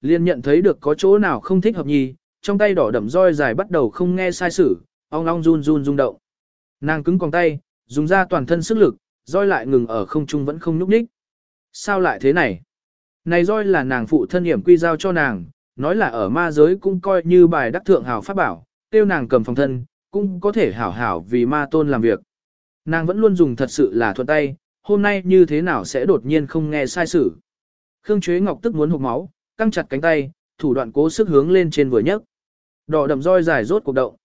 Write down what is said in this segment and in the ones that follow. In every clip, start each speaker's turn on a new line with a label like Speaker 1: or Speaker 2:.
Speaker 1: liền nhận thấy được có chỗ nào không thích hợp nhì, trong tay đỏ đậm roi dài bắt đầu không nghe sai sử, ong ong run run rung động. Nàng cứng còng tay, dùng ra toàn thân sức lực, roi lại ngừng ở không trung vẫn không nhúc nhích. Sao lại thế này? Này roi là nàng phụ thân hiểm quy giao cho nàng, nói là ở ma giới cũng coi như bài đắc thượng hào pháp bảo, tiêu nàng cầm phòng thân, cũng có thể hảo hảo vì ma tôn làm việc. Nàng vẫn luôn dùng thật sự là thuận tay, hôm nay như thế nào sẽ đột nhiên không nghe sai sử. Khương Chuế Ngọc tức muốn hụt máu, căng chặt cánh tay, thủ đoạn cố sức hướng lên trên vừa nhấc. Đỏ đậm roi dài rốt cuộc động.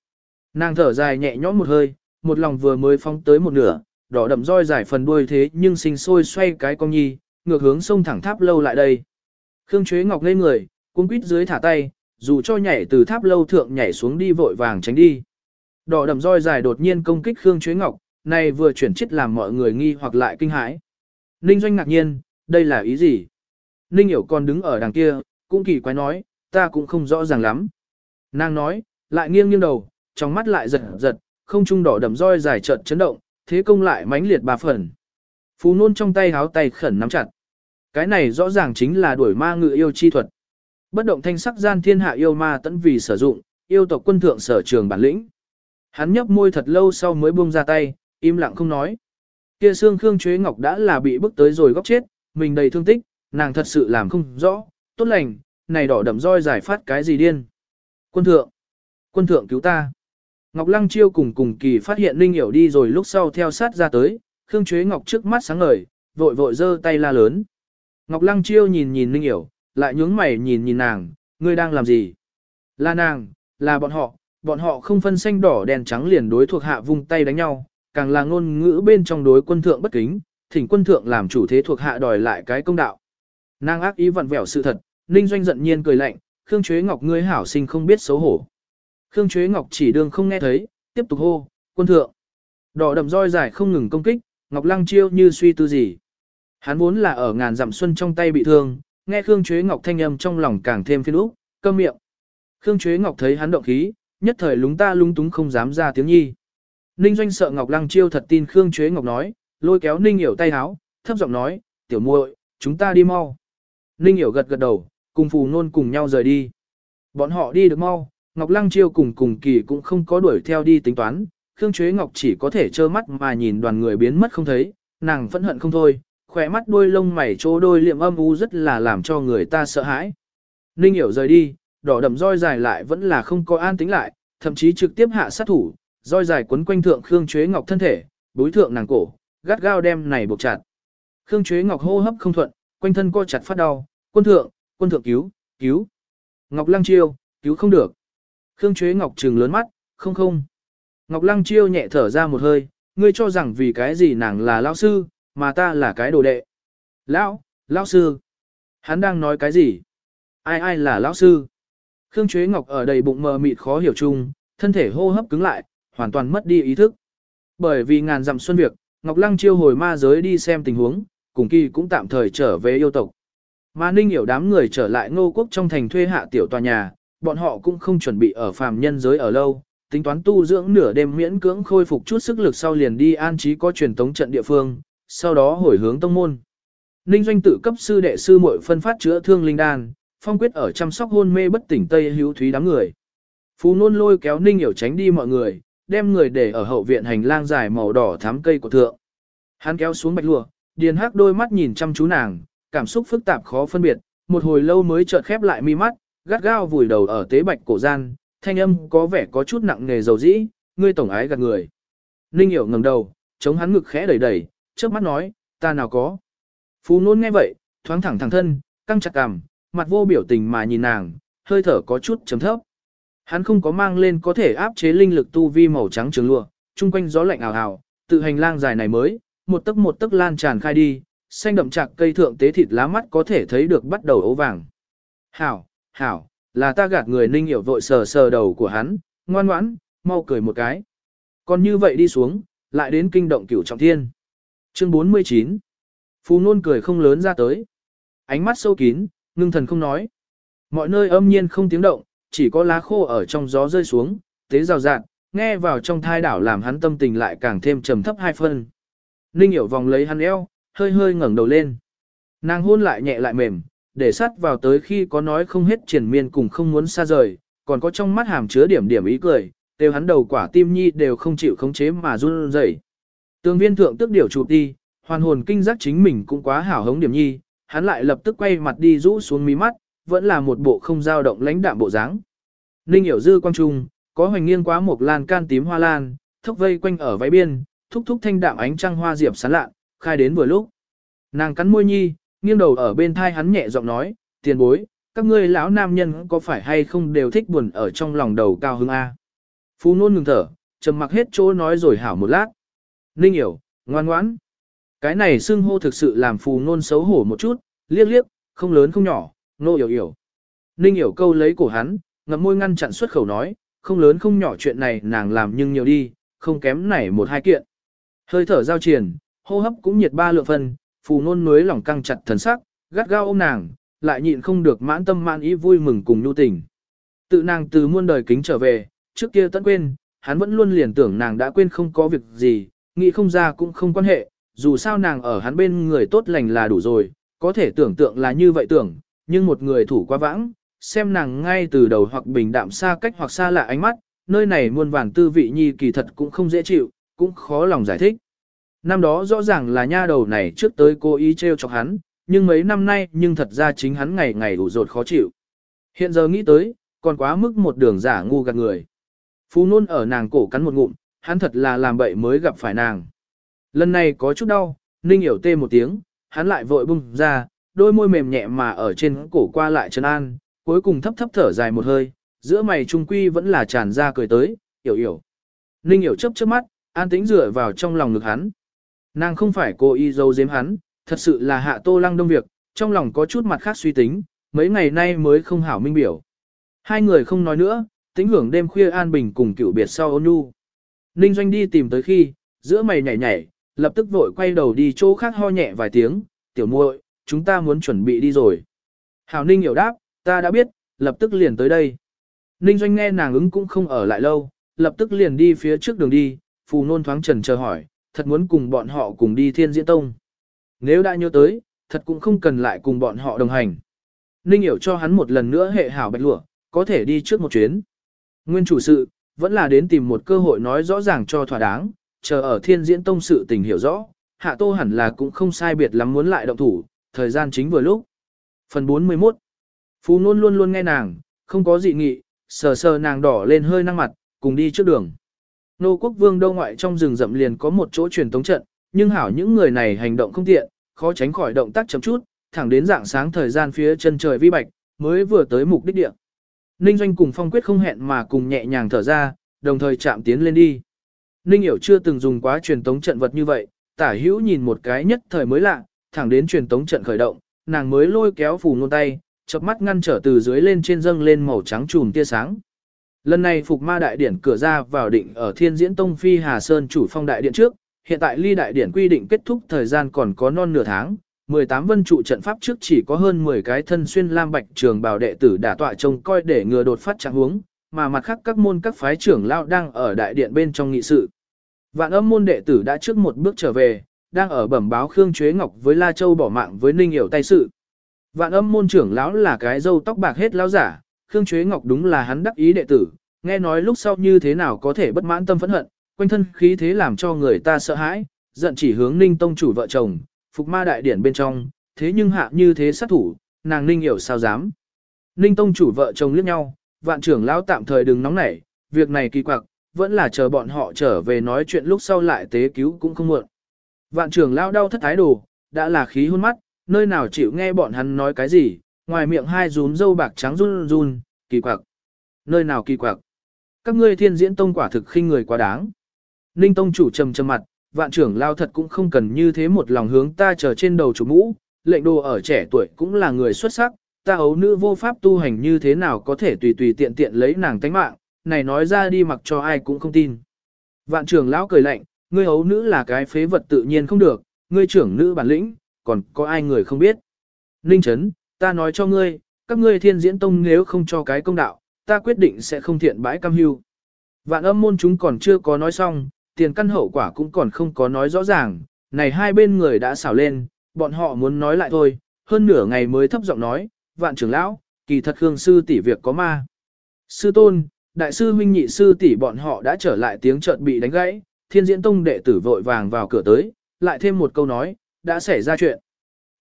Speaker 1: Nàng thở dài nhẹ nhõm một hơi, một lòng vừa mới phóng tới một nửa, đỏ đậm roi dài phần đuôi thế nhưng sinh sôi xoay cái con nhi, ngược hướng sông thẳng tháp lâu lại đây. Khương Chuế Ngọc ngây người, cuống quýt dưới thả tay, dù cho nhảy từ tháp lâu thượng nhảy xuống đi vội vàng tránh đi. Đỏ đậm roi dài đột nhiên công kích Khương Chuế Ngọc, này vừa chuyển chết làm mọi người nghi hoặc lại kinh hãi. Ninh Doanh ngạc nhiên, đây là ý gì? Ninh hiểu còn đứng ở đằng kia, cũng kỳ quái nói, ta cũng không rõ ràng lắm. Nàng nói, lại nghiêng nghiêng đầu, trong mắt lại giật giật, không trung đỏ đậm roi dài trận chấn động, thế công lại mãnh liệt ba phần. Phú nôn trong tay háo tay khẩn nắm chặt. Cái này rõ ràng chính là đuổi ma ngự yêu chi thuật. Bất động thanh sắc gian thiên hạ yêu ma tẫn vì sử dụng, yêu tộc quân thượng sở trường bản lĩnh. Hắn nhấp môi thật lâu sau mới buông ra tay, im lặng không nói. Kia xương Khương Chuế Ngọc đã là bị bức tới rồi góc chết, mình đầy thương tích, nàng thật sự làm không rõ, tốt lành, này đỏ đậm roi giải phát cái gì điên. Quân thượng, quân thượng cứu ta. Ngọc Lăng Chiêu cùng cùng kỳ phát hiện Linh Hiểu đi rồi lúc sau theo sát ra tới, Khương Chuế Ngọc trước mắt sáng ngời, vội vội giơ tay la lớn. Ngọc Lăng Chiêu nhìn nhìn Linh Hiểu, lại nhướng mày nhìn nhìn nàng, ngươi đang làm gì? Là nàng, là bọn họ, bọn họ không phân xanh đỏ đèn trắng liền đối thuộc hạ vung tay đánh nhau, càng là ngôn ngữ bên trong đối quân thượng bất kính, thỉnh quân thượng làm chủ thế thuộc hạ đòi lại cái công đạo. Nàng ác ý vặn vẹo sự thật, Ninh Doanh giận nhiên cười lạnh, Khương Chuế Ngọc ngươi hảo sinh không biết xấu hổ. Khương Chuế Ngọc chỉ đường không nghe thấy, tiếp tục hô, quân thượng. Đỏ đậm roi dài không ngừng công kích, Ngọc Lăng chiêu như suy tư gì. Hắn vốn là ở ngàn dặm xuân trong tay bị thương, nghe Khương Chuế Ngọc thanh âm trong lòng càng thêm phiên úc, câm miệng. Khương Chuế Ngọc thấy hắn động khí, nhất thời lúng ta lúng túng không dám ra tiếng nhi. Ninh Doanh sợ Ngọc Lăng chiêu thật tin Khương Chuế Ngọc nói, lôi kéo Ninh Hiểu tay háo, thấp giọng nói, tiểu muội, chúng ta đi mau. Ninh Hiểu gật gật đầu, cùng phù nôn cùng nhau rời đi. Bọn họ đi được mau, Ngọc Lăng chiêu cùng cùng kỳ cũng không có đuổi theo đi tính toán, Khương Chuế Ngọc chỉ có thể trơ mắt mà nhìn đoàn người biến mất không thấy, nàng phẫn hận không thôi, khỏe mắt đôi lông mày chỗ đôi liệm âm u rất là làm cho người ta sợ hãi. Ninh hiểu rời đi, đỏ đậm roi dài lại vẫn là không có an tính lại, thậm chí trực tiếp hạ sát thủ, roi dài quấn quanh thượng Khương Chuế Ngọc thân thể, bối thượng nàng cổ, gắt gao đem này buộc chặt. Khương Chuế Ngọc hô hấp không thuận, quanh thân co chặt phát đau, quân thượng, quân thượng cứu, cứu. Ngọc Lăng Chiêu, cứu không được. Khương Chuế Ngọc trừng lớn mắt, không không. Ngọc Lăng Chiêu nhẹ thở ra một hơi, ngươi cho rằng vì cái gì nàng là lão sư, mà ta là cái đồ đệ. Lão, lão sư. Hắn đang nói cái gì? Ai ai là lão sư? Khương Chuế Ngọc ở đầy bụng mờ mịt khó hiểu chung, thân thể hô hấp cứng lại, hoàn toàn mất đi ý thức. Bởi vì ngàn dặm xuân việc, Ngọc Lăng chiêu hồi ma giới đi xem tình huống, cùng kỳ cũng tạm thời trở về yêu tộc. Mà ninh hiểu đám người trở lại ngô quốc trong thành thuê hạ tiểu tòa nhà, bọn họ cũng không chuẩn bị ở phàm nhân giới ở lâu, tính toán tu dưỡng nửa đêm miễn cưỡng khôi phục chút sức lực sau liền đi an trí có truyền tống trận địa phương, sau đó hồi hướng tông môn. Ninh doanh tự cấp sư đệ sư muội phân phát chữa thương linh đan, phong quyết ở chăm sóc hôn mê bất tỉnh tây hữu thúy đám người. Phú nôn lôi kéo ninh hiểu tránh đi mọi người, đem người để ở hậu viện hành lang dài màu đỏ thắm cây của thượng. Hắn kéo xuống bạch lụa, điền hắc đôi mắt nhìn chăm chú nàng, cảm xúc phức tạp khó phân biệt, một hồi lâu mới chợt khép lại mi mắt, gắt gao vùi đầu ở tế bạch cổ gian, thanh âm có vẻ có chút nặng nề dầu dĩ, ngươi tổng ái gạt người. Ninh hiểu ngẩng đầu, chống hắn ngực khẽ đẩy đẩy, trước mắt nói, ta nào có. Phú nôn nghe vậy, thoáng thẳng thẳng thân, căng chặt cằm, mặt vô biểu tình mà nhìn nàng, hơi thở có chút chấm thấp. Hắn không có mang lên có thể áp chế linh lực tu vi màu trắng trường lụa, chung quanh gió lạnh ảo ảo, tự hành lang dài này mới, một tấc một tấc lan tràn khai đi, xanh đậm chạc cây thượng tế thịt lá mắt có thể thấy được bắt đầu ấu vàng. Hảo, hảo, là ta gạt người ninh hiểu vội sờ sờ đầu của hắn, ngoan ngoãn, mau cười một cái. Còn như vậy đi xuống, lại đến kinh động cửu trọng thiên. Chương 49 Phú nôn cười không lớn ra tới. Ánh mắt sâu kín, ngưng thần không nói. Mọi nơi âm nhiên không tiếng động, chỉ có lá khô ở trong gió rơi xuống, tế rào rạt, nghe vào trong thai đảo làm hắn tâm tình lại càng thêm trầm thấp hai phân. Ninh hiểu vòng lấy hắn eo, hơi hơi ngẩng đầu lên. Nàng hôn lại nhẹ lại mềm, để sắt vào tới khi có nói không hết triển miên cùng không muốn xa rời, còn có trong mắt hàm chứa điểm điểm ý cười, đều hắn đầu quả tim nhi đều không chịu khống chế mà run rẩy. Tường viên thượng tức điều chụp đi, hoàn hồn kinh giác chính mình cũng quá hảo hống điểm nhi, hắn lại lập tức quay mặt đi rũ xuống mí mắt, vẫn là một bộ không dao động lãnh đạm bộ dáng. Ninh hiểu dư quang trung, có hoành nghiêng quá một lan can tím hoa lan, thốc vây quanh ở váy biên, thúc thúc thanh đạm ánh trăng hoa diệp sán lạ, khai đến vừa lúc. Nàng cắn môi nhi, nghiêng đầu ở bên thai hắn nhẹ giọng nói, tiền bối, các ngươi lão nam nhân có phải hay không đều thích buồn ở trong lòng đầu cao hứng A. Phú nôn ngừng thở, trầm mặc hết chỗ nói rồi hảo một lát. Ninh hiểu, ngoan ngoãn. Cái này xưng hô thực sự làm phù nôn xấu hổ một chút, liếc liếc, không lớn không nhỏ, nô hiểu hiểu. Ninh hiểu câu lấy cổ hắn, ngậm môi ngăn chặn xuất khẩu nói, không lớn không nhỏ chuyện này nàng làm nhưng nhiều đi, không kém này một hai kiện. Hơi thở giao triển, hô hấp cũng nhiệt ba lượng phân, phù nôn núi lòng căng chặt thần sắc, gắt gao ôm nàng, lại nhịn không được mãn tâm mãn ý vui mừng cùng nhu tình. Tự nàng từ muôn đời kính trở về, trước kia tận quên, hắn vẫn luôn liền tưởng nàng đã quên không có việc gì, nghĩ không ra cũng không quan hệ, dù sao nàng ở hắn bên người tốt lành là đủ rồi, có thể tưởng tượng là như vậy tưởng, nhưng một người thủ quá vãng, xem nàng ngay từ đầu hoặc bình đạm xa cách hoặc xa lạ ánh mắt, nơi này muôn vàn tư vị nhi kỳ thật cũng không dễ chịu, cũng khó lòng giải thích. Năm đó rõ ràng là nha đầu này trước tới cố ý trêu chọc hắn, nhưng mấy năm nay nhưng thật ra chính hắn ngày ngày ủ rột khó chịu. Hiện giờ nghĩ tới, còn quá mức một đường giả ngu gạt người. Phú nôn ở nàng cổ cắn một ngụm, hắn thật là làm bậy mới gặp phải nàng. Lần này có chút đau, ninh hiểu tê một tiếng, hắn lại vội bung ra, đôi môi mềm nhẹ mà ở trên cổ qua lại chân an, cuối cùng thấp thấp thở dài một hơi, giữa mày trung quy vẫn là tràn ra cười tới, hiểu hiểu. Ninh hiểu chớp chớp mắt, an tĩnh dựa vào trong lòng ngực hắn. Nàng không phải cô ý dâu giếm hắn, thật sự là hạ tô lăng đông việc, trong lòng có chút mặt khác suy tính, mấy ngày nay mới không hảo minh biểu. Hai người không nói nữa, tính hưởng đêm khuya an bình cùng cựu biệt sau ôn nhu. Ninh Doanh đi tìm tới khi, giữa mày nhảy nhảy, lập tức vội quay đầu đi chỗ khác ho nhẹ vài tiếng, tiểu muội, chúng ta muốn chuẩn bị đi rồi. Hảo Ninh hiểu đáp, ta đã biết, lập tức liền tới đây. Ninh Doanh nghe nàng ứng cũng không ở lại lâu, lập tức liền đi phía trước đường đi, phù nôn thoáng trần chờ hỏi, thật muốn cùng bọn họ cùng đi thiên diễn tông. Nếu đã nhớ tới, thật cũng không cần lại cùng bọn họ đồng hành. Ninh hiểu cho hắn một lần nữa hệ hảo bạch lụa, có thể đi trước một chuyến. Nguyên chủ sự, vẫn là đến tìm một cơ hội nói rõ ràng cho thỏa đáng, chờ ở thiên diễn tông sự tình hiểu rõ, hạ tô hẳn là cũng không sai biệt lắm muốn lại động thủ, thời gian chính vừa lúc. Phần 41 Phú Nôn luôn luôn nghe nàng, không có dị nghị, sờ sờ nàng đỏ lên hơi năng mặt, cùng đi trước đường. Nô quốc vương đâu ngoại trong rừng rậm liền có một chỗ truyền tống trận, nhưng hảo những người này hành động không tiện, khó tránh khỏi động tác chậm chút, thẳng đến dạng sáng thời gian phía chân trời vi bạch, mới vừa tới mục đích địa. Ninh Doanh cùng Phong Quyết không hẹn mà cùng nhẹ nhàng thở ra, đồng thời chạm tiến lên đi. Ninh Hiểu chưa từng dùng quá truyền tống trận vật như vậy, tả hữu nhìn một cái nhất thời mới lạ, thẳng đến truyền tống trận khởi động, nàng mới lôi kéo phù nôn tay, chớp mắt ngăn trở từ dưới lên trên dâng lên màu trắng trùm tia sáng. Lần này phục ma đại điển cửa ra vào định ở thiên diễn tông phi Hà Sơn chủ phong đại điện trước, hiện tại ly đại điển quy định kết thúc thời gian còn có non nửa tháng, 18 vân trụ trận pháp trước chỉ có hơn 10 cái thân xuyên lam bạch trường bào đệ tử đả tọa trông coi để ngừa đột phát trạng huống, mà mặt khác các môn các phái trưởng lao đang ở đại điện bên trong nghị sự. Vạn âm môn đệ tử đã trước một bước trở về, đang ở bẩm báo Khương Chế Ngọc với La Châu bỏ mạng với Ninh Hiểu tay sự. Vạn âm môn trưởng lão là cái dâu tóc bạc hết lão giả, Khương Chuế Ngọc đúng là hắn đắc ý đệ tử, nghe nói lúc sau như thế nào có thể bất mãn tâm phẫn hận, quanh thân khí thế làm cho người ta sợ hãi, giận chỉ hướng Ninh Tông chủ vợ chồng, phục ma đại điển bên trong, thế nhưng hạ như thế sát thủ, nàng Ninh hiểu sao dám. Ninh Tông chủ vợ chồng liếc nhau, vạn trưởng lão tạm thời đừng nóng nảy, việc này kỳ quặc, vẫn là chờ bọn họ trở về nói chuyện lúc sau lại tế cứu cũng không muộn. Vạn trưởng lão đau thất thái đồ, đã là khí hôn mắt, nơi nào chịu nghe bọn hắn nói cái gì, ngoài miệng hai rúm dâu bạc trắng run run, kỳ quặc. Nơi nào kỳ quặc? Các ngươi thiên diễn tông quả thực khinh người quá đáng. Ninh tông chủ trầm trầm mặt, vạn trưởng lao thật cũng không cần như thế một lòng hướng ta chờ trên đầu chủ mũ, lệnh đồ ở trẻ tuổi cũng là người xuất sắc, ta ấu nữ vô pháp tu hành như thế nào có thể tùy tùy tiện tiện lấy nàng tánh mạng, này nói ra đi mặc cho ai cũng không tin. Vạn trưởng lão cười lạnh, ngươi ấu nữ là cái phế vật tự nhiên không được, ngươi trưởng nữ bản lĩnh, còn có ai người không biết. Ninh Trấn, ta nói cho ngươi, các ngươi thiên diễn tông nếu không cho cái công đạo, ta quyết định sẽ không thiện bãi cam hưu. Vạn âm môn chúng còn chưa có nói xong, tiền căn hậu quả cũng còn không có nói rõ ràng, này hai bên người đã xảo lên, bọn họ muốn nói lại thôi, hơn nửa ngày mới thấp giọng nói, vạn trưởng lão, kỳ thật Khương sư tỷ việc có ma. Sư tôn, đại sư huynh nhị sư tỷ bọn họ đã trở lại tiếng chợt bị đánh gãy, thiên diễn tông đệ tử vội vàng vào cửa tới, lại thêm một câu nói, đã xảy ra chuyện.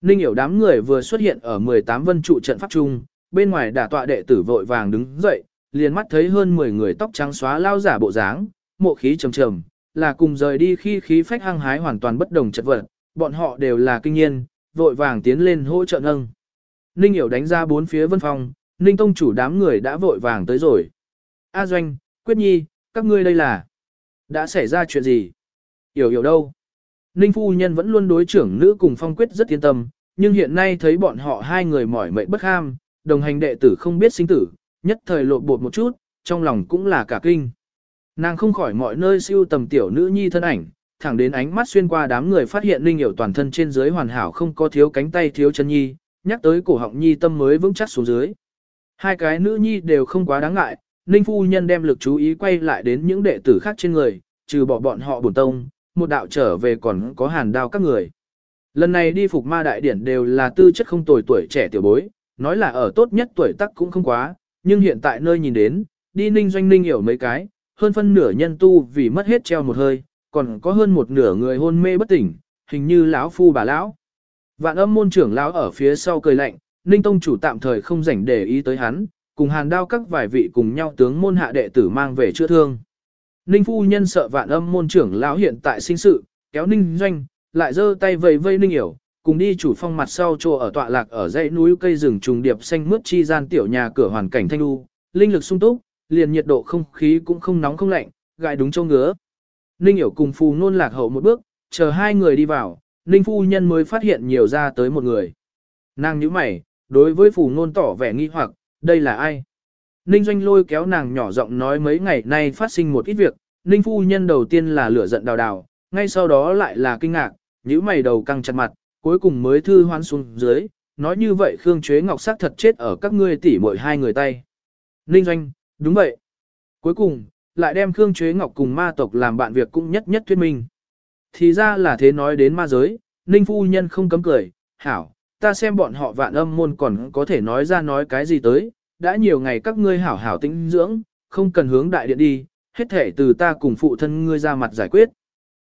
Speaker 1: Ninh hiểu đám người vừa xuất hiện ở 18 vân trụ trận pháp trung, bên ngoài đả tọa đệ tử vội vàng đứng dậy, liền mắt thấy hơn 10 người tóc trắng xóa lao giả bộ dáng, mộ khí trầm trầm, là cùng rời đi khi khí phách hăng hái hoàn toàn bất đồng chật vật, bọn họ đều là kinh nhiên, vội vàng tiến lên hỗ trợ nâng. Ninh hiểu đánh ra bốn phía vân phong, Ninh tông chủ đám người đã vội vàng tới rồi. A Doanh, Quyết Nhi, các ngươi đây là... Đã xảy ra chuyện gì? Hiểu hiểu đâu? Ninh phu nhân vẫn luôn đối trưởng nữ cùng phong quyết rất yên tâm, nhưng hiện nay thấy bọn họ hai người mỏi mệt bất ham, đồng hành đệ tử không biết sinh tử, nhất thời lộ bột một chút, trong lòng cũng là cả kinh. Nàng không khỏi mọi nơi siêu tầm tiểu nữ nhi thân ảnh, thẳng đến ánh mắt xuyên qua đám người phát hiện linh hiểu toàn thân trên dưới hoàn hảo không có thiếu cánh tay thiếu chân nhi, nhắc tới cổ họng nhi tâm mới vững chắc xuống dưới. Hai cái nữ nhi đều không quá đáng ngại, Ninh phu nhân đem lực chú ý quay lại đến những đệ tử khác trên người, trừ bỏ bọn họ bổn tông, một đạo trở về còn có hàn đao các người. Lần này đi phục ma đại điển đều là tư chất không tồi tuổi trẻ tiểu bối, nói là ở tốt nhất tuổi tác cũng không quá, nhưng hiện tại nơi nhìn đến, đi ninh doanh ninh hiểu mấy cái, hơn phân nửa nhân tu vì mất hết treo một hơi, còn có hơn một nửa người hôn mê bất tỉnh, hình như lão phu bà lão. Vạn âm môn trưởng lão ở phía sau cười lạnh, ninh tông chủ tạm thời không rảnh để ý tới hắn, cùng hàn đao các vài vị cùng nhau tướng môn hạ đệ tử mang về chữa thương. Ninh phu nhân sợ vạn âm môn trưởng lão hiện tại sinh sự, kéo ninh doanh, lại giơ tay vầy vây ninh hiểu, cùng đi chủ phong mặt sau chỗ ở tọa lạc ở dãy núi cây rừng trùng điệp xanh mướt chi gian tiểu nhà cửa hoàn cảnh thanh lưu, linh lực sung túc, liền nhiệt độ không khí cũng không nóng không lạnh, gại đúng châu ngứa. Ninh hiểu cùng phù nôn lạc hậu một bước, chờ hai người đi vào, ninh phu nhân mới phát hiện nhiều ra tới một người. Nàng nhíu mày, đối với phù nôn tỏ vẻ nghi hoặc, đây là ai? Ninh doanh lôi kéo nàng nhỏ giọng nói mấy ngày nay phát sinh một ít việc, ninh phu nhân đầu tiên là lửa giận đào đào, ngay sau đó lại là kinh ngạc, nhíu mày đầu căng chặt mặt, cuối cùng mới thư hoan xuống dưới, nói như vậy Khương Chế Ngọc sắc thật chết ở các ngươi tỉ mỗi hai người tay. Ninh Doanh, đúng vậy. Cuối cùng, lại đem Khương Chế Ngọc cùng ma tộc làm bạn việc cũng nhất nhất thuyết minh. Thì ra là thế nói đến ma giới, Ninh Phu Nhân không cấm cười, hảo, ta xem bọn họ vạn âm môn còn có thể nói ra nói cái gì tới, đã nhiều ngày các ngươi hảo hảo tĩnh dưỡng, không cần hướng đại điện đi, hết thể từ ta cùng phụ thân ngươi ra mặt giải quyết.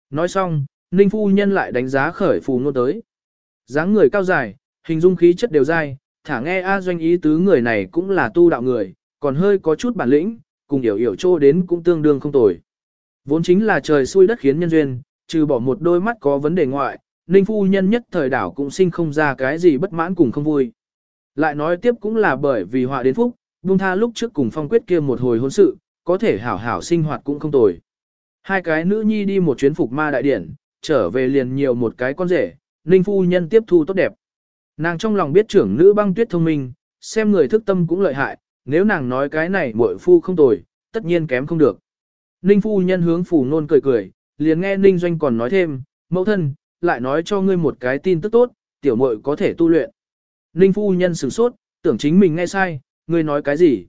Speaker 1: Nói xong, Ninh Phu Nhân lại đánh giá khởi phù nôn tới dáng người cao dài, hình dung khí chất đều dai, thả nghe A doanh ý tứ người này cũng là tu đạo người, còn hơi có chút bản lĩnh, cùng hiểu hiểu trô đến cũng tương đương không tồi. Vốn chính là trời xui đất khiến nhân duyên, trừ bỏ một đôi mắt có vấn đề ngoại, Ninh phu nhân nhất thời đảo cũng sinh không ra cái gì bất mãn cùng không vui. Lại nói tiếp cũng là bởi vì họa đến phúc, buông tha lúc trước cùng phong quyết kia một hồi hôn sự, có thể hảo hảo sinh hoạt cũng không tồi. Hai cái nữ nhi đi một chuyến phục ma đại điển, trở về liền nhiều một cái con rể, Ninh phu nhân tiếp thu tốt đẹp. Nàng trong lòng biết trưởng nữ băng tuyết thông minh, xem người thức tâm cũng lợi hại, nếu nàng nói cái này muội phu không tồi, tất nhiên kém không được. Ninh phu nhân hướng phủ nôn cười cười, liền nghe Ninh doanh còn nói thêm, mẫu thân, lại nói cho ngươi một cái tin tức tốt, tiểu muội có thể tu luyện. Ninh phu nhân sửng sốt, tưởng chính mình nghe sai, ngươi nói cái gì?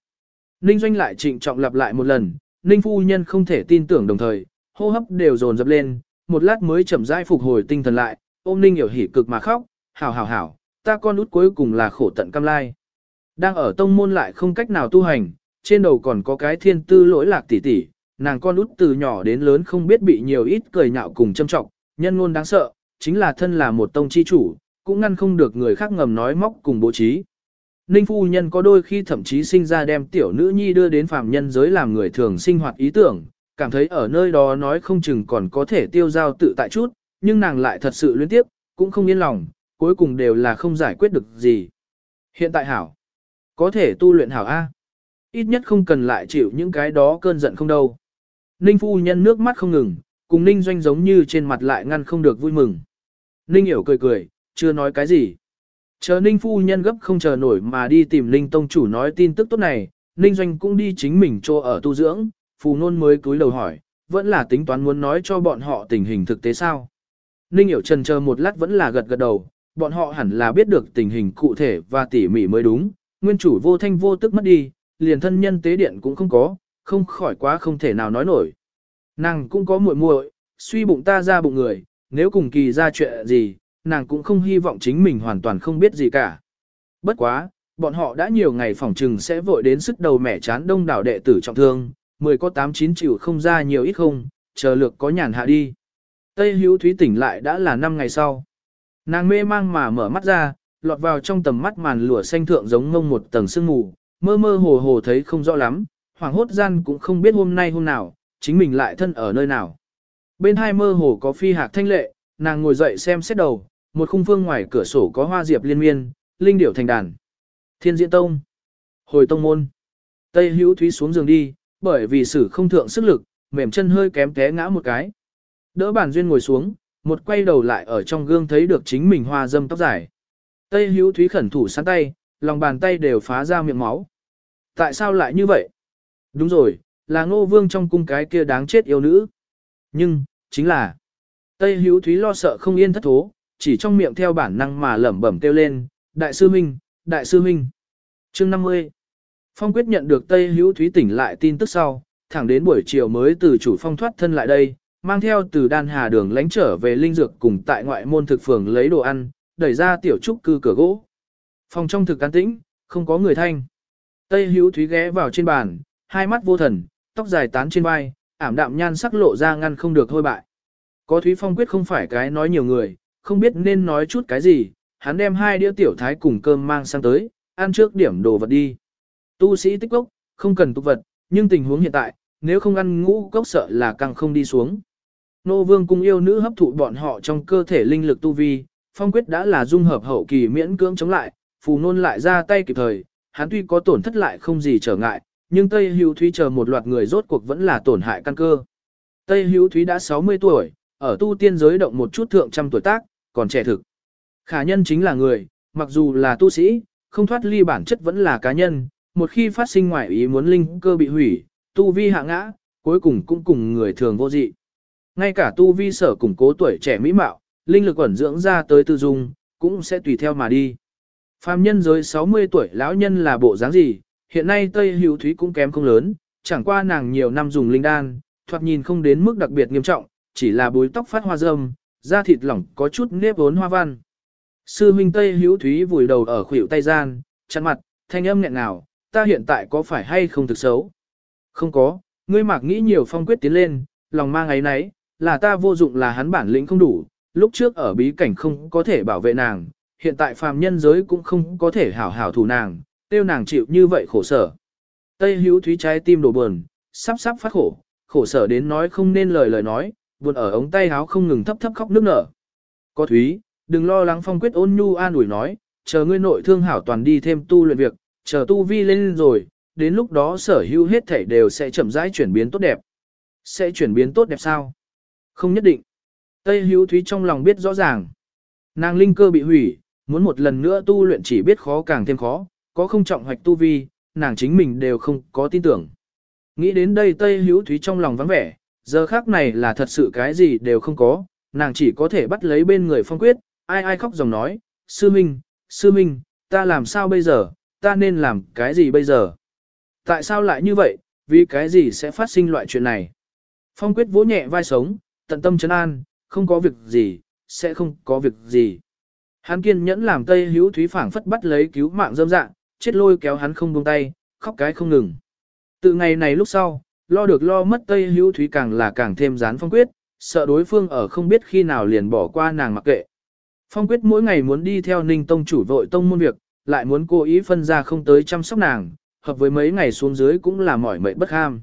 Speaker 1: Ninh doanh lại trịnh trọng lặp lại một lần, Ninh phu nhân không thể tin tưởng đồng thời, hô hấp đều dồn dập lên, một lát mới chậm rãi phục hồi tinh thần lại, ôm ninh hiểu hỉ cực mà khóc, hảo hảo hảo, ta con út cuối cùng là khổ tận cam lai. Đang ở tông môn lại không cách nào tu hành, trên đầu còn có cái thiên tư lỗi lạc tỷ tỷ, nàng con út từ nhỏ đến lớn không biết bị nhiều ít cười nhạo cùng châm trọng, nhân ngôn đáng sợ, chính là thân là một tông chi chủ, cũng ngăn không được người khác ngầm nói móc cùng bố trí. Ninh phu nhân có đôi khi thậm chí sinh ra đem tiểu nữ nhi đưa đến phàm nhân giới làm người thường sinh hoạt ý tưởng, cảm thấy ở nơi đó nói không chừng còn có thể tiêu giao tự tại chút, nhưng nàng lại thật sự luyến tiếp, cũng không yên lòng, cuối cùng đều là không giải quyết được gì. Hiện tại hảo, có thể tu luyện hảo A. Ít nhất không cần lại chịu những cái đó cơn giận không đâu. Ninh phu nhân nước mắt không ngừng, cùng Ninh doanh giống như trên mặt lại ngăn không được vui mừng. Ninh hiểu cười cười, chưa nói cái gì. Chờ Ninh phu nhân gấp không chờ nổi mà đi tìm Ninh tông chủ nói tin tức tốt này, Ninh doanh cũng đi chính mình cho ở tu dưỡng, phù nôn mới cúi đầu hỏi, vẫn là tính toán muốn nói cho bọn họ tình hình thực tế sao. Ninh hiểu trần chờ một lát vẫn là gật gật đầu, bọn họ hẳn là biết được tình hình cụ thể và tỉ mỉ mới đúng, nguyên chủ vô thanh vô tức mất đi, liền thân nhân tế điện cũng không có, không khỏi quá không thể nào nói nổi. Nàng cũng có muội muội, suy bụng ta ra bụng người, nếu cùng kỳ ra chuyện gì, nàng cũng không hy vọng chính mình hoàn toàn không biết gì cả. Bất quá, bọn họ đã nhiều ngày phỏng trừng sẽ vội đến sức đầu mẻ chán đông đảo đệ tử trọng thương, mười có tám chín chịu không ra nhiều ít không, chờ lược có nhàn hạ đi. Tây hữu thúy tỉnh lại đã là năm ngày sau. Nàng mê mang mà mở mắt ra, lọt vào trong tầm mắt màn lụa xanh thượng giống ngông một tầng sương mù, mơ mơ hồ hồ thấy không rõ lắm, hoàng hốt gian cũng không biết hôm nay hôm nào, chính mình lại thân ở nơi nào. Bên hai mơ hồ có phi hạc thanh lệ, nàng ngồi dậy xem xét đầu, một khung phương ngoài cửa sổ có hoa diệp liên miên, linh điểu thành đàn. Thiên diễn tông. Hồi tông môn. Tây hữu thúy xuống giường đi, bởi vì sử không thượng sức lực, mềm chân hơi kém té ngã một cái. Đỡ bản duyên ngồi xuống, một quay đầu lại ở trong gương thấy được chính mình hoa dâm tóc dài. Tây hữu thúy khẩn thủ sẵn tay, lòng bàn tay đều phá ra miệng máu. Tại sao lại như vậy? Đúng rồi, là ngô vương trong cung cái kia đáng chết yêu nữ. Nhưng, chính là, Tây hữu thúy lo sợ không yên thất thố, chỉ trong miệng theo bản năng mà lẩm bẩm kêu lên, đại sư minh, đại sư minh. Chương 50 Phong quyết nhận được Tây hữu thúy tỉnh lại tin tức sau, thẳng đến buổi chiều mới từ chủ phong thoát thân lại đây, mang theo từ đan hà đường lánh trở về linh dược cùng tại ngoại môn thực phường lấy đồ ăn, đẩy ra tiểu trúc cư cửa gỗ. Phòng trong thực an tĩnh, không có người thanh. Tây hữu thúy ghé vào trên bàn, hai mắt vô thần, tóc dài tán trên vai, ảm đạm nhan sắc lộ ra ngăn không được thôi bại. Có Thúy Phong quyết không phải cái nói nhiều người, không biết nên nói chút cái gì, hắn đem hai đĩa tiểu thái cùng cơm mang sang tới, ăn trước điểm đồ vật đi. Tu sĩ tích cốc, không cần tục vật, nhưng tình huống hiện tại, nếu không ăn ngũ cốc sợ là càng không đi xuống. Nô vương cung yêu nữ hấp thụ bọn họ trong cơ thể linh lực tu vi, phong quyết đã là dung hợp hậu kỳ miễn cưỡng chống lại, phù nôn lại ra tay kịp thời, hắn tuy có tổn thất lại không gì trở ngại, nhưng Tây Hữu Thúy chờ một loạt người rốt cuộc vẫn là tổn hại căn cơ. Tây Hữu Thúy đã 60 tuổi, ở tu tiên giới động một chút thượng trăm tuổi tác, còn trẻ thực. Khả nhân chính là người, mặc dù là tu sĩ, không thoát ly bản chất vẫn là cá nhân, một khi phát sinh ngoại ý muốn linh cơ bị hủy, tu vi hạ ngã, cuối cùng cũng cùng người thường vô dị. Ngay cả tu vi sở củng cố tuổi trẻ mỹ mạo, linh lực ẩn dưỡng ra tới tư dung, cũng sẽ tùy theo mà đi. Phàm nhân giới 60 tuổi lão nhân là bộ dáng gì, hiện nay Tây Hữu Thúy cũng kém không lớn, chẳng qua nàng nhiều năm dùng linh đan, thoạt nhìn không đến mức đặc biệt nghiêm trọng, chỉ là búi tóc phát hoa râm, da thịt lỏng có chút nếp vốn hoa văn. Sư huynh Tây Hữu Thúy vùi đầu ở khuỷu tay gian, chăn mặt, thanh âm nghẹn nào, ta hiện tại có phải hay không thực xấu? Không có, ngươi mạc nghĩ nhiều phong quyết tiến lên, lòng mang ấy nấy, là ta vô dụng là hắn bản lĩnh không đủ, lúc trước ở bí cảnh không có thể bảo vệ nàng, hiện tại phàm nhân giới cũng không có thể hảo hảo thủ nàng, tiêu nàng chịu như vậy khổ sở. Tây hữu thúy trái tim đổ buồn, sắp sắp phát khổ, khổ sở đến nói không nên lời lời nói, buồn ở ống tay áo không ngừng thấp thấp khóc nước nở. Có thúy, đừng lo lắng phong quyết ôn nhu an ủi nói, chờ ngươi nội thương hảo toàn đi thêm tu luyện việc, chờ tu vi lên rồi, đến lúc đó sở hữu hết thể đều sẽ chậm rãi chuyển biến tốt đẹp. Sẽ chuyển biến tốt đẹp sao? Không nhất định. Tây hữu thúy trong lòng biết rõ ràng. Nàng linh cơ bị hủy, muốn một lần nữa tu luyện chỉ biết khó càng thêm khó, có không trọng hoạch tu vi, nàng chính mình đều không có tin tưởng. Nghĩ đến đây Tây Hữu Thúy trong lòng vắng vẻ, giờ khác này là thật sự cái gì đều không có, nàng chỉ có thể bắt lấy bên người phong quyết, ai ai khóc dòng nói, sư minh, sư minh, ta làm sao bây giờ, ta nên làm cái gì bây giờ? Tại sao lại như vậy, vì cái gì sẽ phát sinh loại chuyện này? Phong quyết vỗ nhẹ vai sống, tận tâm chấn an, không có việc gì, sẽ không có việc gì. Hắn kiên nhẫn làm Tây Hữu Thúy phảng phất bắt lấy cứu mạng dâm dạng, chết lôi kéo hắn không buông tay, khóc cái không ngừng. Từ ngày này lúc sau, lo được lo mất Tây Hữu Thúy càng là càng thêm dán phong quyết, sợ đối phương ở không biết khi nào liền bỏ qua nàng mặc kệ. Phong quyết mỗi ngày muốn đi theo Ninh Tông chủ vội tông môn việc, lại muốn cố ý phân ra không tới chăm sóc nàng, hợp với mấy ngày xuống dưới cũng là mỏi mệt bất ham.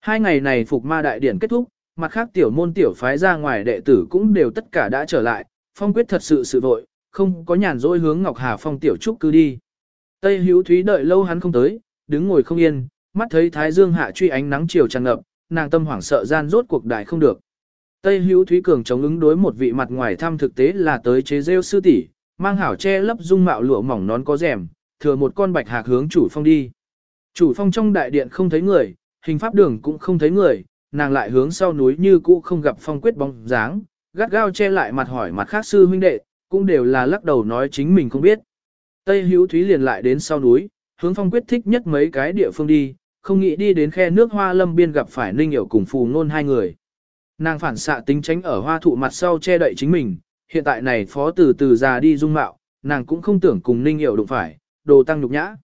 Speaker 1: Hai ngày này phục ma đại điển kết thúc, mặt khác tiểu môn tiểu phái ra ngoài đệ tử cũng đều tất cả đã trở lại, phong quyết thật sự sự vội, không có nhàn rỗi hướng Ngọc Hà Phong tiểu trúc cứ đi. Tây Hữu Thúy đợi lâu hắn không tới, đứng ngồi không yên, mắt thấy Thái Dương hạ truy ánh nắng chiều tràn ngập, nàng tâm hoảng sợ gian rốt cuộc đại không được. Tây Hữu Thúy cường chống ứng đối một vị mặt ngoài thăm thực tế là tới chế rêu sư tỷ, mang hảo che lấp dung mạo lụa mỏng nón có rèm, thừa một con bạch hạc hướng chủ phong đi. Chủ phong trong đại điện không thấy người, hình pháp đường cũng không thấy người, nàng lại hướng sau núi như cũ không gặp phong quyết bóng dáng, gắt gao che lại mặt hỏi mặt khác sư huynh đệ, cũng đều là lắc đầu nói chính mình không biết. Tây Hữu Thúy liền lại đến sau núi, hướng phong quyết thích nhất mấy cái địa phương đi, không nghĩ đi đến khe nước hoa lâm biên gặp phải Ninh Hiểu cùng Phù Nôn hai người. Nàng phản xạ tính tránh ở hoa thụ mặt sau che đậy chính mình, hiện tại này phó từ từ già đi dung mạo, nàng cũng không tưởng cùng Ninh Hiểu đụng phải, đồ tăng nhục nhã.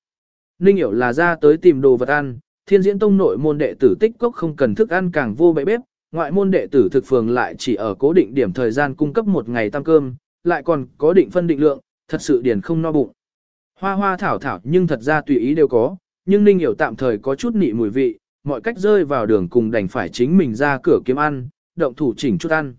Speaker 1: Ninh hiểu là ra tới tìm đồ vật ăn, thiên diễn tông nội môn đệ tử tích cốc không cần thức ăn càng vô bệ bếp, ngoại môn đệ tử thực phường lại chỉ ở cố định điểm thời gian cung cấp một ngày tăng cơm, lại còn có định phân định lượng, thật sự điền không no bụng. Hoa hoa thảo thảo nhưng thật ra tùy ý đều có, nhưng Ninh hiểu tạm thời có chút nị mùi vị, mọi cách rơi vào đường cùng đành phải chính mình ra cửa kiếm ăn, động thủ chỉnh chút ăn.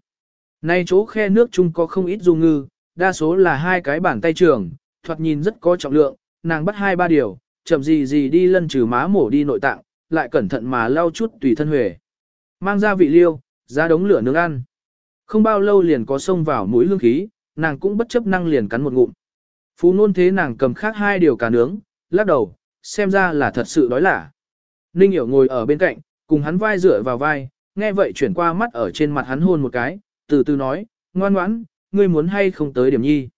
Speaker 1: Nay chỗ khe nước chung có không ít du ngư, đa số là hai cái bàn tay trường, thoạt nhìn rất có trọng lượng, nàng bắt hai ba điều, chậm gì gì đi lân trừ má mổ đi nội tạng, lại cẩn thận mà lau chút tùy thân huề. Mang ra vị liêu, ra đống lửa nướng ăn. Không bao lâu liền có sông vào mũi lương khí, nàng cũng bất chấp năng liền cắn một ngụm. Phú nôn thế nàng cầm khác hai điều cả nướng, lắc đầu, xem ra là thật sự đói lả. Ninh hiểu ngồi ở bên cạnh, cùng hắn vai dựa vào vai, nghe vậy chuyển qua mắt ở trên mặt hắn hôn một cái, từ từ nói, ngoan ngoãn, ngươi muốn hay không tới điểm nhi.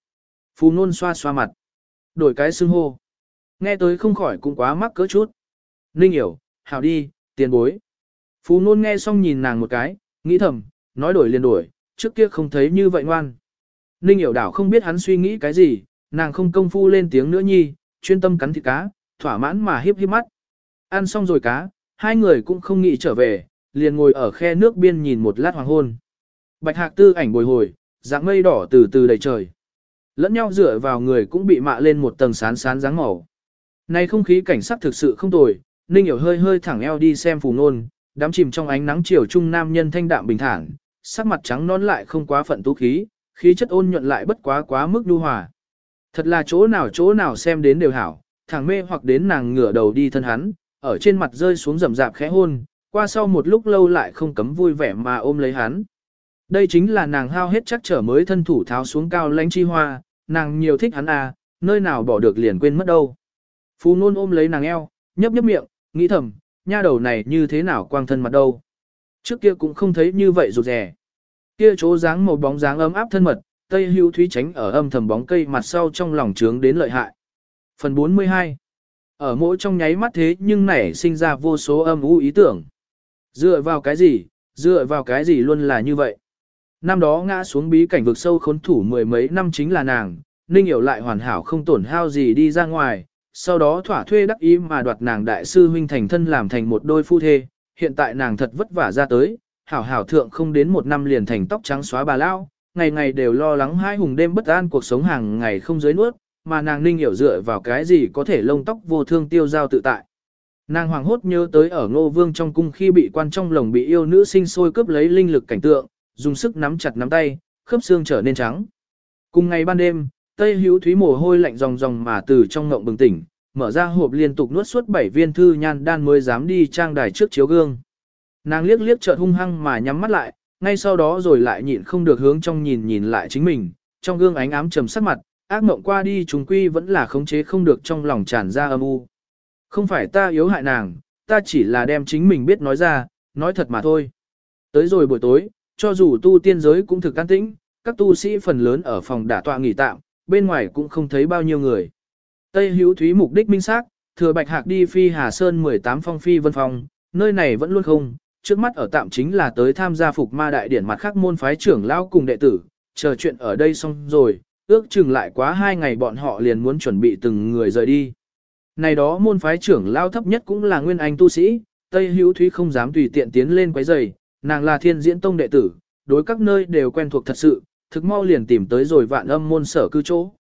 Speaker 1: Phú nôn xoa xoa mặt, đổi cái xưng hô. Nghe tới không khỏi cũng quá mắc cỡ chút. Ninh hiểu, hảo đi, tiền bối. Phú nôn nghe xong nhìn nàng một cái, nghĩ thầm, nói đổi liền đổi, trước kia không thấy như vậy ngoan. Ninh hiểu đảo không biết hắn suy nghĩ cái gì, nàng không công phu lên tiếng nữa nhi, chuyên tâm cắn thịt cá, thỏa mãn mà hiếp hiếp mắt. Ăn xong rồi cá, hai người cũng không nghĩ trở về, liền ngồi ở khe nước biên nhìn một lát hoàng hôn. Bạch hạc tư ảnh bồi hồi, dạng mây đỏ từ từ đầy trời. Lẫn nhau dựa vào người cũng bị mạ lên một tầng sán sán dáng màu. nay không khí cảnh sắc thực sự không tồi, Ninh hiểu hơi hơi thẳng eo đi xem phù nôn, đám chìm trong ánh nắng chiều trung nam nhân thanh đạm bình thản, sắc mặt trắng nón lại không quá phận tú khí, khí chất ôn nhuận lại bất quá quá mức nhu hòa. Thật là chỗ nào chỗ nào xem đến đều hảo, thằng mê hoặc đến nàng ngửa đầu đi thân hắn, ở trên mặt rơi xuống rầm rạp khẽ hôn, qua sau một lúc lâu lại không cấm vui vẻ mà ôm lấy hắn. Đây chính là nàng hao hết chắc trở mới thân thủ tháo xuống cao lãnh chi hoa, nàng nhiều thích hắn à, nơi nào bỏ được liền quên mất đâu. Phú nôn ôm lấy nàng eo, nhấp nhấp miệng, nghĩ thầm, nha đầu này như thế nào quang thân mặt đâu. Trước kia cũng không thấy như vậy rụt rẻ. Kia chỗ dáng màu bóng dáng ấm áp thân mật, Tây Hưu Thúy tránh ở âm thầm bóng cây mặt sau trong lòng trướng đến lợi hại. Phần 42 Ở mỗi trong nháy mắt thế nhưng nảy sinh ra vô số âm u ý tưởng. Dựa vào cái gì, dựa vào cái gì luôn là như vậy. Năm đó ngã xuống bí cảnh vực sâu khốn thủ mười mấy năm chính là nàng, Ninh hiểu lại hoàn hảo không tổn hao gì đi ra ngoài, sau đó thỏa thuê đắc ý mà đoạt nàng đại sư huynh thành thân làm thành một đôi phu thê, hiện tại nàng thật vất vả ra tới, hảo hảo thượng không đến một năm liền thành tóc trắng xóa bà lao, ngày ngày đều lo lắng hai hùng đêm bất an cuộc sống hàng ngày không dưới nuốt, mà nàng ninh hiểu dựa vào cái gì có thể lông tóc vô thương tiêu giao tự tại. Nàng hoàng hốt nhớ tới ở ngô vương trong cung khi bị quan trong lồng bị yêu nữ sinh sôi cướp lấy linh lực cảnh tượng, dùng sức nắm chặt nắm tay, khớp xương trở nên trắng. Cùng ngày ban đêm, Tây Hữu Thúy mồ hôi lạnh ròng ròng mà từ trong ngộng bừng tỉnh, mở ra hộp liên tục nuốt suốt bảy viên thư nhan đan mới dám đi trang đài trước chiếu gương. Nàng liếc liếc chợt hung hăng mà nhắm mắt lại, ngay sau đó rồi lại nhịn không được hướng trong nhìn nhìn lại chính mình, trong gương ánh ám trầm sắc mặt, ác mộng qua đi chúng quy vẫn là khống chế không được trong lòng tràn ra âm u. Không phải ta yếu hại nàng, ta chỉ là đem chính mình biết nói ra, nói thật mà thôi. Tới rồi buổi tối, cho dù tu tiên giới cũng thực can tĩnh, các tu sĩ phần lớn ở phòng đả tọa nghỉ tạm, bên ngoài cũng không thấy bao nhiêu người. Tây Hữu Thúy mục đích minh xác, thừa Bạch Hạc đi phi Hà Sơn 18 phong phi vân phong, nơi này vẫn luôn không, trước mắt ở tạm chính là tới tham gia phục ma đại điển mặt khác môn phái trưởng lao cùng đệ tử, chờ chuyện ở đây xong rồi, ước chừng lại quá hai ngày bọn họ liền muốn chuẩn bị từng người rời đi. Này đó môn phái trưởng lao thấp nhất cũng là nguyên anh tu sĩ, Tây Hữu Thúy không dám tùy tiện tiến lên quấy rầy, nàng là thiên diễn tông đệ tử, đối các nơi đều quen thuộc thật sự, thực mau liền tìm tới rồi vạn âm môn sở cư chỗ.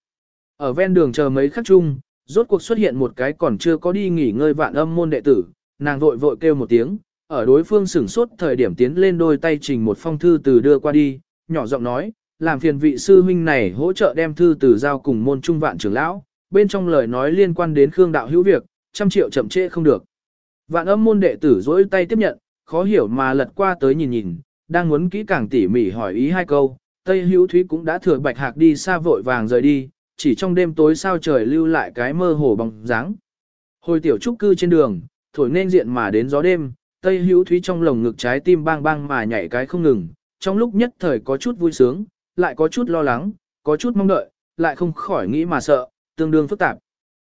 Speaker 1: Ở ven đường chờ mấy khắc chung, rốt cuộc xuất hiện một cái còn chưa có đi nghỉ ngơi vạn âm môn đệ tử, nàng vội vội kêu một tiếng, ở đối phương sửng sốt thời điểm tiến lên đôi tay trình một phong thư từ đưa qua đi, nhỏ giọng nói, làm phiền vị sư huynh này hỗ trợ đem thư từ giao cùng môn trung vạn trưởng lão, bên trong lời nói liên quan đến Khương đạo hữu việc, trăm triệu chậm trễ không được. Vạn âm môn đệ tử dỗi tay tiếp nhận, khó hiểu mà lật qua tới nhìn nhìn, đang muốn kỹ càng tỉ mỉ hỏi ý hai câu, Tây Hữu Thúy cũng đã thừa bạch hạc đi xa vội vàng rời đi, chỉ trong đêm tối sao trời lưu lại cái mơ hồ bóng dáng. Hồi tiểu trúc cư trên đường, thổi nên diện mà đến gió đêm, Tây Hữu Thúy trong lồng ngực trái tim bang bang mà nhảy cái không ngừng, trong lúc nhất thời có chút vui sướng, lại có chút lo lắng, có chút mong đợi, lại không khỏi nghĩ mà sợ, tương đương phức tạp.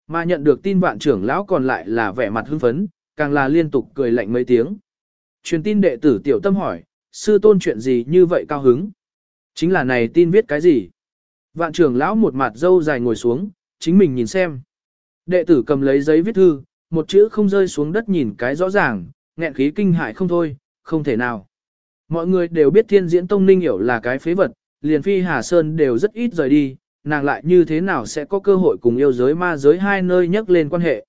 Speaker 1: Mà nhận được tin vạn trưởng lão còn lại là vẻ mặt hưng phấn, càng là liên tục cười lạnh mấy tiếng. Truyền tin đệ tử tiểu tâm hỏi, sư tôn chuyện gì như vậy cao hứng? Chính là này tin viết cái gì? Vạn trưởng lão một mặt dâu dài ngồi xuống, chính mình nhìn xem. Đệ tử cầm lấy giấy viết thư, một chữ không rơi xuống đất nhìn cái rõ ràng, nghẹn khí kinh hại không thôi, không thể nào. Mọi người đều biết thiên diễn tông ninh hiểu là cái phế vật, liền phi Hà Sơn đều rất ít rời đi, nàng lại như thế nào sẽ có cơ hội cùng yêu giới ma giới hai nơi nhắc lên quan hệ.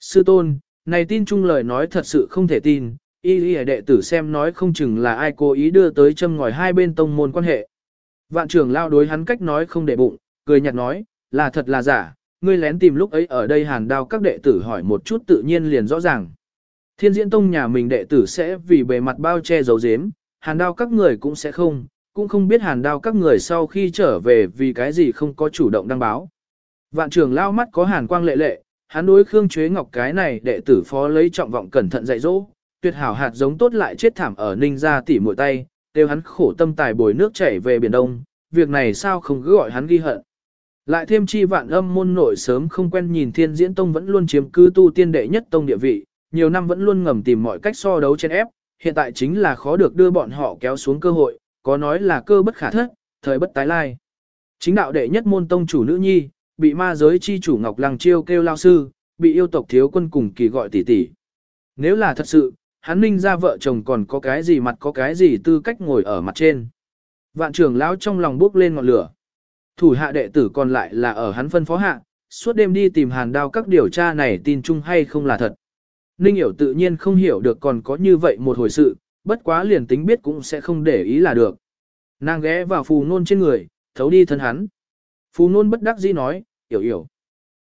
Speaker 1: Sư tôn, này tin chung lời nói thật sự không thể tin, y y đệ tử xem nói không chừng là ai cố ý đưa tới châm ngòi hai bên tông môn quan hệ. Vạn trưởng lao đối hắn cách nói không để bụng, cười nhạt nói, là thật là giả, ngươi lén tìm lúc ấy ở đây hàn đao các đệ tử hỏi một chút tự nhiên liền rõ ràng. Thiên diễn tông nhà mình đệ tử sẽ vì bề mặt bao che giấu giếm, hàn đao các người cũng sẽ không, cũng không biết hàn đao các người sau khi trở về vì cái gì không có chủ động đăng báo. Vạn trưởng lao mắt có hàn quang lệ lệ, hắn đối Khương Chế Ngọc cái này đệ tử phó lấy trọng vọng cẩn thận dạy dỗ, tuyệt hảo hạt giống tốt lại chết thảm ở ninh gia tỉ muội tay, đều hắn khổ tâm tài bồi nước chảy về biển đông, việc này sao không cứ gọi hắn ghi hận. Lại thêm chi vạn âm môn nội sớm không quen nhìn thiên diễn tông vẫn luôn chiếm cư tu tiên đệ nhất tông địa vị, nhiều năm vẫn luôn ngầm tìm mọi cách so đấu trên ép, hiện tại chính là khó được đưa bọn họ kéo xuống cơ hội, có nói là cơ bất khả thất, thời bất tái lai. Chính đạo đệ nhất môn tông chủ nữ nhi, bị ma giới chi chủ Ngọc Lăng Chiêu kêu lao sư, bị yêu tộc thiếu quân cùng kỳ gọi tỷ tỷ. Nếu là thật sự, hắn ninh ra vợ chồng còn có cái gì mặt có cái gì tư cách ngồi ở mặt trên. Vạn trưởng lão trong lòng bốc lên ngọn lửa. Thủ hạ đệ tử còn lại là ở hắn phân phó hạ, suốt đêm đi tìm hàn đao các điều tra này tin chung hay không là thật. Ninh hiểu tự nhiên không hiểu được còn có như vậy một hồi sự, bất quá liền tính biết cũng sẽ không để ý là được. Nàng ghé vào phù nôn trên người, thấu đi thân hắn. Phù nôn bất đắc dĩ nói, hiểu hiểu.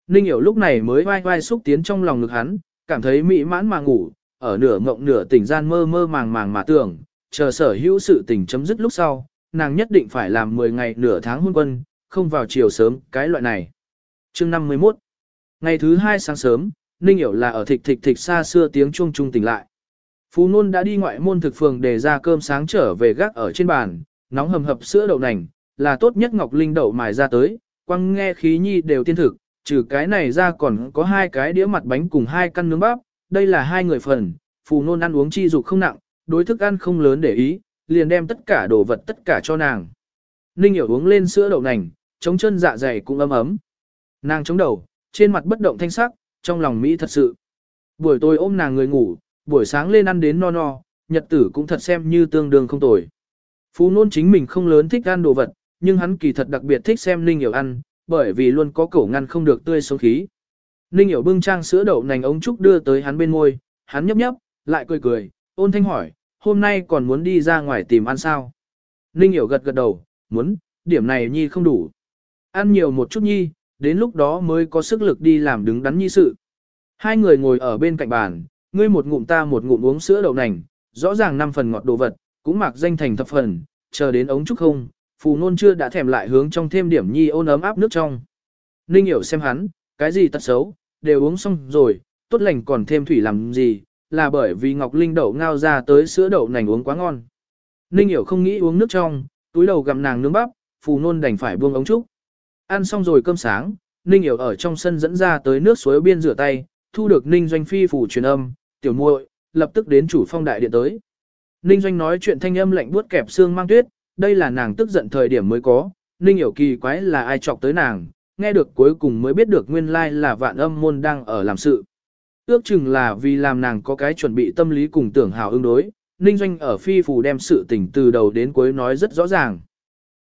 Speaker 1: Ninh hiểu lúc này mới vai vai xúc tiến trong lòng ngực hắn, cảm thấy mỹ mãn mà ngủ, ở nửa ngộng nửa tỉnh gian mơ mơ màng màng mà tưởng, chờ sở hữu sự tình chấm dứt lúc sau, nàng nhất định phải làm 10 ngày nửa tháng hôn quân, không vào chiều sớm, cái loại này. chương 51 Ngày thứ hai sáng sớm, Ninh hiểu là ở thịch thịch thịch xa xưa tiếng chuông trung tỉnh lại. Phú Nôn đã đi ngoại môn thực phường để ra cơm sáng trở về gác ở trên bàn, nóng hầm hập sữa đậu nành, là tốt nhất ngọc linh đậu mài ra tới, quăng nghe khí nhi đều tiên thực, trừ cái này ra còn có hai cái đĩa mặt bánh cùng hai căn nướng bắp, đây là hai người phần, Phù Nôn ăn uống chi dục không nặng, đối thức ăn không lớn để ý, liền đem tất cả đồ vật tất cả cho nàng. Ninh hiểu uống lên sữa đậu nành, chống chân dạ dày cũng ấm ấm. Nàng chống đầu, trên mặt bất động thanh sắc, trong lòng Mỹ thật sự. Buổi tối ôm nàng người ngủ, buổi sáng lên ăn đến no no, nhật tử cũng thật xem như tương đương không tồi. Phú nôn chính mình không lớn thích ăn đồ vật, nhưng hắn kỳ thật đặc biệt thích xem Ninh Hiểu ăn, bởi vì luôn có cổ ngăn không được tươi sống khí. Ninh Hiểu bưng trang sữa đậu nành ống trúc đưa tới hắn bên môi, hắn nhấp nhấp, lại cười cười, ôn thanh hỏi, hôm nay còn muốn đi ra ngoài tìm ăn sao? Ninh Hiểu gật gật đầu, muốn, điểm này nhi không đủ. Ăn nhiều một chút nhi, đến lúc đó mới có sức lực đi làm đứng đắn nhi sự. Hai người ngồi ở bên cạnh bàn, ngươi một ngụm ta một ngụm uống sữa đậu nành, rõ ràng năm phần ngọt đồ vật, cũng mặc danh thành thập phần, chờ đến ống trúc không, phù nôn chưa đã thèm lại hướng trong thêm điểm nhi ôn ấm áp nước trong. Ninh hiểu xem hắn, cái gì tật xấu, đều uống xong rồi, tốt lành còn thêm thủy làm gì, là bởi vì Ngọc Linh đậu ngao ra tới sữa đậu nành uống quá ngon. Ninh hiểu không nghĩ uống nước trong, túi đầu gặm nàng nướng bắp, phù nôn đành phải buông ống trúc. Ăn xong rồi cơm sáng, Ninh hiểu ở trong sân dẫn ra tới nước suối biên rửa tay, thu được Ninh Doanh Phi phủ truyền âm, tiểu muội, lập tức đến chủ phong đại điện tới. Ninh Doanh nói chuyện thanh âm lạnh buốt kẹp xương mang tuyết, đây là nàng tức giận thời điểm mới có, Ninh hiểu kỳ quái là ai chọc tới nàng, nghe được cuối cùng mới biết được nguyên lai là vạn âm môn đang ở làm sự. Ước chừng là vì làm nàng có cái chuẩn bị tâm lý cùng tưởng hào ứng đối, Ninh Doanh ở phi phù đem sự tình từ đầu đến cuối nói rất rõ ràng.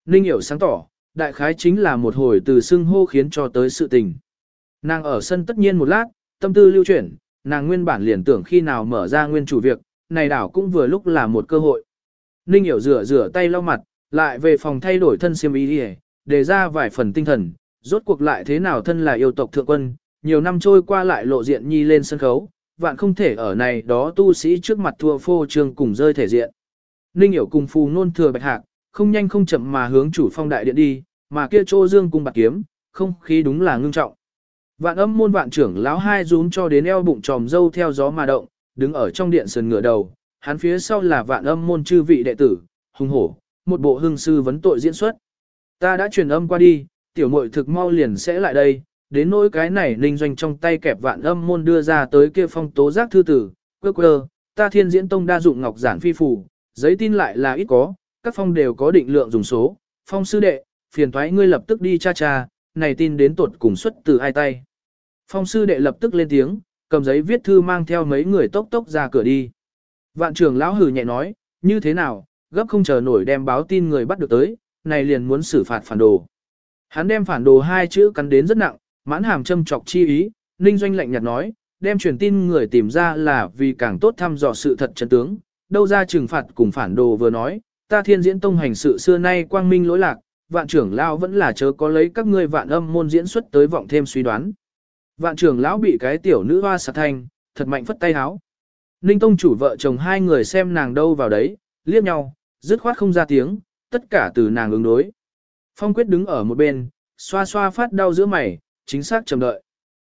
Speaker 1: Ninh hiểu sáng tỏ, đại khái chính là một hồi từ xưng hô khiến cho tới sự tình. Nàng ở sân tất nhiên một lát, tâm tư lưu chuyển, nàng nguyên bản liền tưởng khi nào mở ra nguyên chủ việc, này đảo cũng vừa lúc là một cơ hội. Ninh hiểu rửa rửa tay lau mặt, lại về phòng thay đổi thân xiêm y đi để ra vài phần tinh thần, rốt cuộc lại thế nào thân là yêu tộc thượng quân, nhiều năm trôi qua lại lộ diện nhi lên sân khấu, vạn không thể ở này đó tu sĩ trước mặt thua phô trương cùng rơi thể diện. Ninh hiểu cùng phù nôn thừa bạch hạc, không nhanh không chậm mà hướng chủ phong đại điện đi, mà kia trô dương cùng bạc kiếm, không khí đúng là ngưng trọng. Vạn âm môn vạn trưởng lão hai rún cho đến eo bụng tròm dâu theo gió mà động, đứng ở trong điện sườn ngửa đầu, hắn phía sau là vạn âm môn chư vị đệ tử, hùng hổ, một bộ hương sư vấn tội diễn xuất. Ta đã truyền âm qua đi, tiểu muội thực mau liền sẽ lại đây, đến nỗi cái này ninh doanh trong tay kẹp vạn âm môn đưa ra tới kia phong tố giác thư tử, quơ quơ, ta thiên diễn tông đa dụng ngọc giản phi phủ, giấy tin lại là ít có, các phong đều có định lượng dùng số, phong sư đệ, phiền thoái ngươi lập tức đi cha cha, này tin đến tuột cùng xuất từ ai tay. Phong sư đệ lập tức lên tiếng, cầm giấy viết thư mang theo mấy người tốc tốc ra cửa đi. Vạn trưởng lão hừ nhẹ nói, như thế nào, gấp không chờ nổi đem báo tin người bắt được tới, này liền muốn xử phạt phản đồ. Hắn đem phản đồ hai chữ cắn đến rất nặng, mãn hàm châm chọc chi ý, Ninh Doanh lạnh nhạt nói, đem truyền tin người tìm ra là vì càng tốt thăm dò sự thật chân tướng, đâu ra trừng phạt cùng phản đồ vừa nói, ta thiên diễn tông hành sự xưa nay quang minh lỗi lạc, vạn trưởng lão vẫn là chớ có lấy các ngươi vạn âm môn diễn xuất tới vọng thêm suy đoán. Vạn trưởng lão bị cái tiểu nữ hoa sạt thanh, thật mạnh phất tay háo. Ninh tông chủ vợ chồng hai người xem nàng đâu vào đấy, liếc nhau, dứt khoát không ra tiếng, tất cả từ nàng ứng đối. Phong quyết đứng ở một bên, xoa xoa phát đau giữa mày, chính xác chờ đợi.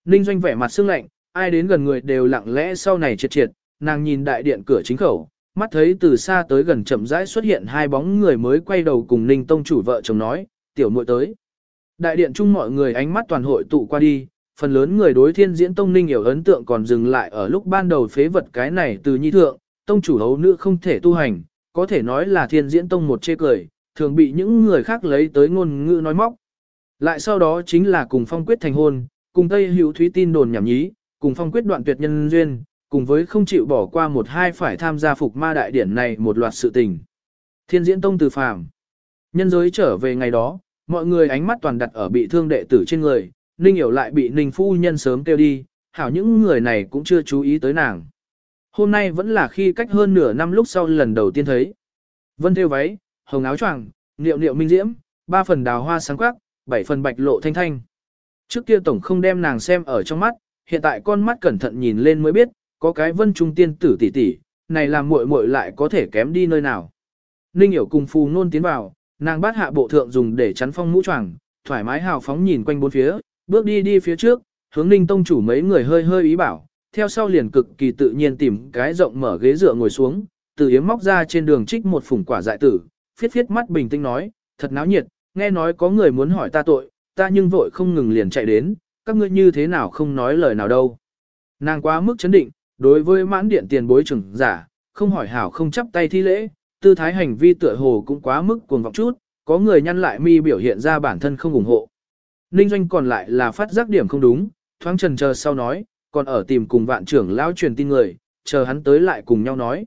Speaker 1: Ninh doanh vẻ mặt sương lạnh, ai đến gần người đều lặng lẽ sau này triệt triệt, nàng nhìn đại điện cửa chính khẩu, mắt thấy từ xa tới gần chậm rãi xuất hiện hai bóng người mới quay đầu cùng Ninh Tông chủ vợ chồng nói, tiểu muội tới. Đại điện chung mọi người ánh mắt toàn hội tụ qua đi, phần lớn người đối thiên diễn tông Ninh hiểu ấn tượng còn dừng lại ở lúc ban đầu phế vật cái này từ nhi thượng, tông chủ hấu nữ không thể tu hành, có thể nói là thiên diễn tông một chê cười, thường bị những người khác lấy tới ngôn ngữ nói móc. Lại sau đó chính là cùng phong quyết thành hôn, cùng Tây Hữu Thúy tin đồn nhảm nhí, cùng phong quyết đoạn tuyệt nhân duyên, cùng với không chịu bỏ qua một hai phải tham gia phục ma đại điển này một loạt sự tình. Thiên diễn tông từ phàm. Nhân giới trở về ngày đó, mọi người ánh mắt toàn đặt ở bị thương đệ tử trên người, Ninh hiểu lại bị Ninh phu nhân sớm kêu đi, hảo những người này cũng chưa chú ý tới nàng. Hôm nay vẫn là khi cách hơn nửa năm lúc sau lần đầu tiên thấy. Vân theo váy, hồng áo choàng, niệu niệu minh diễm, ba phần đào hoa sáng quắc, bảy phần bạch lộ thanh thanh. Trước kia tổng không đem nàng xem ở trong mắt, hiện tại con mắt cẩn thận nhìn lên mới biết, có cái vân trung tiên tử tỷ tỷ, này làm muội muội lại có thể kém đi nơi nào. Ninh hiểu cùng phù nôn tiến vào, nàng bắt hạ bộ thượng dùng để chắn phong mũ choàng, thoải mái hào phóng nhìn quanh bốn phía, bước đi đi phía trước, hướng ninh tông chủ mấy người hơi hơi ý bảo, theo sau liền cực kỳ tự nhiên tìm cái rộng mở ghế dựa ngồi xuống, từ yếm móc ra trên đường trích một phủng quả dại tử, phiết phiết mắt bình tĩnh nói, thật náo nhiệt, nghe nói có người muốn hỏi ta tội, ta nhưng vội không ngừng liền chạy đến, các ngươi như thế nào không nói lời nào đâu. Nàng quá mức chấn định, đối với mãn điện tiền bối trưởng giả, không hỏi hảo không chấp tay thi lễ, tư thái hành vi tựa hồ cũng quá mức cuồng vọng chút, có người nhăn lại mi biểu hiện ra bản thân không ủng hộ. Ninh doanh còn lại là phát giác điểm không đúng, thoáng trần chờ sau nói, còn ở tìm cùng vạn trưởng lao truyền tin người, chờ hắn tới lại cùng nhau nói.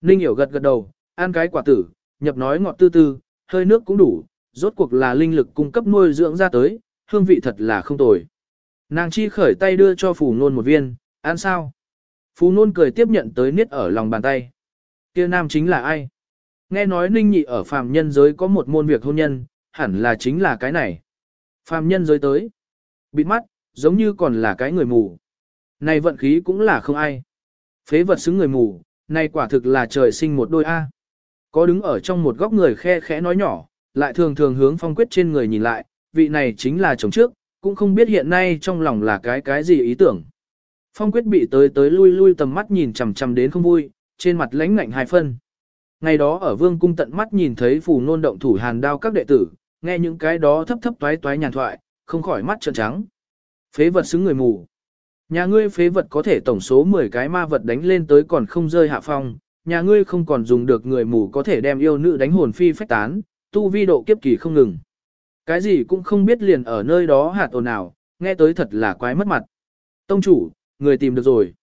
Speaker 1: Ninh hiểu gật gật đầu, ăn cái quả tử, nhập nói ngọt tư tư, hơi nước cũng đủ, rốt cuộc là linh lực cung cấp nuôi dưỡng ra tới, hương vị thật là không tồi. Nàng chi khởi tay đưa cho phù nôn một viên, ăn sao? Phù nôn cười tiếp nhận tới niết ở lòng bàn tay. Kia nam chính là ai? Nghe nói ninh nhị ở phàm nhân giới có một môn việc hôn nhân, hẳn là chính là cái này. Phàm nhân giới tới. Bịt mắt, giống như còn là cái người mù. Này vận khí cũng là không ai. Phế vật xứng người mù, này quả thực là trời sinh một đôi A. Có đứng ở trong một góc người khe khẽ nói nhỏ, lại thường thường hướng phong quyết trên người nhìn lại, vị này chính là chồng trước, cũng không biết hiện nay trong lòng là cái cái gì ý tưởng. Phong quyết bị tới tới lui lui tầm mắt nhìn chằm chằm đến không vui, trên mặt lãnh ngạnh hai phân. Ngày đó ở vương cung tận mắt nhìn thấy phù nôn động thủ hàn đao các đệ tử, nghe những cái đó thấp thấp toái toái nhàn thoại, không khỏi mắt trợn trắng. Phế vật xứng người mù. Nhà ngươi phế vật có thể tổng số 10 cái ma vật đánh lên tới còn không rơi hạ phong, nhà ngươi không còn dùng được người mù có thể đem yêu nữ đánh hồn phi phách tán, tu vi độ kiếp kỳ không ngừng. Cái gì cũng không biết liền ở nơi đó hạt ồn nào, nghe tới thật là quái mất mặt. Tông chủ, người tìm được rồi.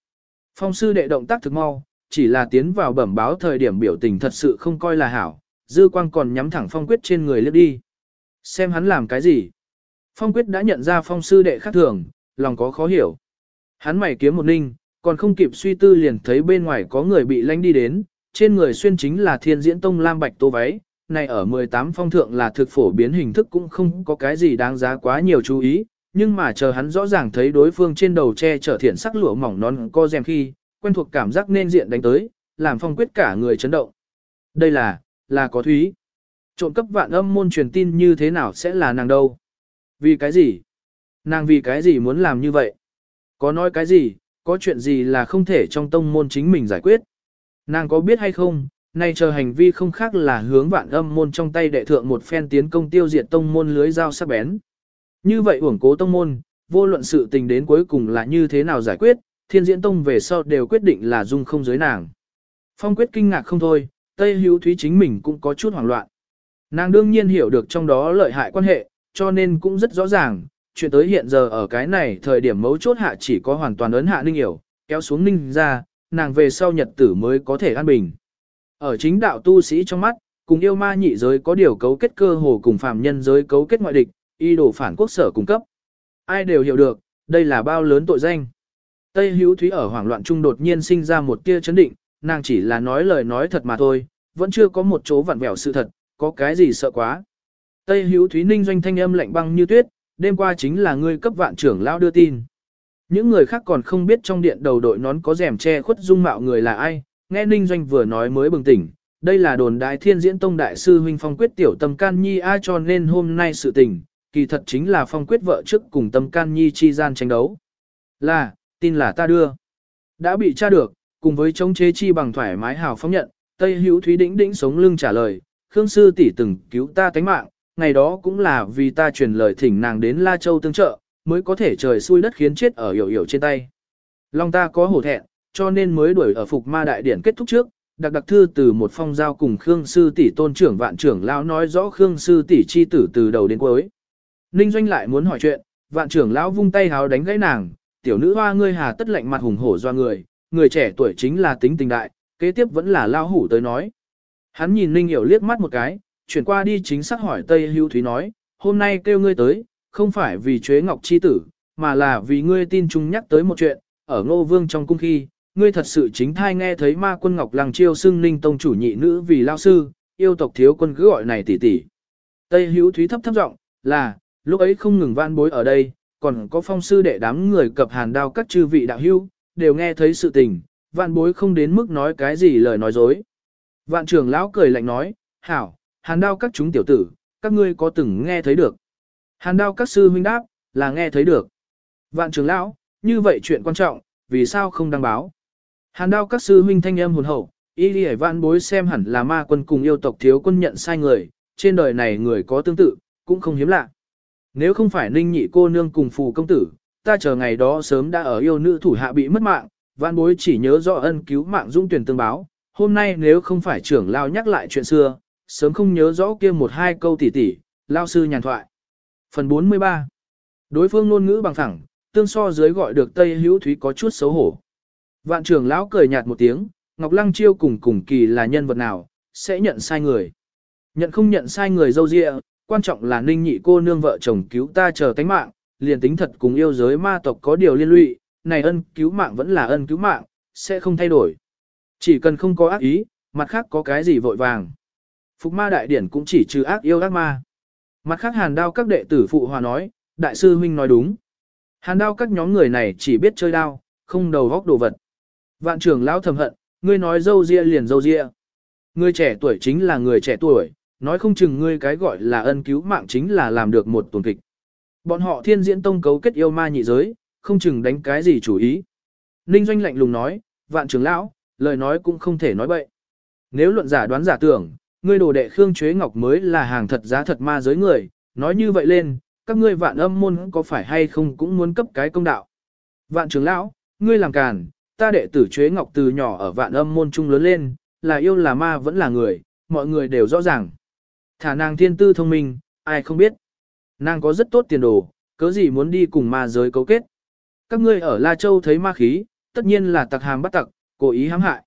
Speaker 1: Phong sư đệ động tác thực mau, chỉ là tiến vào bẩm báo thời điểm biểu tình thật sự không coi là hảo, dư quang còn nhắm thẳng phong quyết trên người lướt đi. Xem hắn làm cái gì. Phong quyết đã nhận ra phong sư đệ khác thường, lòng có khó hiểu. Hắn mày kiếm một ninh, còn không kịp suy tư liền thấy bên ngoài có người bị lanh đi đến, trên người xuyên chính là thiên diễn tông lam bạch tô váy, này ở 18 phong thượng là thực phổ biến hình thức cũng không có cái gì đáng giá quá nhiều chú ý, nhưng mà chờ hắn rõ ràng thấy đối phương trên đầu che chở thiện sắc lụa mỏng non co rèm khi, quen thuộc cảm giác nên diện đánh tới, làm phong quyết cả người chấn động. Đây là, là có thúy. Trộn cấp vạn âm môn truyền tin như thế nào sẽ là nàng đâu? Vì cái gì? Nàng vì cái gì muốn làm như vậy? Có nói cái gì, có chuyện gì là không thể trong tông môn chính mình giải quyết? Nàng có biết hay không, nay chờ hành vi không khác là hướng vạn âm môn trong tay đệ thượng một phen tiến công tiêu diệt tông môn lưới dao sắc bén. Như vậy uổng cố tông môn, vô luận sự tình đến cuối cùng là như thế nào giải quyết, thiên diễn tông về sau đều quyết định là dung không giới nàng. Phong quyết kinh ngạc không thôi, Tây Hữu Thúy chính mình cũng có chút hoảng loạn. Nàng đương nhiên hiểu được trong đó lợi hại quan hệ, cho nên cũng rất rõ ràng, chuyện tới hiện giờ ở cái này thời điểm mấu chốt hạ chỉ có hoàn toàn ấn hạ ninh hiểu, kéo xuống ninh ra, nàng về sau nhật tử mới có thể an bình. Ở chính đạo tu sĩ trong mắt, cùng yêu ma nhị giới có điều cấu kết cơ hồ cùng phạm nhân giới cấu kết ngoại địch, y đồ phản quốc sở cung cấp. Ai đều hiểu được, đây là bao lớn tội danh. Tây Hữu Thúy ở hoảng loạn trung đột nhiên sinh ra một tia chấn định, nàng chỉ là nói lời nói thật mà thôi, vẫn chưa có một chỗ vặn vẹo sự thật, có cái gì sợ quá. Tây Hữu Thúy Ninh doanh thanh âm lạnh băng như tuyết, đêm qua chính là ngươi cấp vạn trưởng lão đưa tin. Những người khác còn không biết trong điện đầu đội nón có rèm che khuất dung mạo người là ai, nghe Ninh doanh vừa nói mới bừng tỉnh, đây là đồn đại thiên diễn tông đại sư huynh phong quyết tiểu tâm can nhi ai cho nên hôm nay sự tình, kỳ thật chính là phong quyết vợ trước cùng tâm can nhi chi gian tranh đấu. Là, tin là ta đưa. Đã bị tra được, cùng với chống chế chi bằng thoải mái hào phóng nhận, Tây Hữu Thúy đĩnh đĩnh sống lưng trả lời, Khương sư tỷ từng cứu ta tánh mạng, ngày đó cũng là vì ta truyền lời thỉnh nàng đến La Châu tương trợ, mới có thể trời xui đất khiến chết ở hiểu hiểu trên tay. Long ta có hổ thẹn, cho nên mới đuổi ở phục ma đại điển kết thúc trước, đặc đặc thư từ một phong giao cùng Khương sư tỷ tôn trưởng vạn trưởng lão nói rõ Khương sư tỷ chi tử từ đầu đến cuối. Ninh Doanh lại muốn hỏi chuyện, vạn trưởng lão vung tay háo đánh gãy nàng, tiểu nữ hoa ngươi hà tất lạnh mặt hùng hổ do người, người trẻ tuổi chính là tính tình đại, kế tiếp vẫn là lao hủ tới nói. Hắn nhìn Ninh Hiểu liếc mắt một cái, chuyển qua đi chính xác hỏi Tây Hưu Thúy nói, hôm nay kêu ngươi tới, không phải vì chế ngọc chi tử, mà là vì ngươi tin chung nhắc tới một chuyện, ở ngô vương trong cung khi, ngươi thật sự chính thai nghe thấy ma quân ngọc lăng chiêu xưng ninh tông chủ nhị nữ vì lao sư, yêu tộc thiếu quân cứ gọi này tỷ tỷ. Tây Hữu Thúy thấp thấp giọng là, lúc ấy không ngừng van bối ở đây, còn có phong sư đệ đám người cập hàn đao các chư vị đạo hưu, đều nghe thấy sự tình, van bối không đến mức nói cái gì lời nói dối. Vạn trưởng lão cười lạnh nói, hảo, hàn đao các chúng tiểu tử, các ngươi có từng nghe thấy được. Hàn đao các sư huynh đáp, là nghe thấy được. Vạn trưởng lão, như vậy chuyện quan trọng, vì sao không đăng báo. Hàn đao các sư huynh thanh âm hồn hậu, y đi vạn bối xem hẳn là ma quân cùng yêu tộc thiếu quân nhận sai người, trên đời này người có tương tự, cũng không hiếm lạ. Nếu không phải ninh nhị cô nương cùng phù công tử, ta chờ ngày đó sớm đã ở yêu nữ thủ hạ bị mất mạng, vạn bối chỉ nhớ rõ ân cứu mạng dung tuyển tương báo. Hôm nay nếu không phải trưởng lao nhắc lại chuyện xưa, sớm không nhớ rõ kia một hai câu tỉ tỉ, lao sư nhàn thoại. Phần 43 Đối phương ngôn ngữ bằng thẳng, tương so dưới gọi được Tây Hữu Thúy có chút xấu hổ. Vạn trưởng lão cười nhạt một tiếng, Ngọc Lăng Chiêu cùng cùng kỳ là nhân vật nào, sẽ nhận sai người. Nhận không nhận sai người dâu dịa, quan trọng là ninh nhị cô nương vợ chồng cứu ta chờ tánh mạng, liền tính thật cùng yêu giới ma tộc có điều liên lụy, này ân cứu mạng vẫn là ân cứu mạng, sẽ không thay đổi. Chỉ cần không có ác ý, mặt khác có cái gì vội vàng. Phục ma đại điển cũng chỉ trừ ác yêu ác ma. Mặt khác hàn đao các đệ tử phụ hòa nói, đại sư huynh nói đúng. Hàn đao các nhóm người này chỉ biết chơi đao, không đầu góc đồ vật. Vạn trưởng lão thầm hận, ngươi nói dâu ria liền dâu ria. Ngươi trẻ tuổi chính là người trẻ tuổi, nói không chừng ngươi cái gọi là ân cứu mạng chính là làm được một tuần kịch. Bọn họ thiên diễn tông cấu kết yêu ma nhị giới, không chừng đánh cái gì chủ ý. Ninh Doanh lạnh lùng nói, vạn trưởng lão, lời nói cũng không thể nói bậy. Nếu luận giả đoán giả tưởng, ngươi đồ đệ Khương Chế Ngọc mới là hàng thật giá thật ma giới người, nói như vậy lên, các ngươi vạn âm môn có phải hay không cũng muốn cấp cái công đạo. Vạn trưởng lão, ngươi làm càn, ta đệ tử Chế Ngọc từ nhỏ ở vạn âm môn trung lớn lên, là yêu là ma vẫn là người, mọi người đều rõ ràng. Thả nàng thiên tư thông minh, ai không biết. Nàng có rất tốt tiền đồ, cớ gì muốn đi cùng ma giới cấu kết. Các ngươi ở La Châu thấy ma khí, tất nhiên là tặc hàm bắt tặc, cố ý hãm hại.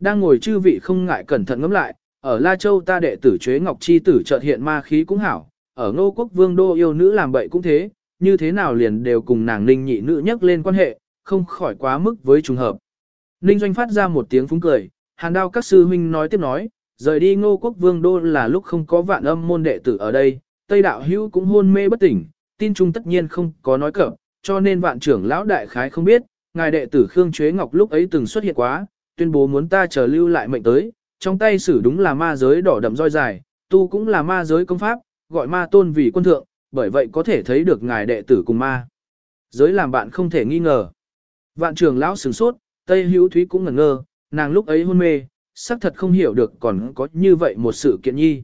Speaker 1: Đang ngồi chư vị không ngại cẩn thận ngẫm lại, ở La Châu ta đệ tử chế ngọc chi tử chợt hiện ma khí cũng hảo, ở ngô quốc vương đô yêu nữ làm bậy cũng thế, như thế nào liền đều cùng nàng ninh nhị nữ nhắc lên quan hệ, không khỏi quá mức với trùng hợp. Ninh doanh phát ra một tiếng phúng cười, hàn đao các sư huynh nói tiếp nói, rời đi ngô quốc vương đô là lúc không có vạn âm môn đệ tử ở đây, Tây đạo hữu cũng hôn mê bất tỉnh, tin trung tất nhiên không có nói cỡ, cho nên vạn trưởng lão đại khái không biết, ngài đệ tử Khương chuế Ngọc lúc ấy từng xuất hiện quá, tuyên bố muốn ta chờ lưu lại mệnh tới, trong tay sử đúng là ma giới đỏ đậm roi dài, tu cũng là ma giới công pháp, gọi ma tôn vì quân thượng, bởi vậy có thể thấy được ngài đệ tử cùng ma. Giới làm bạn không thể nghi ngờ. Vạn trưởng lão sửng sốt, Tây Hữu Thúy cũng ngẩn ngơ, nàng lúc ấy hôn mê, xác thật không hiểu được còn có như vậy một sự kiện nhi.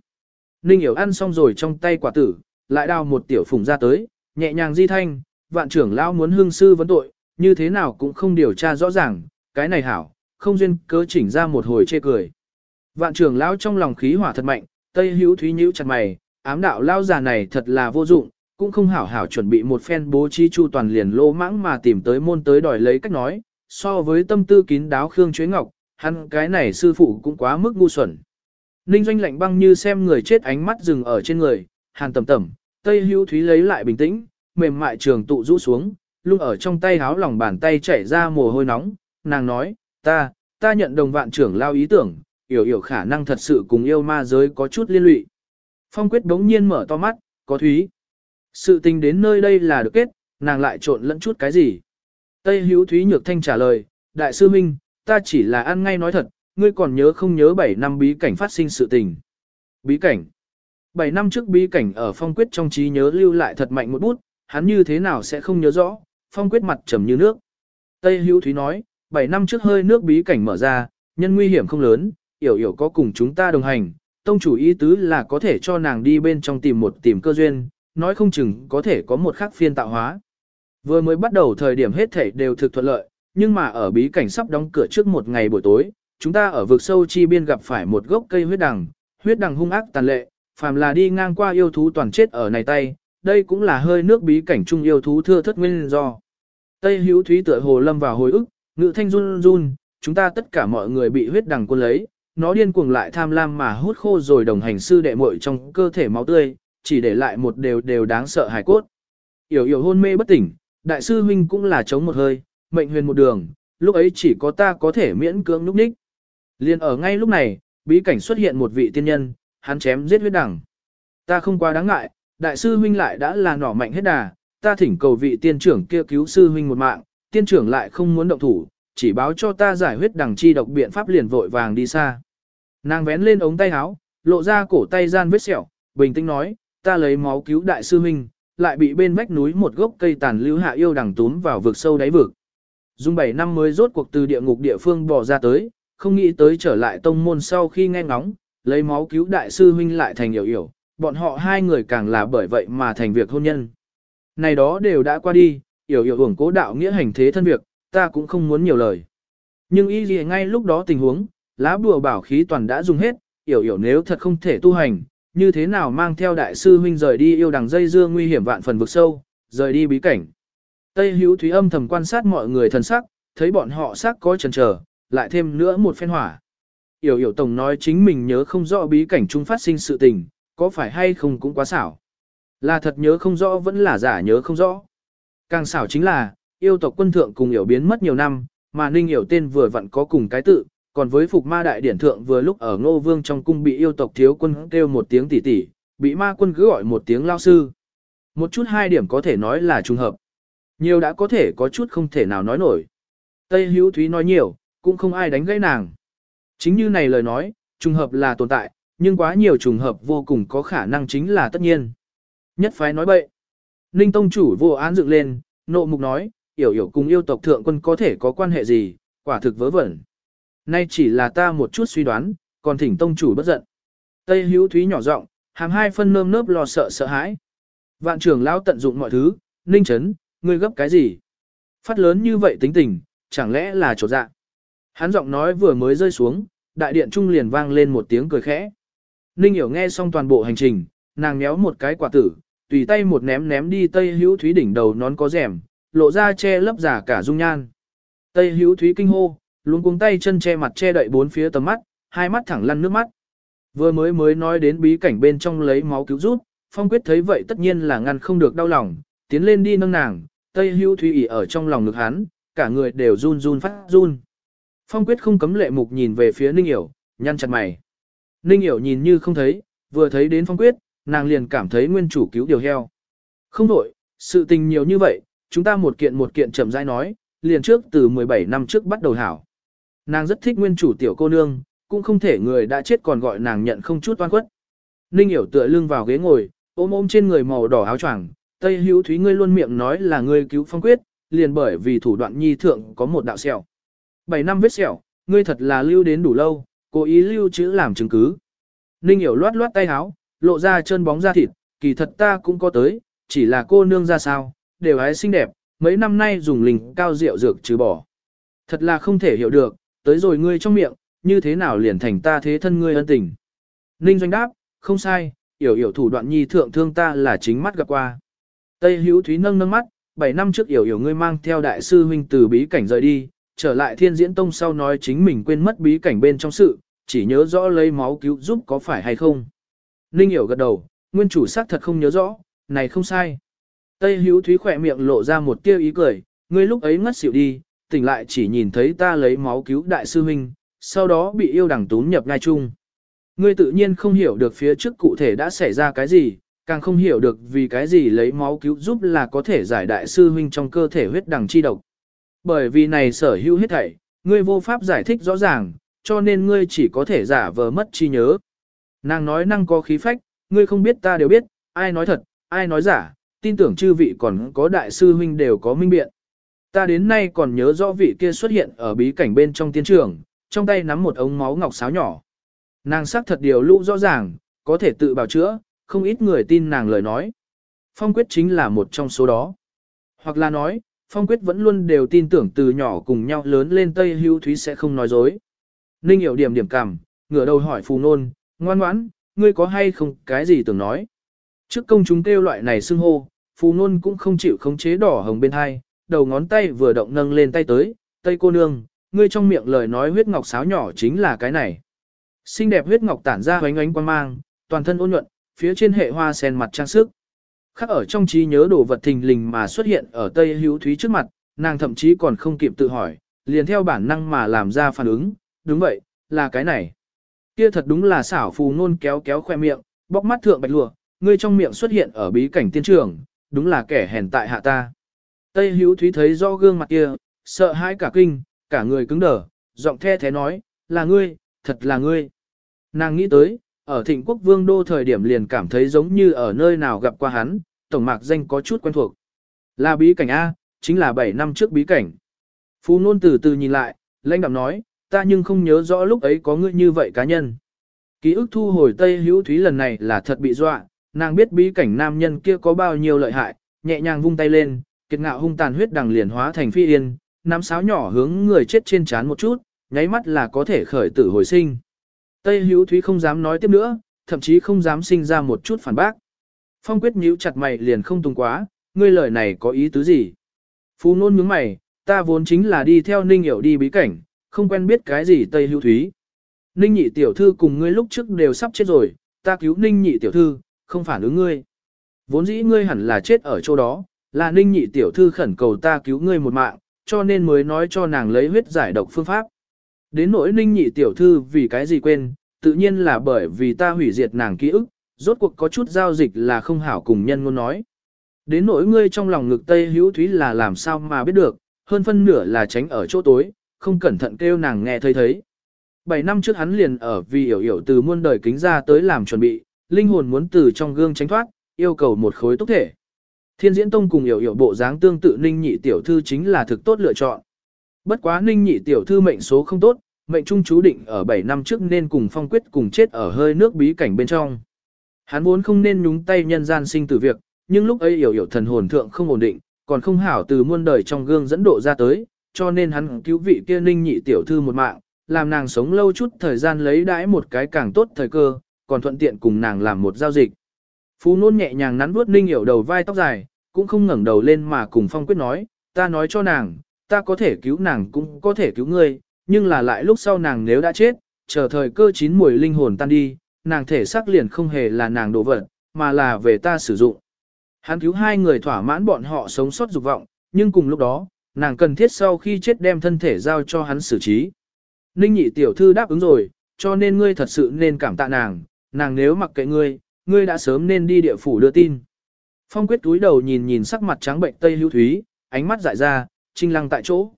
Speaker 1: Ninh hiểu ăn xong rồi trong tay quả tử, lại đào một tiểu phùng ra tới, nhẹ nhàng di thanh, vạn trưởng lão muốn hương sư vấn tội, như thế nào cũng không điều tra rõ ràng, cái này hảo, không duyên cớ chỉnh ra một hồi chê cười. Vạn trưởng lão trong lòng khí hỏa thật mạnh, tây hữu thúy nhíu chặt mày, ám đạo lão già này thật là vô dụng, cũng không hảo hảo chuẩn bị một phen bố trí chu toàn liền lô mãng mà tìm tới môn tới đòi lấy cách nói, so với tâm tư kín đáo Khương Chuế Ngọc, hắn cái này sư phụ cũng quá mức ngu xuẩn. Ninh doanh lạnh băng như xem người chết ánh mắt dừng ở trên người, hàn tầm tầm, tây hưu thúy lấy lại bình tĩnh, mềm mại trường tụ rũ xuống, lúc ở trong tay háo lòng bàn tay chảy ra mồ hôi nóng, nàng nói, ta, ta nhận đồng vạn trưởng lao ý tưởng, hiểu hiểu khả năng thật sự cùng yêu ma giới có chút liên lụy. Phong quyết đống nhiên mở to mắt, có thúy. Sự tình đến nơi đây là được kết, nàng lại trộn lẫn chút cái gì. Tây hữu thúy nhược thanh trả lời, đại sư minh, ta chỉ là ăn ngay nói thật, ngươi còn nhớ không nhớ 7 năm bí cảnh phát sinh sự tình. Bí cảnh. 7 năm trước bí cảnh ở phong quyết trong trí nhớ lưu lại thật mạnh một bút, hắn như thế nào sẽ không nhớ rõ, phong quyết mặt trầm như nước. Tây hữu thúy nói, 7 năm trước hơi nước bí cảnh mở ra, nhân nguy hiểm không lớn, yểu yểu có cùng chúng ta đồng hành, tông chủ ý tứ là có thể cho nàng đi bên trong tìm một tìm cơ duyên, nói không chừng có thể có một khắc phiên tạo hóa. Vừa mới bắt đầu thời điểm hết thảy đều thực thuận lợi, nhưng mà ở bí cảnh sắp đóng cửa trước một ngày buổi tối, chúng ta ở vực sâu chi biên gặp phải một gốc cây huyết đằng, huyết đằng hung ác tàn lệ, phàm là đi ngang qua yêu thú toàn chết ở này tay, đây cũng là hơi nước bí cảnh trung yêu thú thưa thất nguyên do. Tây hữu thúy tựa hồ lâm vào hồi ức, ngự thanh run run, chúng ta tất cả mọi người bị huyết đằng quân lấy, nó điên cuồng lại tham lam mà hút khô rồi đồng hành sư đệ muội trong cơ thể máu tươi, chỉ để lại một đều đều đáng sợ hài cốt. Yểu yểu hôn mê bất tỉnh, đại sư huynh cũng là chống một hơi, mệnh huyền một đường, lúc ấy chỉ có ta có thể miễn cưỡng núp ních. Liên ở ngay lúc này, bí cảnh xuất hiện một vị tiên nhân, hắn chém giết huyết đẳng. Ta không quá đáng ngại, đại sư huynh lại đã là nỏ mạnh hết đà, ta thỉnh cầu vị tiên trưởng kia cứu sư huynh một mạng, tiên trưởng lại không muốn động thủ, chỉ báo cho ta giải huyết đẳng chi độc biện pháp liền vội vàng đi xa. Nàng vén lên ống tay áo, lộ ra cổ tay gian vết sẹo, bình tĩnh nói, ta lấy máu cứu đại sư huynh, lại bị bên vách núi một gốc cây tàn lưu hạ yêu đằng túm vào vực sâu đáy vực. Dung 7 năm mới rốt cuộc từ địa ngục địa phương bỏ ra tới, không nghĩ tới trở lại tông môn sau khi nghe ngóng, lấy máu cứu đại sư huynh lại thành hiểu hiểu, bọn họ hai người càng là bởi vậy mà thành việc hôn nhân. Này đó đều đã qua đi, hiểu hiểu hưởng cố đạo nghĩa hành thế thân việc, ta cũng không muốn nhiều lời. Nhưng y gì ngay lúc đó tình huống, lá bùa bảo khí toàn đã dùng hết, hiểu hiểu nếu thật không thể tu hành, như thế nào mang theo đại sư huynh rời đi yêu đằng dây dưa nguy hiểm vạn phần vực sâu, rời đi bí cảnh. Tây hữu thúy âm thầm quan sát mọi người thần sắc, thấy bọn họ sắc có chần chờ, lại thêm nữa một phen hỏa. Yểu yểu tổng nói chính mình nhớ không rõ bí cảnh chung phát sinh sự tình, có phải hay không cũng quá xảo. Là thật nhớ không rõ vẫn là giả nhớ không rõ. Càng xảo chính là, yêu tộc quân thượng cùng hiểu biến mất nhiều năm, mà ninh hiểu tên vừa vặn có cùng cái tự, còn với phục ma đại điển thượng vừa lúc ở ngô vương trong cung bị yêu tộc thiếu quân kêu một tiếng tỷ tỷ, bị ma quân cứ gọi một tiếng lao sư. Một chút hai điểm có thể nói là trùng hợp. Nhiều đã có thể có chút không thể nào nói nổi. Tây hữu thúy nói nhiều, cũng không ai đánh gãy nàng. Chính như này lời nói, trùng hợp là tồn tại, nhưng quá nhiều trùng hợp vô cùng có khả năng chính là tất nhiên. Nhất phái nói bậy. Ninh Tông chủ vô án dựng lên, nộ mục nói, hiểu hiểu cùng yêu tộc thượng quân có thể có quan hệ gì, quả thực vớ vẩn. Nay chỉ là ta một chút suy đoán, còn thỉnh Tông chủ bất giận. Tây hữu thúy nhỏ giọng, hàm hai phân nơm nớp lo sợ sợ hãi. Vạn trưởng lao tận dụng mọi thứ, Ninh chấn, ngươi gấp cái gì? Phát lớn như vậy tính tình, chẳng lẽ là chỗ dạ? Hắn giọng nói vừa mới rơi xuống, đại điện trung liền vang lên một tiếng cười khẽ. Ninh hiểu nghe xong toàn bộ hành trình, nàng méo một cái quả tử, tùy tay một ném ném đi Tây Hữu Thúy đỉnh đầu nón có rèm, lộ ra che lấp giả cả dung nhan. Tây Hữu Thúy kinh hô, luôn cuống tay chân che mặt che đậy bốn phía tầm mắt, hai mắt thẳng lăn nước mắt. Vừa mới mới nói đến bí cảnh bên trong lấy máu cứu rút, Phong Quyết thấy vậy tất nhiên là ngăn không được đau lòng, tiến lên đi nâng nàng, Tây Hữu Thúy ỉ ở trong lòng ngực hắn, cả người đều run run phát run. Phong quyết không cấm lệ mục nhìn về phía Ninh Hiểu, nhăn chặt mày. Ninh Hiểu nhìn như không thấy, vừa thấy đến phong quyết, nàng liền cảm thấy nguyên chủ cứu điều heo. Không đổi, sự tình nhiều như vậy, chúng ta một kiện một kiện chậm rãi nói, liền trước từ 17 năm trước bắt đầu hảo. Nàng rất thích nguyên chủ tiểu cô nương, cũng không thể người đã chết còn gọi nàng nhận không chút oan khuất. Ninh Hiểu tựa lưng vào ghế ngồi, ôm ôm trên người màu đỏ áo choàng, Tây Hữu Thúy ngươi luôn miệng nói là ngươi cứu phong quyết, liền bởi vì thủ đoạn nhi thượng có một đạo sẹo. 7 năm vết sẹo, ngươi thật là lưu đến đủ lâu, cố ý lưu trữ làm chứng cứ. Ninh hiểu loát loát tay áo, lộ ra chân bóng da thịt, kỳ thật ta cũng có tới, chỉ là cô nương ra sao, đều hái xinh đẹp, mấy năm nay dùng linh cao rượu dược trừ bỏ. Thật là không thể hiểu được, tới rồi ngươi trong miệng, như thế nào liền thành ta thế thân ngươi ân tình. Ninh doanh đáp, không sai, hiểu hiểu thủ đoạn nhi thượng thương ta là chính mắt gặp qua. Tây Hữu Thúy nâng nâng mắt, 7 năm trước hiểu hiểu ngươi mang theo đại sư huynh từ bí cảnh rời đi, trở lại thiên diễn tông sau nói chính mình quên mất bí cảnh bên trong sự, chỉ nhớ rõ lấy máu cứu giúp có phải hay không. Ninh hiểu gật đầu, nguyên chủ xác thật không nhớ rõ, này không sai. Tây Hữu Thúy khỏe miệng lộ ra một tia ý cười, ngươi lúc ấy ngất xỉu đi, tỉnh lại chỉ nhìn thấy ta lấy máu cứu đại sư huynh, sau đó bị yêu đằng tún nhập ngay chung. Ngươi tự nhiên không hiểu được phía trước cụ thể đã xảy ra cái gì, càng không hiểu được vì cái gì lấy máu cứu giúp là có thể giải đại sư huynh trong cơ thể huyết đằng chi độc. Bởi vì này sở hữu hết thảy, ngươi vô pháp giải thích rõ ràng, cho nên ngươi chỉ có thể giả vờ mất trí nhớ. Nàng nói năng có khí phách, ngươi không biết ta đều biết, ai nói thật, ai nói giả, tin tưởng chư vị còn có đại sư huynh đều có minh biện. Ta đến nay còn nhớ rõ vị kia xuất hiện ở bí cảnh bên trong tiên trường, trong tay nắm một ống máu ngọc sáo nhỏ. Nàng sắc thật điều lũ rõ ràng, có thể tự bào chữa, không ít người tin nàng lời nói. Phong quyết chính là một trong số đó. Hoặc là nói, Phong quyết vẫn luôn đều tin tưởng từ nhỏ cùng nhau lớn lên Tây Hưu Thúy sẽ không nói dối. Ninh hiểu điểm điểm cảm, ngửa đầu hỏi phù nôn, ngoan ngoãn, ngươi có hay không cái gì tưởng nói. Trước công chúng kêu loại này xưng hô, phù nôn cũng không chịu khống chế đỏ hồng bên hai, đầu ngón tay vừa động nâng lên tay tới, tây cô nương, ngươi trong miệng lời nói huyết ngọc sáo nhỏ chính là cái này. Xinh đẹp huyết ngọc tản ra hoánh ánh quan mang, toàn thân ôn nhuận, phía trên hệ hoa sen mặt trang sức khác ở trong trí nhớ đồ vật thình lình mà xuất hiện ở Tây Hữu Thúy trước mặt, nàng thậm chí còn không kịp tự hỏi, liền theo bản năng mà làm ra phản ứng, đúng vậy, là cái này. Kia thật đúng là xảo phù nôn kéo kéo khoe miệng, bóc mắt thượng bạch lụa, ngươi trong miệng xuất hiện ở bí cảnh tiên trường, đúng là kẻ hèn tại hạ ta. Tây Hữu Thúy thấy do gương mặt kia, sợ hãi cả kinh, cả người cứng đờ, giọng the thế nói, là ngươi, thật là ngươi. Nàng nghĩ tới, ở thịnh quốc vương đô thời điểm liền cảm thấy giống như ở nơi nào gặp qua hắn, tổng mạc danh có chút quen thuộc. Là bí cảnh A, chính là 7 năm trước bí cảnh. Phú nôn từ từ nhìn lại, lãnh đạm nói, ta nhưng không nhớ rõ lúc ấy có ngươi như vậy cá nhân. Ký ức thu hồi Tây Hữu Thúy lần này là thật bị dọa, nàng biết bí cảnh nam nhân kia có bao nhiêu lợi hại, nhẹ nhàng vung tay lên, kiệt ngạo hung tàn huyết đằng liền hóa thành phi yên, nắm sáo nhỏ hướng người chết trên chán một chút, nháy mắt là có thể khởi tử hồi sinh. Tây Hữu Thúy không dám nói tiếp nữa, thậm chí không dám sinh ra một chút phản bác. Phong quyết nhíu chặt mày liền không tung quá, ngươi lời này có ý tứ gì? Phú nôn nhướng mày, ta vốn chính là đi theo Ninh Hiểu đi bí cảnh, không quen biết cái gì Tây Hưu Thúy. Ninh nhị tiểu thư cùng ngươi lúc trước đều sắp chết rồi, ta cứu Ninh nhị tiểu thư, không phản ứng ngươi. Vốn dĩ ngươi hẳn là chết ở chỗ đó, là Ninh nhị tiểu thư khẩn cầu ta cứu ngươi một mạng, cho nên mới nói cho nàng lấy huyết giải độc phương pháp. Đến nỗi Ninh nhị tiểu thư vì cái gì quên, tự nhiên là bởi vì ta hủy diệt nàng ký ức, rốt cuộc có chút giao dịch là không hảo cùng nhân ngôn nói. Đến nỗi ngươi trong lòng ngực Tây Hữu Thúy là làm sao mà biết được, hơn phân nửa là tránh ở chỗ tối, không cẩn thận kêu nàng nghe thấy thấy. Bảy năm trước hắn liền ở vì hiểu hiểu từ muôn đời kính ra tới làm chuẩn bị, linh hồn muốn từ trong gương tránh thoát, yêu cầu một khối tốc thể. Thiên diễn tông cùng hiểu hiểu bộ dáng tương tự ninh nhị tiểu thư chính là thực tốt lựa chọn. Bất quá ninh nhị tiểu thư mệnh số không tốt, mệnh trung chú định ở 7 năm trước nên cùng phong quyết cùng chết ở hơi nước bí cảnh bên trong. Hắn vốn không nên nhúng tay nhân gian sinh tử việc, nhưng lúc ấy hiểu hiểu thần hồn thượng không ổn định, còn không hảo từ muôn đời trong gương dẫn độ ra tới, cho nên hắn cứu vị kia ninh nhị tiểu thư một mạng, làm nàng sống lâu chút thời gian lấy đãi một cái càng tốt thời cơ, còn thuận tiện cùng nàng làm một giao dịch. Phú nôn nhẹ nhàng nắn vuốt ninh hiểu đầu vai tóc dài, cũng không ngẩng đầu lên mà cùng phong quyết nói, ta nói cho nàng, ta có thể cứu nàng cũng có thể cứu ngươi, nhưng là lại lúc sau nàng nếu đã chết, chờ thời cơ chín mùi linh hồn tan đi, nàng thể xác liền không hề là nàng đồ vật, mà là về ta sử dụng. Hắn cứu hai người thỏa mãn bọn họ sống sót dục vọng, nhưng cùng lúc đó, nàng cần thiết sau khi chết đem thân thể giao cho hắn xử trí. Ninh nhị tiểu thư đáp ứng rồi, cho nên ngươi thật sự nên cảm tạ nàng, nàng nếu mặc kệ ngươi, ngươi đã sớm nên đi địa phủ đưa tin. Phong quyết túi đầu nhìn nhìn sắc mặt trắng bệnh tây lưu thúy, ánh mắt dại ra, trinh lăng tại chỗ.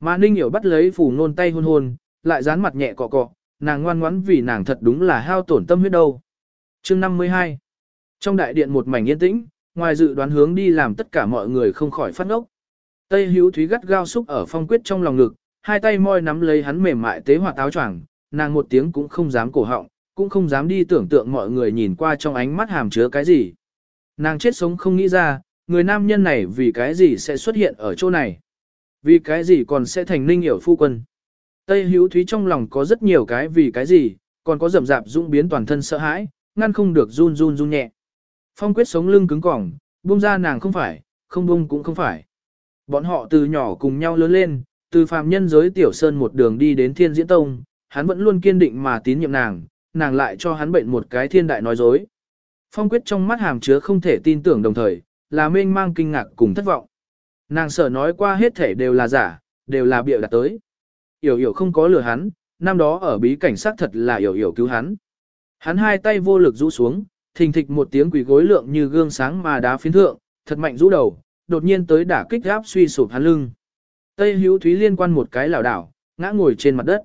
Speaker 1: Mà Ninh hiểu bắt lấy phủ nôn tay hôn hôn, lại dán mặt nhẹ cọ cọ, nàng ngoan ngoãn vì nàng thật đúng là hao tổn tâm huyết đâu. Chương 52 Trong đại điện một mảnh yên tĩnh, ngoài dự đoán hướng đi làm tất cả mọi người không khỏi phát ngốc. Tây hữu thúy gắt gao xúc ở phong quyết trong lòng ngực, hai tay môi nắm lấy hắn mềm mại tế hoạt áo choàng, nàng một tiếng cũng không dám cổ họng, cũng không dám đi tưởng tượng mọi người nhìn qua trong ánh mắt hàm chứa cái gì. Nàng chết sống không nghĩ ra, người nam nhân này vì cái gì sẽ xuất hiện ở chỗ này. Vì cái gì còn sẽ thành ninh hiểu phu quân. Tây hữu thúy trong lòng có rất nhiều cái vì cái gì, còn có rầm rạp dũng biến toàn thân sợ hãi, ngăn không được run run run nhẹ. Phong quyết sống lưng cứng cỏng, buông ra nàng không phải, không buông cũng không phải. Bọn họ từ nhỏ cùng nhau lớn lên, từ phàm nhân giới tiểu sơn một đường đi đến thiên diễn tông, hắn vẫn luôn kiên định mà tín nhiệm nàng, nàng lại cho hắn bệnh một cái thiên đại nói dối. Phong quyết trong mắt hàm chứa không thể tin tưởng đồng thời, là mênh mang kinh ngạc cùng thất vọng. Nàng sợ nói qua hết thể đều là giả, đều là bịa đặt tới. Yểu yểu không có lừa hắn, năm đó ở bí cảnh sát thật là yểu yểu cứu hắn. Hắn hai tay vô lực rũ xuống, thình thịch một tiếng quỷ gối lượng như gương sáng mà đá phiến thượng, thật mạnh rũ đầu, đột nhiên tới đả kích áp suy sụp hắn lưng. Tây hữu thúy liên quan một cái lảo đảo, ngã ngồi trên mặt đất.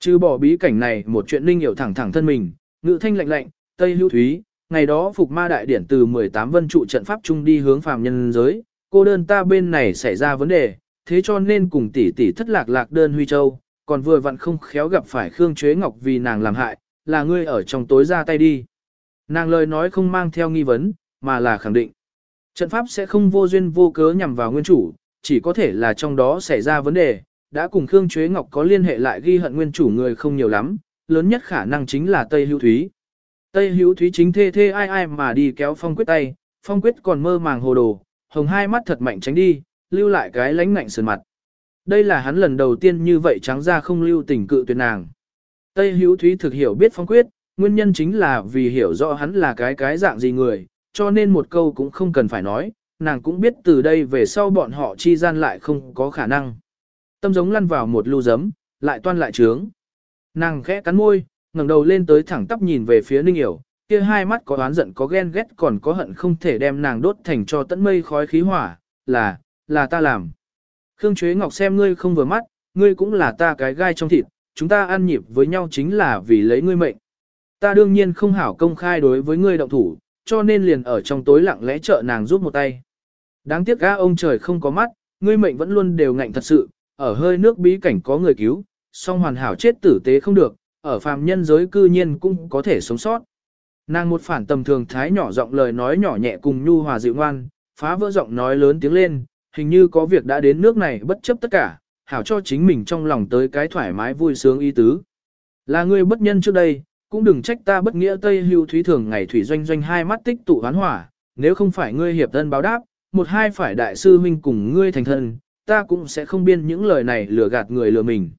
Speaker 1: Trừ bỏ bí cảnh này một chuyện linh hiểu thẳng thẳng thân mình, ngự thanh lạnh lạnh, Tây hữu thúy, ngày đó phục ma đại điển từ 18 vân trụ trận pháp trung đi hướng phàm nhân giới, cô đơn ta bên này xảy ra vấn đề, thế cho nên cùng tỷ tỷ thất lạc lạc đơn huy châu, còn vừa vặn không khéo gặp phải Khương Chế Ngọc vì nàng làm hại, là ngươi ở trong tối ra tay đi. Nàng lời nói không mang theo nghi vấn, mà là khẳng định. Trận pháp sẽ không vô duyên vô cớ nhằm vào nguyên chủ, chỉ có thể là trong đó xảy ra vấn đề, đã cùng Khương Chế Ngọc có liên hệ lại ghi hận nguyên chủ người không nhiều lắm, lớn nhất khả năng chính là Tây Hữu Thúy. Tây Hữu Thúy chính thê thê ai ai mà đi kéo Phong Quyết tay, Phong Quyết còn mơ màng hồ đồ, hồng hai mắt thật mạnh tránh đi, lưu lại cái lánh ngạnh sườn mặt. Đây là hắn lần đầu tiên như vậy trắng ra không lưu tình cự tuyệt nàng. Tây Hữu Thúy thực hiểu biết Phong Quyết, nguyên nhân chính là vì hiểu rõ hắn là cái cái dạng gì người, cho nên một câu cũng không cần phải nói, nàng cũng biết từ đây về sau bọn họ chi gian lại không có khả năng. Tâm giống lăn vào một lưu giấm, lại toan lại trướng. Nàng khẽ cắn môi, ngẩng đầu lên tới thẳng tắp nhìn về phía Ninh hiểu, kia hai mắt có oán giận có ghen ghét còn có hận không thể đem nàng đốt thành cho tận mây khói khí hỏa, là, là ta làm. Khương Chuế Ngọc xem ngươi không vừa mắt, ngươi cũng là ta cái gai trong thịt, chúng ta ăn nhịp với nhau chính là vì lấy ngươi mệnh. Ta đương nhiên không hảo công khai đối với ngươi động thủ, cho nên liền ở trong tối lặng lẽ trợ nàng giúp một tay. Đáng tiếc ga ông trời không có mắt, ngươi mệnh vẫn luôn đều ngạnh thật sự, ở hơi nước bí cảnh có người cứu, song hoàn hảo chết tử tế không được, ở phàm nhân giới cư nhiên cũng có thể sống sót. Nàng một phản tầm thường thái nhỏ giọng lời nói nhỏ nhẹ cùng nhu hòa dịu ngoan, phá vỡ giọng nói lớn tiếng lên, hình như có việc đã đến nước này bất chấp tất cả, hảo cho chính mình trong lòng tới cái thoải mái vui sướng y tứ. Là ngươi bất nhân trước đây, cũng đừng trách ta bất nghĩa Tây Hưu Thúy thường ngày thủy doanh doanh hai mắt tích tụ hoán hỏa, nếu không phải ngươi hiệp thân báo đáp, một hai phải đại sư huynh cùng ngươi thành thân, ta cũng sẽ không biên những lời này lừa gạt người lừa mình.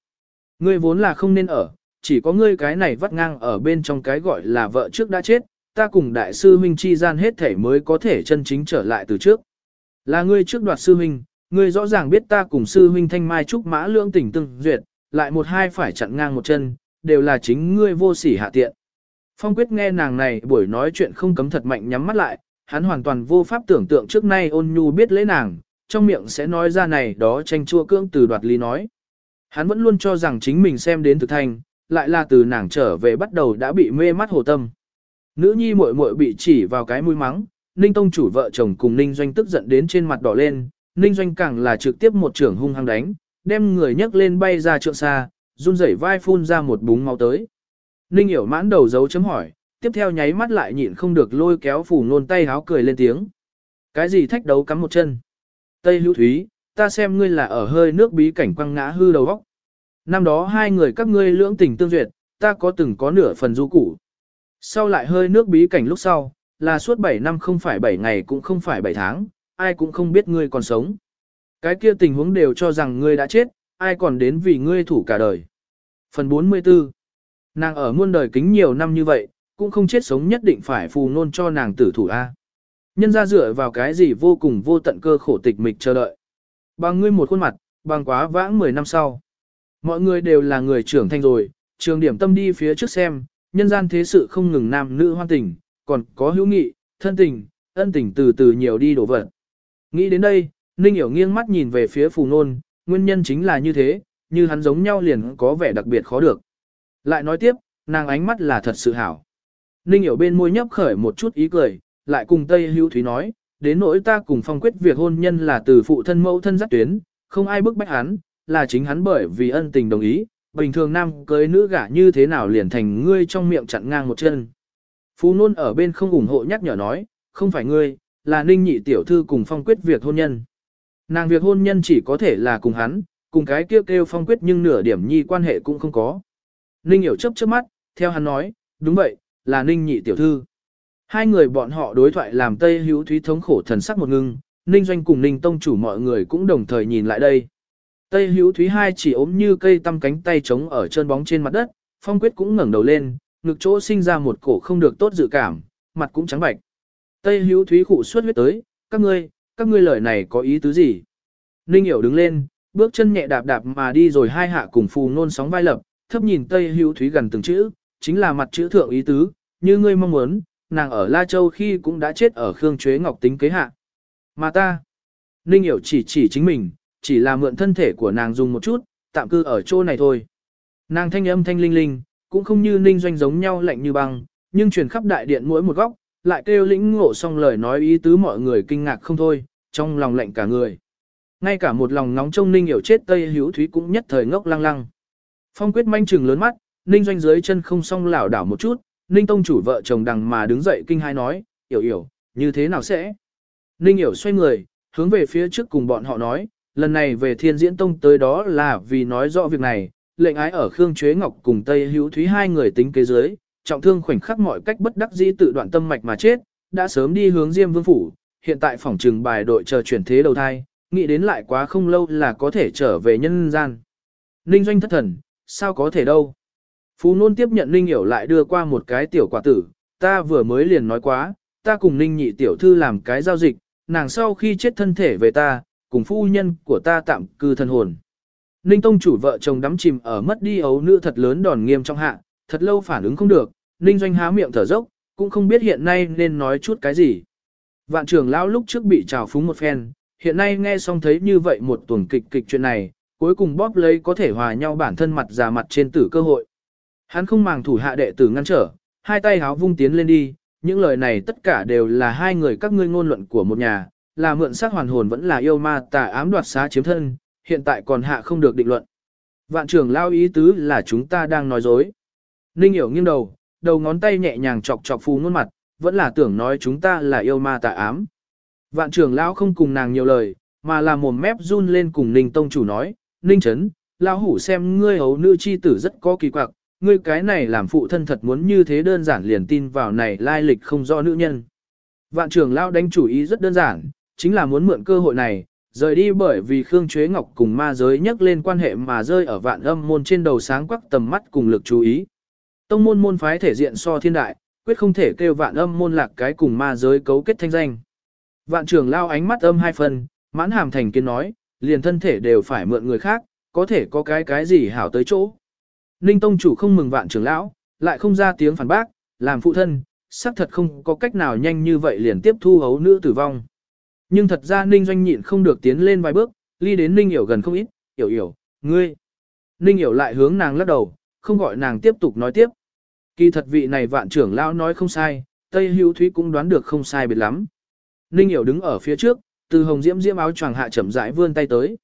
Speaker 1: Ngươi vốn là không nên ở, chỉ có ngươi cái này vắt ngang ở bên trong cái gọi là vợ trước đã chết, ta cùng đại sư huynh chi gian hết thể mới có thể chân chính trở lại từ trước. Là ngươi trước đoạt sư huynh, ngươi rõ ràng biết ta cùng sư huynh thanh mai trúc mã lưỡng tỉnh từng duyệt, lại một hai phải chặn ngang một chân, đều là chính ngươi vô sỉ hạ tiện. Phong quyết nghe nàng này buổi nói chuyện không cấm thật mạnh nhắm mắt lại, hắn hoàn toàn vô pháp tưởng tượng trước nay ôn nhu biết lễ nàng, trong miệng sẽ nói ra này đó tranh chua cưỡng từ đoạt lý nói. Hắn vẫn luôn cho rằng chính mình xem đến thực thành, lại là từ nàng trở về bắt đầu đã bị mê mắt hồ tâm. Nữ nhi muội muội bị chỉ vào cái mũi mắng, Ninh Tông chủ vợ chồng cùng Ninh Doanh tức giận đến trên mặt đỏ lên, Ninh Doanh càng là trực tiếp một trưởng hung hăng đánh, đem người nhấc lên bay ra trượng xa, run rẩy vai phun ra một búng máu tới. Ninh hiểu mãn đầu dấu chấm hỏi, tiếp theo nháy mắt lại nhịn không được lôi kéo phủ nôn tay háo cười lên tiếng. Cái gì thách đấu cắm một chân? Tây hữu thúy, ta xem ngươi là ở hơi nước bí cảnh quăng ngã hư đầu góc. Năm đó hai người các ngươi lưỡng tình tương duyệt, ta có từng có nửa phần du củ. Sau lại hơi nước bí cảnh lúc sau, là suốt 7 năm không phải 7 ngày cũng không phải 7 tháng, ai cũng không biết ngươi còn sống. Cái kia tình huống đều cho rằng ngươi đã chết, ai còn đến vì ngươi thủ cả đời. Phần 44 Nàng ở muôn đời kính nhiều năm như vậy, cũng không chết sống nhất định phải phù nôn cho nàng tử thủ A. Nhân ra dựa vào cái gì vô cùng vô tận cơ khổ tịch mịch chờ đợi. Bằng ngươi một khuôn mặt, bằng quá vãng 10 năm sau. Mọi người đều là người trưởng thành rồi, trường điểm tâm đi phía trước xem, nhân gian thế sự không ngừng nam nữ hoan tình, còn có hữu nghị, thân tình, ân tình từ từ nhiều đi đổ vật. Nghĩ đến đây, Ninh Hiểu nghiêng mắt nhìn về phía phù nôn, nguyên nhân chính là như thế, như hắn giống nhau liền có vẻ đặc biệt khó được. Lại nói tiếp, nàng ánh mắt là thật sự hảo. Ninh Hiểu bên môi nhấp khởi một chút ý cười, lại cùng Tây Hữu Thúy nói, đến nỗi ta cùng phong quyết việc hôn nhân là từ phụ thân mẫu thân dắt tuyến, không ai bức bách hắn, là chính hắn bởi vì ân tình đồng ý, bình thường nam cưới nữ gả như thế nào liền thành ngươi trong miệng chặn ngang một chân. Phú Nôn ở bên không ủng hộ nhắc nhở nói, không phải ngươi, là ninh nhị tiểu thư cùng phong quyết việc hôn nhân. Nàng việc hôn nhân chỉ có thể là cùng hắn, cùng cái kêu kêu phong quyết nhưng nửa điểm nhi quan hệ cũng không có. Ninh hiểu chấp chớp mắt, theo hắn nói, đúng vậy, là ninh nhị tiểu thư. Hai người bọn họ đối thoại làm Tây Hữu Thúy thống khổ thần sắc một ngưng, Ninh Doanh cùng Ninh Tông chủ mọi người cũng đồng thời nhìn lại đây. Tây Hữu Thúy hai chỉ ốm như cây tăm cánh tay trống ở chân bóng trên mặt đất, Phong Quyết cũng ngẩng đầu lên, ngực chỗ sinh ra một cổ không được tốt dự cảm, mặt cũng trắng bạch. Tây Hữu Thúy khụ suốt huyết tới, các ngươi, các ngươi lời này có ý tứ gì? Ninh Hiểu đứng lên, bước chân nhẹ đạp đạp mà đi rồi hai hạ cùng phù nôn sóng vai lập, thấp nhìn Tây Hữu Thúy gần từng chữ, chính là mặt chữ thượng ý tứ, như ngươi mong muốn, nàng ở La Châu khi cũng đã chết ở Khương Chuế Ngọc tính kế hạ. Mà ta, Ninh Hiểu chỉ chỉ chính mình, chỉ là mượn thân thể của nàng dùng một chút, tạm cư ở chỗ này thôi. Nàng thanh âm thanh linh linh, cũng không như Ninh Doanh giống nhau lạnh như băng, nhưng truyền khắp đại điện mỗi một góc, lại kêu lĩnh ngộ xong lời nói ý tứ mọi người kinh ngạc không thôi, trong lòng lạnh cả người. Ngay cả một lòng nóng trông Ninh hiểu chết Tây Hữu Thúy cũng nhất thời ngốc lăng lăng. Phong quyết manh trừng lớn mắt, Ninh doanh dưới chân không song lảo đảo một chút, Ninh tông chủ vợ chồng đằng mà đứng dậy kinh hai nói, hiểu hiểu, như thế nào sẽ? Ninh hiểu xoay người, hướng về phía trước cùng bọn họ nói, lần này về thiên diễn tông tới đó là vì nói rõ việc này, lệnh ái ở Khương Chuế Ngọc cùng Tây Hữu Thúy hai người tính kế dưới, trọng thương khoảnh khắc mọi cách bất đắc dĩ tự đoạn tâm mạch mà chết, đã sớm đi hướng Diêm Vương phủ, hiện tại phòng trừng bài đội chờ chuyển thế đầu thai, nghĩ đến lại quá không lâu là có thể trở về nhân gian. Ninh doanh thất thần, sao có thể đâu. Phú Nôn tiếp nhận Ninh hiểu lại đưa qua một cái tiểu quả tử, ta vừa mới liền nói quá, ta cùng Ninh nhị tiểu thư làm cái giao dịch, nàng sau khi chết thân thể về ta, cùng phu nhân của ta tạm cư thân hồn. Ninh Tông chủ vợ chồng đắm chìm ở mất đi ấu nữ thật lớn đòn nghiêm trong hạ, thật lâu phản ứng không được, Ninh Doanh há miệng thở dốc, cũng không biết hiện nay nên nói chút cái gì. Vạn trưởng lão lúc trước bị trào phúng một phen, hiện nay nghe xong thấy như vậy một tuần kịch kịch chuyện này, cuối cùng bóp lấy có thể hòa nhau bản thân mặt già mặt trên tử cơ hội. Hắn không màng thủ hạ đệ tử ngăn trở, hai tay háo vung tiến lên đi, những lời này tất cả đều là hai người các ngươi ngôn luận của một nhà, là mượn xác hoàn hồn vẫn là yêu ma tà ám đoạt xá chiếm thân, hiện tại còn hạ không được định luận. Vạn trưởng lao ý tứ là chúng ta đang nói dối. Ninh hiểu nghiêng đầu, đầu ngón tay nhẹ nhàng chọc chọc phù ngôn mặt, vẫn là tưởng nói chúng ta là yêu ma tà ám. Vạn trưởng lão không cùng nàng nhiều lời, mà là mồm mép run lên cùng Ninh Tông chủ nói, Ninh Trấn, lão hủ xem ngươi hấu nữ chi tử rất có kỳ quặc, ngươi cái này làm phụ thân thật muốn như thế đơn giản liền tin vào này lai lịch không do nữ nhân. Vạn trưởng lão đánh chủ ý rất đơn giản, chính là muốn mượn cơ hội này, rời đi bởi vì Khương Chuế Ngọc cùng ma giới nhắc lên quan hệ mà rơi ở vạn âm môn trên đầu sáng quắc tầm mắt cùng lực chú ý. Tông môn môn phái thể diện so thiên đại, quyết không thể kêu vạn âm môn lạc cái cùng ma giới cấu kết thanh danh. Vạn trưởng lao ánh mắt âm hai phần, mãn hàm thành kiến nói, liền thân thể đều phải mượn người khác, có thể có cái cái gì hảo tới chỗ. Ninh Tông chủ không mừng vạn trưởng lão, lại không ra tiếng phản bác, làm phụ thân, xác thật không có cách nào nhanh như vậy liền tiếp thu hấu nữ tử vong. Nhưng thật ra Ninh Doanh nhịn không được tiến lên vài bước, ly đến Ninh Hiểu gần không ít, hiểu hiểu, ngươi. Ninh Hiểu lại hướng nàng lắc đầu, không gọi nàng tiếp tục nói tiếp. Kỳ thật vị này vạn trưởng lão nói không sai, Tây Hữu Thúy cũng đoán được không sai biệt lắm. Ninh Hiểu đứng ở phía trước, từ hồng diễm diễm áo choàng hạ chậm rãi vươn tay tới.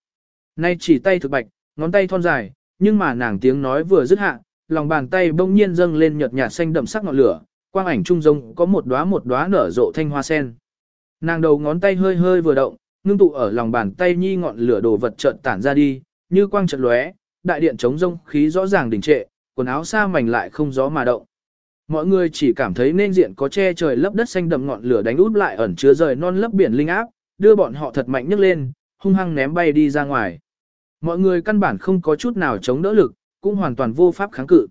Speaker 1: Nay chỉ tay thực bạch, ngón tay thon dài, nhưng mà nàng tiếng nói vừa dứt hạ, lòng bàn tay bỗng nhiên dâng lên nhợt nhạt xanh đậm sắc ngọn lửa, quang ảnh trung rông có một đóa một đóa nở rộ thanh hoa sen. Nàng đầu ngón tay hơi hơi vừa động, ngưng tụ ở lòng bàn tay nhi ngọn lửa đồ vật chợt tản ra đi, như quang chợt lóe, đại điện chống rông khí rõ ràng đình trệ, quần áo xa mảnh lại không gió mà động. Mọi người chỉ cảm thấy nên diện có che trời lấp đất xanh đậm ngọn lửa đánh út lại ẩn chứa rời non lấp biển linh áp, đưa bọn họ thật mạnh nhấc lên, hung hăng ném bay đi ra ngoài. Mọi người căn bản không có chút nào chống đỡ lực, cũng hoàn toàn vô pháp kháng cự.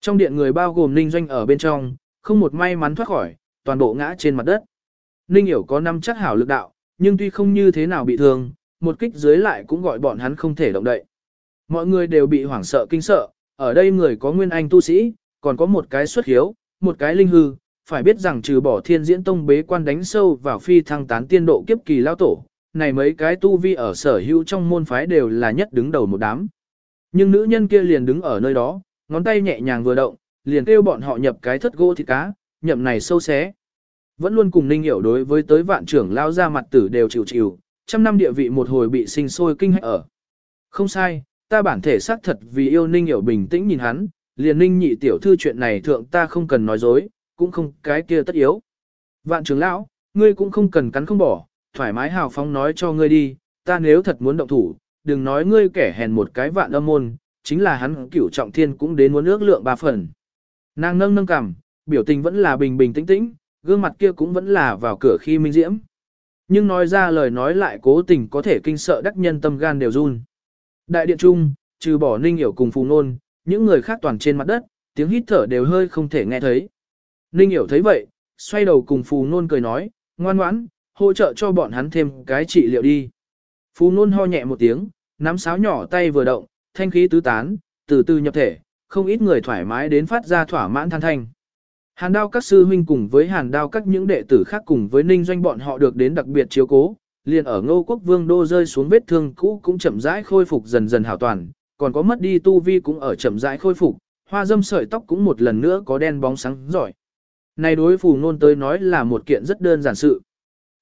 Speaker 1: Trong điện người bao gồm Ninh Doanh ở bên trong, không một may mắn thoát khỏi, toàn bộ ngã trên mặt đất. Ninh hiểu có năm chắc hảo lực đạo, nhưng tuy không như thế nào bị thương, một kích dưới lại cũng gọi bọn hắn không thể động đậy. Mọi người đều bị hoảng sợ kinh sợ, ở đây người có nguyên anh tu sĩ, còn có một cái xuất hiếu, một cái linh hư, phải biết rằng trừ bỏ thiên diễn tông bế quan đánh sâu vào phi thăng tán tiên độ kiếp kỳ lao tổ, này mấy cái tu vi ở sở hữu trong môn phái đều là nhất đứng đầu một đám. Nhưng nữ nhân kia liền đứng ở nơi đó, ngón tay nhẹ nhàng vừa động, liền kêu bọn họ nhập cái thất gỗ thịt cá, nhậm này sâu xé. Vẫn luôn cùng ninh hiểu đối với tới vạn trưởng lao ra mặt tử đều chịu chịu, trăm năm địa vị một hồi bị sinh sôi kinh hãi ở. Không sai, ta bản thể xác thật vì yêu ninh hiểu bình tĩnh nhìn hắn, liền ninh nhị tiểu thư chuyện này thượng ta không cần nói dối, cũng không cái kia tất yếu. Vạn trưởng lão, ngươi cũng không cần cắn không bỏ, thoải mái hào phóng nói cho ngươi đi, ta nếu thật muốn động thủ, đừng nói ngươi kẻ hèn một cái vạn âm môn, chính là hắn cửu trọng thiên cũng đến muốn ước lượng ba phần. Nàng nâng nâng cằm, biểu tình vẫn là bình bình tĩnh tĩnh, gương mặt kia cũng vẫn là vào cửa khi minh diễm. Nhưng nói ra lời nói lại cố tình có thể kinh sợ đắc nhân tâm gan đều run. Đại điện trung, trừ bỏ Ninh Hiểu cùng Phù Nôn, những người khác toàn trên mặt đất, tiếng hít thở đều hơi không thể nghe thấy. Ninh Hiểu thấy vậy, xoay đầu cùng Phù Nôn cười nói, ngoan ngoãn, hỗ trợ cho bọn hắn thêm cái trị liệu đi. Phù Nôn ho nhẹ một tiếng, nắm sáo nhỏ tay vừa động, thanh khí tứ tán, từ từ nhập thể, không ít người thoải mái đến phát ra thỏa mãn than thanh. Hàn đao các sư huynh cùng với hàn đao các những đệ tử khác cùng với ninh doanh bọn họ được đến đặc biệt chiếu cố, liền ở ngô quốc vương đô rơi xuống vết thương cũ cũng chậm rãi khôi phục dần dần hảo toàn, còn có mất đi tu vi cũng ở chậm rãi khôi phục, hoa dâm sợi tóc cũng một lần nữa có đen bóng sáng giỏi. Này đối phù nôn tới nói là một kiện rất đơn giản sự.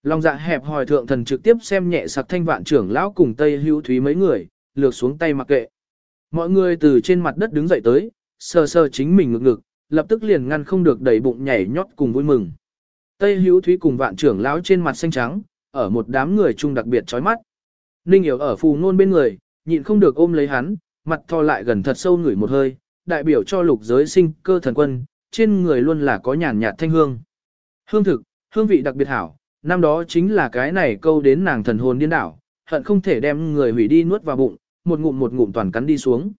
Speaker 1: lòng dạ hẹp hỏi thượng thần trực tiếp xem nhẹ sặc thanh vạn trưởng lão cùng Tây hữu thúy mấy người, lược xuống tay mặc kệ. Mọi người từ trên mặt đất đứng dậy tới, sờ sờ chính mình ngực ngực, lập tức liền ngăn không được đầy bụng nhảy nhót cùng vui mừng. Tây hữu thúy cùng vạn trưởng lão trên mặt xanh trắng, ở một đám người chung đặc biệt chói mắt. Ninh hiểu ở phù nôn bên người, nhịn không được ôm lấy hắn, mặt thò lại gần thật sâu ngửi một hơi, đại biểu cho lục giới sinh cơ thần quân, trên người luôn là có nhàn nhạt thanh hương. Hương thực, hương vị đặc biệt hảo, năm đó chính là cái này câu đến nàng thần hồn điên đảo, hận không thể đem người hủy đi nuốt vào bụng, một ngụm một ngụm toàn cắn đi xuống.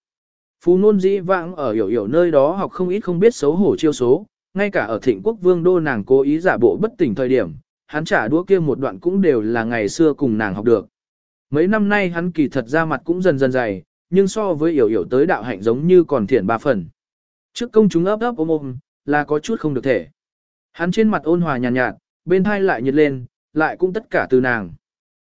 Speaker 1: Phú nôn dĩ vãng ở hiểu hiểu nơi đó học không ít không biết xấu hổ chiêu số, ngay cả ở thịnh quốc vương đô nàng cố ý giả bộ bất tỉnh thời điểm, hắn trả đũa kia một đoạn cũng đều là ngày xưa cùng nàng học được. Mấy năm nay hắn kỳ thật ra mặt cũng dần dần dày, nhưng so với hiểu hiểu tới đạo hạnh giống như còn thiển ba phần. Trước công chúng ấp ấp ôm ôm, là có chút không được thể. Hắn trên mặt ôn hòa nhàn nhạt, nhạt, bên thai lại nhiệt lên, lại cũng tất cả từ nàng.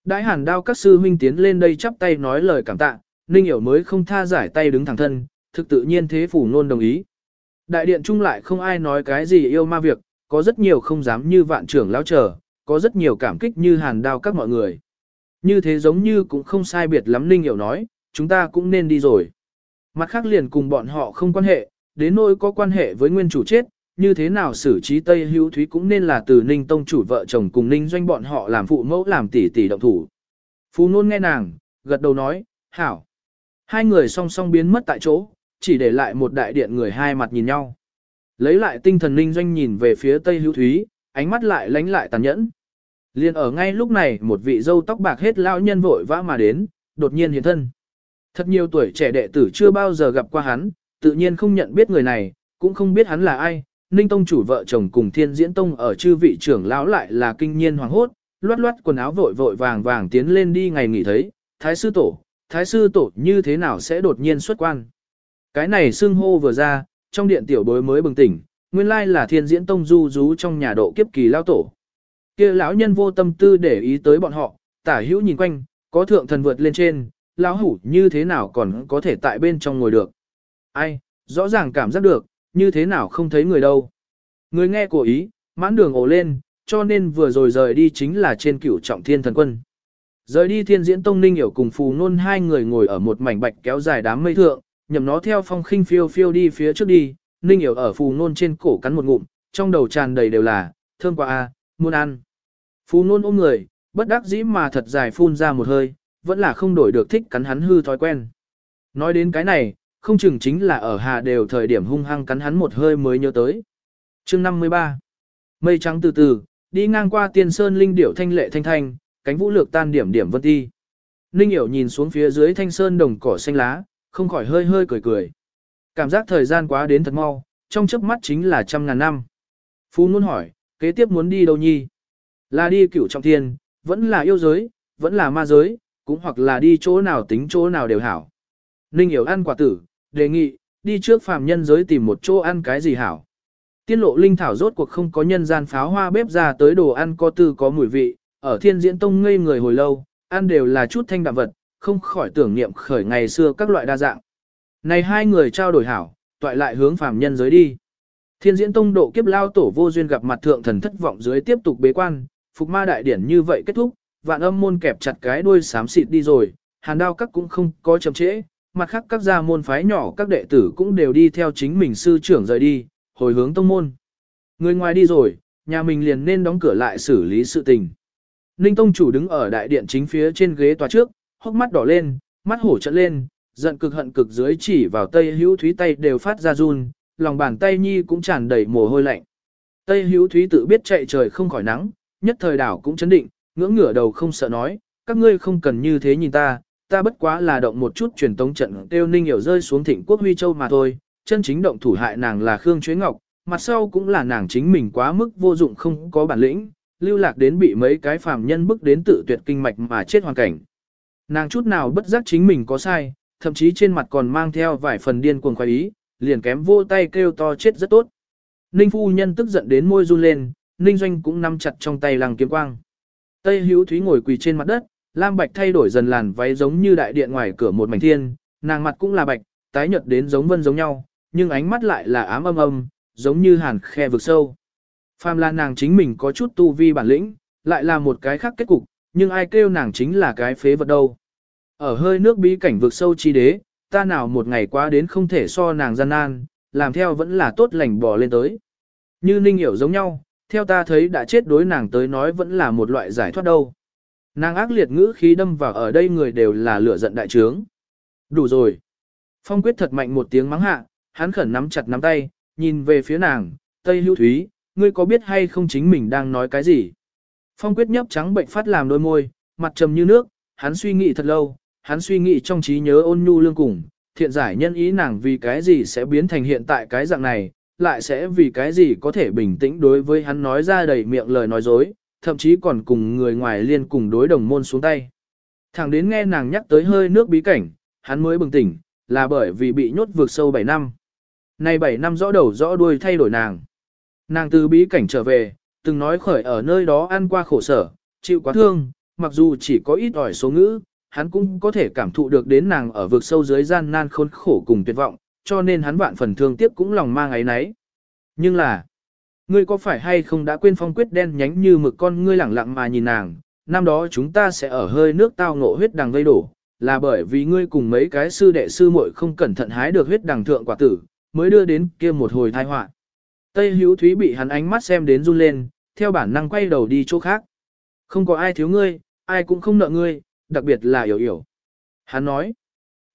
Speaker 1: Đại hàn đao các sư huynh tiến lên đây chắp tay nói lời cảm tạ, Ninh hiểu mới không tha giải tay đứng thẳng thân, thực tự nhiên thế phủ nôn đồng ý. Đại điện chung lại không ai nói cái gì yêu ma việc, có rất nhiều không dám như vạn trưởng lão chờ, có rất nhiều cảm kích như hàn đao các mọi người. Như thế giống như cũng không sai biệt lắm Ninh hiểu nói, chúng ta cũng nên đi rồi. Mặt khác liền cùng bọn họ không quan hệ, đến nỗi có quan hệ với nguyên chủ chết, như thế nào xử trí Tây Hữu Thúy cũng nên là từ Ninh Tông chủ vợ chồng cùng Ninh doanh bọn họ làm phụ mẫu làm tỷ tỷ động thủ. Phú Nôn nghe nàng, gật đầu nói, hảo. Hai người song song biến mất tại chỗ, chỉ để lại một đại điện người hai mặt nhìn nhau. Lấy lại tinh thần Ninh doanh nhìn về phía Tây Hữu Thúy, ánh mắt lại lánh lại tàn nhẫn. Liên ở ngay lúc này một vị dâu tóc bạc hết lão nhân vội vã mà đến, đột nhiên hiện thân. Thật nhiều tuổi trẻ đệ tử chưa bao giờ gặp qua hắn, tự nhiên không nhận biết người này, cũng không biết hắn là ai, Ninh Tông chủ vợ chồng cùng Thiên Diễn Tông ở chư vị trưởng lão lại là kinh nhiên hoàng hốt, loát loát quần áo vội vội vàng vàng tiến lên đi ngày nghỉ thấy, Thái sư tổ, Thái sư tổ như thế nào sẽ đột nhiên xuất quan. Cái này xưng hô vừa ra, trong điện tiểu bối mới bừng tỉnh, nguyên lai là Thiên Diễn Tông du rú trong nhà độ kiếp kỳ lao tổ. Kia lão nhân vô tâm tư để ý tới bọn họ, tả hữu nhìn quanh, có thượng thần vượt lên trên, lão hủ như thế nào còn có thể tại bên trong ngồi được. Ai, rõ ràng cảm giác được, như thế nào không thấy người đâu. Người nghe của ý, mãn đường ổ lên, cho nên vừa rồi rời đi chính là trên cửu trọng thiên thần quân. Rời đi thiên diễn tông ninh hiểu cùng phù nôn hai người ngồi ở một mảnh bạch kéo dài đám mây thượng, nhầm nó theo phong khinh phiêu phiêu đi phía trước đi, ninh hiểu ở phù nôn trên cổ cắn một ngụm, trong đầu tràn đầy đều là, thơm quá a, muốn ăn. Phù nôn ôm người, bất đắc dĩ mà thật dài phun ra một hơi, vẫn là không đổi được thích cắn hắn hư thói quen. Nói đến cái này, không chừng chính là ở hà đều thời điểm hung hăng cắn hắn một hơi mới nhớ tới. chương 53 Mây trắng từ từ, đi ngang qua tiên sơn linh điểu thanh lệ thanh thanh, cánh vũ lược tan điểm điểm vân ti. Ninh hiểu nhìn xuống phía dưới thanh sơn đồng cỏ xanh lá, không khỏi hơi hơi cười cười. Cảm giác thời gian quá đến thật mau, trong chớp mắt chính là trăm ngàn năm. Phú muốn hỏi, kế tiếp muốn đi đâu nhi? Là đi cửu trọng thiên, vẫn là yêu giới, vẫn là ma giới, cũng hoặc là đi chỗ nào tính chỗ nào đều hảo. Ninh hiểu ăn quả tử, đề nghị, đi trước phàm nhân giới tìm một chỗ ăn cái gì hảo. Tiên lộ linh thảo rốt cuộc không có nhân gian pháo hoa bếp ra tới đồ ăn có tư có mùi vị, ở thiên diễn tông ngây người hồi lâu, ăn đều là chút thanh đạm vật, không khỏi tưởng niệm khởi ngày xưa các loại đa dạng. Này hai người trao đổi hảo, toại lại hướng phàm nhân giới đi. Thiên diễn tông độ kiếp lao tổ vô duyên gặp mặt thượng thần thất vọng dưới tiếp tục bế quan, phục ma đại điển như vậy kết thúc, vạn âm môn kẹp chặt cái đuôi xám xịt đi rồi, hàn đao các cũng không có chậm trễ, mặt khác các gia môn phái nhỏ các đệ tử cũng đều đi theo chính mình sư trưởng rời đi, hồi hướng tông môn. Người ngoài đi rồi, nhà mình liền nên đóng cửa lại xử lý sự tình. Ninh tông chủ đứng ở đại điện chính phía trên ghế tòa trước, hốc mắt đỏ lên, mắt hổ trận lên, giận cực hận cực dưới chỉ vào tây hữu thúy tay đều phát ra run, lòng bàn tay nhi cũng tràn đầy mồ hôi lạnh. Tây Hữu Thúy tự biết chạy trời không khỏi nắng, nhất thời đảo cũng chấn định, ngưỡng ngửa đầu không sợ nói, các ngươi không cần như thế nhìn ta, ta bất quá là động một chút truyền tống trận tiêu ninh hiểu rơi xuống thịnh quốc huy châu mà thôi, chân chính động thủ hại nàng là Khương Chuế Ngọc, mặt sau cũng là nàng chính mình quá mức vô dụng không có bản lĩnh, lưu lạc đến bị mấy cái phàm nhân bức đến tự tuyệt kinh mạch mà chết hoàn cảnh. Nàng chút nào bất giác chính mình có sai, thậm chí trên mặt còn mang theo vài phần điên cuồng khoái ý, liền kém vô tay kêu to chết rất tốt. Ninh phu nhân tức giận đến môi run lên, Ninh doanh cũng nắm chặt trong tay lăng kiếm quang. Tây hữu thúy ngồi quỳ trên mặt đất, lam bạch thay đổi dần làn váy giống như đại điện ngoài cửa một mảnh thiên, nàng mặt cũng là bạch, tái nhợt đến giống vân giống nhau, nhưng ánh mắt lại là ám âm âm, giống như hàn khe vực sâu. Phàm là nàng chính mình có chút tu vi bản lĩnh, lại là một cái khác kết cục, nhưng ai kêu nàng chính là cái phế vật đâu. Ở hơi nước bí cảnh vực sâu chi đế, ta nào một ngày qua đến không thể so nàng gian nan, làm theo vẫn là tốt lành bỏ lên tới. Như ninh hiểu giống nhau, theo ta thấy đã chết đối nàng tới nói vẫn là một loại giải thoát đâu. Nàng ác liệt ngữ khí đâm vào ở đây người đều là lửa giận đại trướng. Đủ rồi. Phong quyết thật mạnh một tiếng mắng hạ, hắn khẩn nắm chặt nắm tay, nhìn về phía nàng, Tây Hữu Thúy, ngươi có biết hay không chính mình đang nói cái gì? Phong quyết nhấp trắng bệnh phát làm đôi môi, mặt trầm như nước, hắn suy nghĩ thật lâu, hắn suy nghĩ trong trí nhớ ôn nhu lương cùng, thiện giải nhân ý nàng vì cái gì sẽ biến thành hiện tại cái dạng này, lại sẽ vì cái gì có thể bình tĩnh đối với hắn nói ra đầy miệng lời nói dối, thậm chí còn cùng người ngoài liên cùng đối đồng môn xuống tay. Thẳng đến nghe nàng nhắc tới hơi nước bí cảnh, hắn mới bừng tỉnh, là bởi vì bị nhốt vượt sâu 7 năm. Nay 7 năm rõ đầu rõ đuôi thay đổi nàng. Nàng từ bí cảnh trở về, từng nói khởi ở nơi đó ăn qua khổ sở, chịu quá thương, mặc dù chỉ có ít ỏi số ngữ, hắn cũng có thể cảm thụ được đến nàng ở vực sâu dưới gian nan khốn khổ cùng tuyệt vọng, cho nên hắn vạn phần thương tiếc cũng lòng mang ấy nấy. Nhưng là, ngươi có phải hay không đã quên phong quyết đen nhánh như mực con ngươi lẳng lặng mà nhìn nàng, năm đó chúng ta sẽ ở hơi nước tao ngộ huyết đằng vây đổ, là bởi vì ngươi cùng mấy cái sư đệ sư muội không cẩn thận hái được huyết đằng thượng quả tử, mới đưa đến kia một hồi tai họa. Tây Hữu Thúy bị hắn ánh mắt xem đến run lên, theo bản năng quay đầu đi chỗ khác. Không có ai thiếu ngươi, ai cũng không nợ ngươi, đặc biệt là hiểu hiểu. Hắn nói,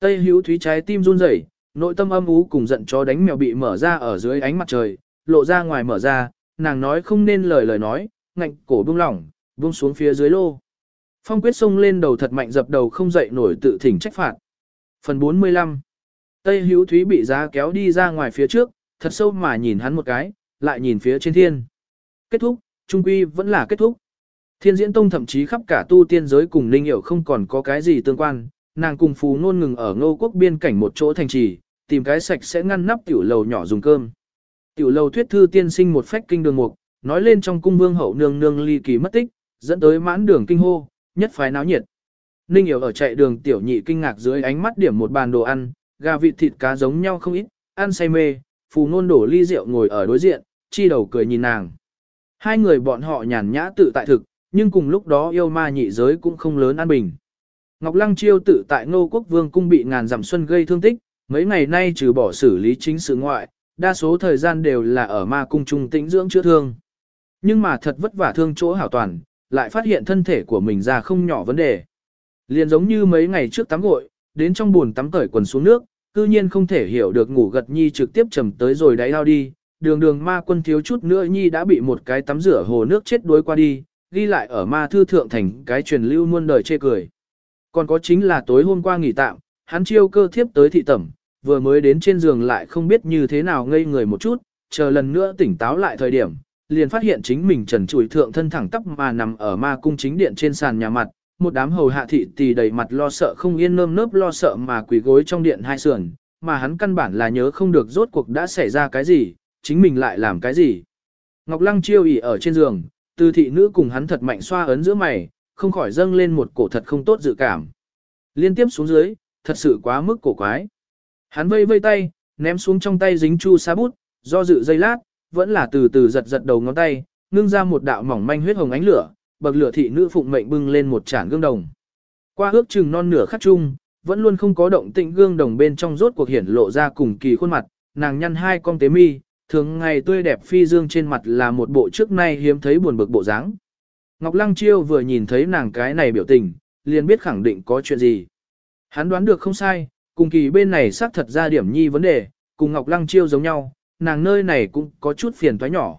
Speaker 1: Tây Hữu Thúy trái tim run rẩy, nội tâm âm ú cùng giận chó đánh mèo bị mở ra ở dưới ánh mặt trời, lộ ra ngoài mở ra, nàng nói không nên lời lời nói, ngạnh cổ buông lỏng, buông xuống phía dưới lô. Phong quyết xông lên đầu thật mạnh dập đầu không dậy nổi tự thỉnh trách phạt. Phần 45 Tây Hữu Thúy bị giá kéo đi ra ngoài phía trước, thật sâu mà nhìn hắn một cái, lại nhìn phía trên thiên. Kết thúc, trung quy vẫn là kết thúc. Thiên diễn tông thậm chí khắp cả tu tiên giới cùng linh hiểu không còn có cái gì tương quan, nàng cùng phù nôn ngừng ở ngô quốc biên cảnh một chỗ thành trì, tìm cái sạch sẽ ngăn nắp tiểu lầu nhỏ dùng cơm. Tiểu lầu thuyết thư tiên sinh một phách kinh đường mục, nói lên trong cung vương hậu nương nương ly kỳ mất tích, dẫn tới mãn đường kinh hô, nhất phái náo nhiệt. Ninh hiểu ở chạy đường tiểu nhị kinh ngạc dưới ánh mắt điểm một bàn đồ ăn, gà vịt thịt cá giống nhau không ít, ăn say mê, phù nôn đổ ly rượu ngồi ở đối diện, chi đầu cười nhìn nàng. Hai người bọn họ nhàn nhã tự tại thực, nhưng cùng lúc đó yêu ma nhị giới cũng không lớn an bình. Ngọc Lăng Chiêu tự tại Ngô Quốc Vương cung bị ngàn dặm xuân gây thương tích, mấy ngày nay trừ bỏ xử lý chính sự ngoại, đa số thời gian đều là ở ma cung trung tĩnh dưỡng chữa thương. Nhưng mà thật vất vả thương chỗ hảo toàn, lại phát hiện thân thể của mình ra không nhỏ vấn đề. Liền giống như mấy ngày trước tắm gội, đến trong buồn tắm cởi quần xuống nước, cư nhiên không thể hiểu được ngủ gật nhi trực tiếp trầm tới rồi đáy lao đi, đường đường ma quân thiếu chút nữa nhi đã bị một cái tắm rửa hồ nước chết đuối qua đi, ghi lại ở ma thư thượng thành cái truyền lưu muôn đời chê cười. Còn có chính là tối hôm qua nghỉ tạm, hắn chiêu cơ thiếp tới thị tẩm, vừa mới đến trên giường lại không biết như thế nào ngây người một chút, chờ lần nữa tỉnh táo lại thời điểm, liền phát hiện chính mình trần trụi thượng thân thẳng tắp mà nằm ở ma cung chính điện trên sàn nhà mặt, một đám hầu hạ thị tỳ đầy mặt lo sợ không yên nơm nớp lo sợ mà quỳ gối trong điện hai sườn, mà hắn căn bản là nhớ không được rốt cuộc đã xảy ra cái gì, chính mình lại làm cái gì. Ngọc Lăng chiêu ỉ ở trên giường, từ thị nữ cùng hắn thật mạnh xoa ấn giữa mày, không khỏi dâng lên một cổ thật không tốt dự cảm. Liên tiếp xuống dưới, thật sự quá mức cổ quái. Hắn vây vây tay, ném xuống trong tay dính chu sa bút, do dự dây lát, vẫn là từ từ giật giật đầu ngón tay, ngưng ra một đạo mỏng manh huyết hồng ánh lửa, bậc lửa thị nữ phụng mệnh bưng lên một chản gương đồng. Qua ước chừng non nửa khắc chung, vẫn luôn không có động tĩnh gương đồng bên trong rốt cuộc hiển lộ ra cùng kỳ khuôn mặt, nàng nhăn hai con tế mi, thường ngày tươi đẹp phi dương trên mặt là một bộ trước nay hiếm thấy buồn bực bộ dáng. Ngọc Lăng Chiêu vừa nhìn thấy nàng cái này biểu tình, liền biết khẳng định có chuyện gì. Hắn đoán được không sai, cùng kỳ bên này xác thật ra điểm nhi vấn đề, cùng Ngọc Lăng Chiêu giống nhau, nàng nơi này cũng có chút phiền toái nhỏ.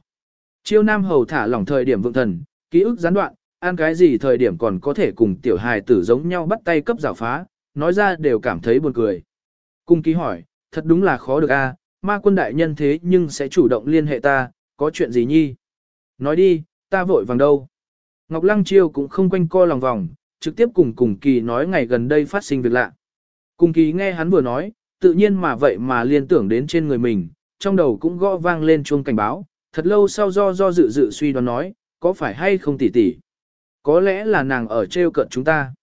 Speaker 1: Chiêu nam hầu thả lỏng thời điểm vượng thần, ký ức gián đoạn, ăn cái gì thời điểm còn có thể cùng tiểu hài tử giống nhau bắt tay cấp giả phá, nói ra đều cảm thấy buồn cười. Cung ký hỏi, thật đúng là khó được a, ma quân đại nhân thế nhưng sẽ chủ động liên hệ ta, có chuyện gì nhi? Nói đi, ta vội vàng đâu. Ngọc Lăng Chiêu cũng không quanh co lòng vòng, trực tiếp cùng cùng kỳ nói ngày gần đây phát sinh việc lạ. Cùng kỳ nghe hắn vừa nói, tự nhiên mà vậy mà liên tưởng đến trên người mình, trong đầu cũng gõ vang lên chuông cảnh báo, thật lâu sau do do dự dự suy đoán nói, có phải hay không tỷ tỷ? Có lẽ là nàng ở treo cận chúng ta.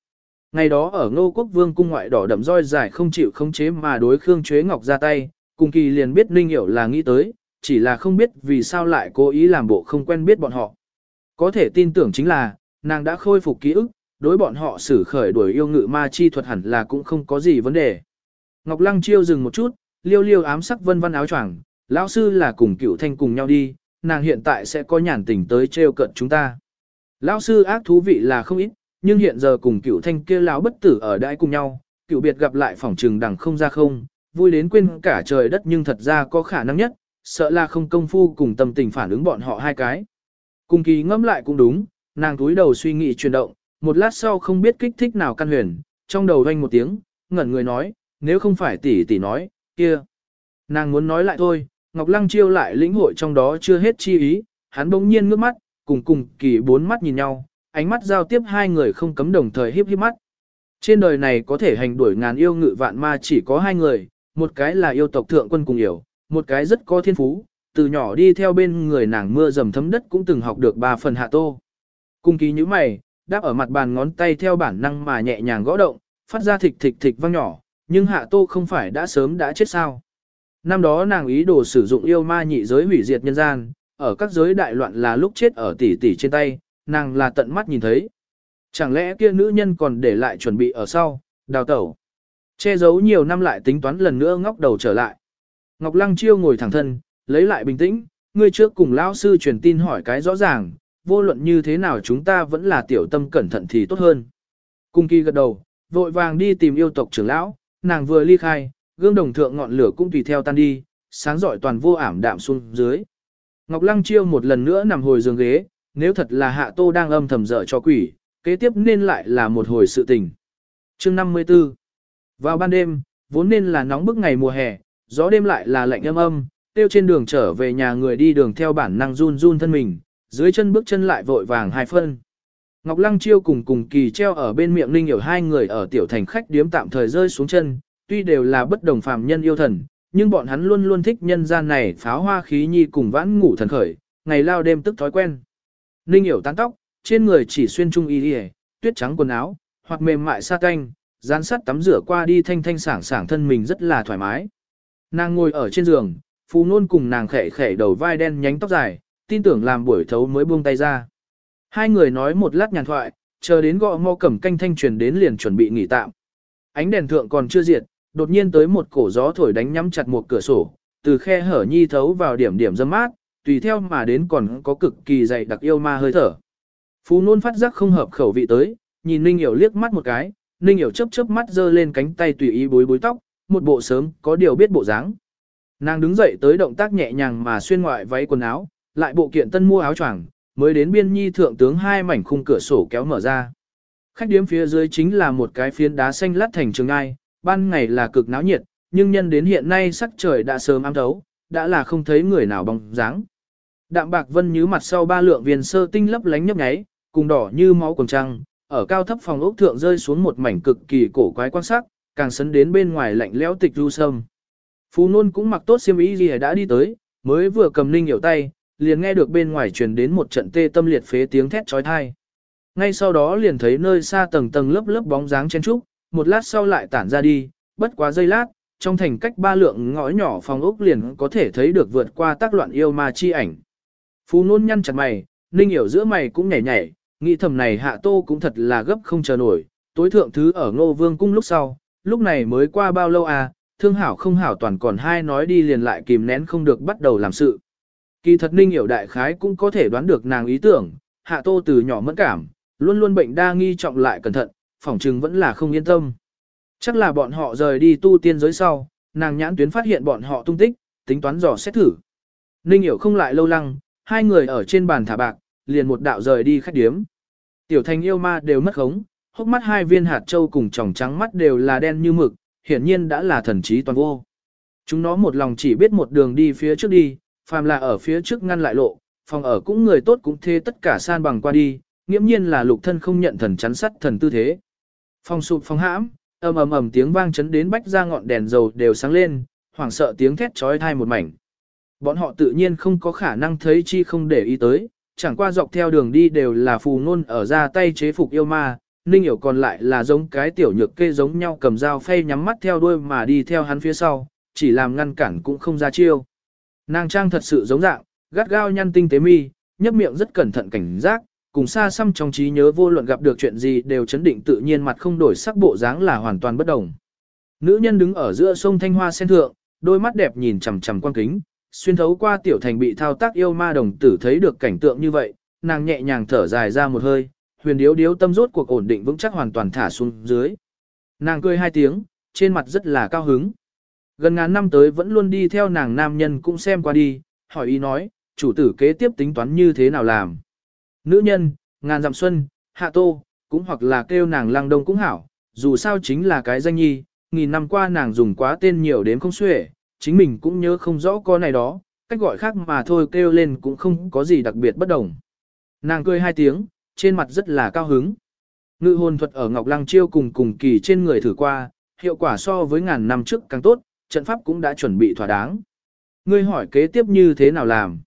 Speaker 1: Ngày đó ở Ngô Quốc Vương cung ngoại đỏ đậm roi dài không chịu khống chế mà đối Khương Chế Ngọc ra tay, cùng kỳ liền biết Ninh Hiểu là nghĩ tới, chỉ là không biết vì sao lại cố ý làm bộ không quen biết bọn họ. Có thể tin tưởng chính là, nàng đã khôi phục ký ức, đối bọn họ xử khởi đuổi yêu ngự ma chi thuật hẳn là cũng không có gì vấn đề. Ngọc Lăng chiêu dừng một chút, liêu liêu ám sắc vân vân áo choàng, lão sư là cùng cựu thanh cùng nhau đi, nàng hiện tại sẽ có nhàn tình tới trêu cận chúng ta. Lão sư ác thú vị là không ít, nhưng hiện giờ cùng cựu thanh kia lão bất tử ở đại cùng nhau, cựu biệt gặp lại phỏng trừng đằng không ra không, vui đến quên cả trời đất nhưng thật ra có khả năng nhất, sợ là không công phu cùng tâm tình phản ứng bọn họ hai cái. Cùng kỳ ngẫm lại cũng đúng, nàng túi đầu suy nghĩ chuyển động, một lát sau không biết kích thích nào căn huyền, trong đầu vang một tiếng, ngẩn người nói, nếu không phải tỷ tỷ nói, kia. Nàng muốn nói lại thôi, Ngọc Lăng chiêu lại lĩnh hội trong đó chưa hết chi ý, hắn bỗng nhiên ngước mắt, cùng cùng kỳ bốn mắt nhìn nhau, ánh mắt giao tiếp hai người không cấm đồng thời hiếp hiếp mắt. Trên đời này có thể hành đuổi ngàn yêu ngự vạn ma chỉ có hai người, một cái là yêu tộc thượng quân cùng hiểu, một cái rất có thiên phú, từ nhỏ đi theo bên người nàng mưa dầm thấm đất cũng từng học được ba phần hạ tô. Cung ký như mày, đáp ở mặt bàn ngón tay theo bản năng mà nhẹ nhàng gõ động, phát ra thịch thịch thịch vang nhỏ, nhưng hạ tô không phải đã sớm đã chết sao. Năm đó nàng ý đồ sử dụng yêu ma nhị giới hủy diệt nhân gian, ở các giới đại loạn là lúc chết ở tỷ tỷ trên tay, nàng là tận mắt nhìn thấy. Chẳng lẽ kia nữ nhân còn để lại chuẩn bị ở sau, đào tẩu. Che giấu nhiều năm lại tính toán lần nữa ngóc đầu trở lại. Ngọc Lăng Chiêu ngồi thẳng thân, lấy lại bình tĩnh, ngươi trước cùng lão sư truyền tin hỏi cái rõ ràng, vô luận như thế nào chúng ta vẫn là tiểu tâm cẩn thận thì tốt hơn. Cung kỳ gật đầu, vội vàng đi tìm yêu tộc trưởng lão, nàng vừa ly khai, gương đồng thượng ngọn lửa cũng tùy theo tan đi, sáng rọi toàn vô ảm đạm xuống dưới. Ngọc Lăng Chiêu một lần nữa nằm hồi giường ghế, nếu thật là hạ tô đang âm thầm dở cho quỷ, kế tiếp nên lại là một hồi sự tình. Chương 54 Vào ban đêm, vốn nên là nóng bức ngày mùa hè, gió đêm lại là lạnh âm âm, tiêu trên đường trở về nhà người đi đường theo bản năng run run thân mình, dưới chân bước chân lại vội vàng hai phân. Ngọc Lăng Chiêu cùng cùng kỳ treo ở bên miệng Ninh hiểu hai người ở tiểu thành khách điếm tạm thời rơi xuống chân, tuy đều là bất đồng phàm nhân yêu thần, nhưng bọn hắn luôn luôn thích nhân gian này pháo hoa khí nhi cùng vãn ngủ thần khởi, ngày lao đêm tức thói quen. Ninh hiểu tán tóc, trên người chỉ xuyên trung y yề, tuyết trắng quần áo, hoặc mềm mại sa canh, dán sắt tắm rửa qua đi thanh thanh sảng sảng thân mình rất là thoải mái. Nàng ngồi ở trên giường, phù nôn cùng nàng khẽ khẽ đầu vai đen nhánh tóc dài, tin tưởng làm buổi thấu mới buông tay ra. Hai người nói một lát nhàn thoại, chờ đến gõ ngô cẩm canh thanh truyền đến liền chuẩn bị nghỉ tạm. Ánh đèn thượng còn chưa diệt, đột nhiên tới một cổ gió thổi đánh nhắm chặt một cửa sổ, từ khe hở nhi thấu vào điểm điểm dâm mát, tùy theo mà đến còn có cực kỳ dày đặc yêu ma hơi thở. Phú nôn phát giác không hợp khẩu vị tới, nhìn Ninh Hiểu liếc mắt một cái, Ninh Hiểu chớp chớp mắt giơ lên cánh tay tùy ý bối bối tóc, một bộ sớm có điều biết bộ dáng. Nàng đứng dậy tới động tác nhẹ nhàng mà xuyên ngoại váy quần áo, lại bộ kiện tân mua áo choàng, mới đến biên nhi thượng tướng hai mảnh khung cửa sổ kéo mở ra. Khách điếm phía dưới chính là một cái phiến đá xanh lát thành trường ai, ban ngày là cực náo nhiệt, nhưng nhân đến hiện nay sắc trời đã sớm ám thấu, đã là không thấy người nào bóng dáng. Đạm bạc vân như mặt sau ba lượng viên sơ tinh lấp lánh nhấp nháy, cùng đỏ như máu cùng trăng, ở cao thấp phòng ốc thượng rơi xuống một mảnh cực kỳ cổ quái quan sát, càng sấn đến bên ngoài lạnh lẽo tịch du sâm. Phú Nôn cũng mặc tốt xiêm y gì đã đi tới, mới vừa cầm ninh hiểu tay, liền nghe được bên ngoài truyền đến một trận tê tâm liệt phế tiếng thét chói tai. Ngay sau đó liền thấy nơi xa tầng tầng lớp lớp bóng dáng chen trúc, một lát sau lại tản ra đi, bất quá giây lát, trong thành cách ba lượng ngõ nhỏ phòng ốc liền có thể thấy được vượt qua tác loạn yêu ma chi ảnh. Phú nôn nhăn chặt mày, ninh hiểu giữa mày cũng nhảy nhảy, nghĩ thầm này hạ tô cũng thật là gấp không chờ nổi, tối thượng thứ ở ngô vương cung lúc sau, lúc này mới qua bao lâu à, thương hảo không hảo toàn còn hai nói đi liền lại kìm nén không được bắt đầu làm sự. Kỳ thật ninh hiểu đại khái cũng có thể đoán được nàng ý tưởng, hạ tô từ nhỏ mẫn cảm, luôn luôn bệnh đa nghi trọng lại cẩn thận, phỏng chừng vẫn là không yên tâm. Chắc là bọn họ rời đi tu tiên giới sau, nàng nhãn tuyến phát hiện bọn họ tung tích, tính toán dò xét thử. Ninh hiểu không lại lâu lăng, hai người ở trên bàn thả bạc, liền một đạo rời đi khách điếm. Tiểu thành yêu ma đều mất khống, hốc mắt hai viên hạt châu cùng tròng trắng mắt đều là đen như mực, hiển nhiên đã là thần trí toàn vô. Chúng nó một lòng chỉ biết một đường đi phía trước đi, phàm là ở phía trước ngăn lại lộ, phòng ở cũng người tốt cũng thế tất cả san bằng qua đi, nghiễm nhiên là lục thân không nhận thần chắn sắt thần tư thế. Phòng sụp phòng hãm, ầm ầm ầm tiếng vang chấn đến bách ra ngọn đèn dầu đều sáng lên, hoảng sợ tiếng thét trói thai một mảnh. Bọn họ tự nhiên không có khả năng thấy chi không để ý tới, chẳng qua dọc theo đường đi đều là phù ngôn ở ra tay chế phục yêu ma, ninh hiểu còn lại là giống cái tiểu nhược kê giống nhau cầm dao phay nhắm mắt theo đuôi mà đi theo hắn phía sau, chỉ làm ngăn cản cũng không ra chiêu. Nàng trang thật sự giống dạng, gắt gao nhăn tinh tế mi, nhấp miệng rất cẩn thận cảnh giác, cùng xa xăm trong trí nhớ vô luận gặp được chuyện gì đều chấn định tự nhiên mặt không đổi sắc bộ dáng là hoàn toàn bất đồng. Nữ nhân đứng ở giữa sông Thanh Hoa sen thượng, đôi mắt đẹp nhìn chằm chằm quan kính, xuyên thấu qua tiểu thành bị thao tác yêu ma đồng tử thấy được cảnh tượng như vậy, nàng nhẹ nhàng thở dài ra một hơi, huyền điếu điếu tâm rốt cuộc ổn định vững chắc hoàn toàn thả xuống dưới. Nàng cười hai tiếng, trên mặt rất là cao hứng. Gần ngàn năm tới vẫn luôn đi theo nàng nam nhân cũng xem qua đi, hỏi ý nói, chủ tử kế tiếp tính toán như thế nào làm. Nữ nhân, ngàn dặm xuân, hạ tô, cũng hoặc là kêu nàng lăng đông cũng hảo, dù sao chính là cái danh nhi, nghìn năm qua nàng dùng quá tên nhiều đến không xuể, chính mình cũng nhớ không rõ con này đó, cách gọi khác mà thôi kêu lên cũng không có gì đặc biệt bất đồng. Nàng cười hai tiếng, trên mặt rất là cao hứng. Ngự hồn thuật ở Ngọc Lăng Chiêu cùng cùng kỳ trên người thử qua, hiệu quả so với ngàn năm trước càng tốt, trận pháp cũng đã chuẩn bị thỏa đáng. Ngươi hỏi kế tiếp như thế nào làm?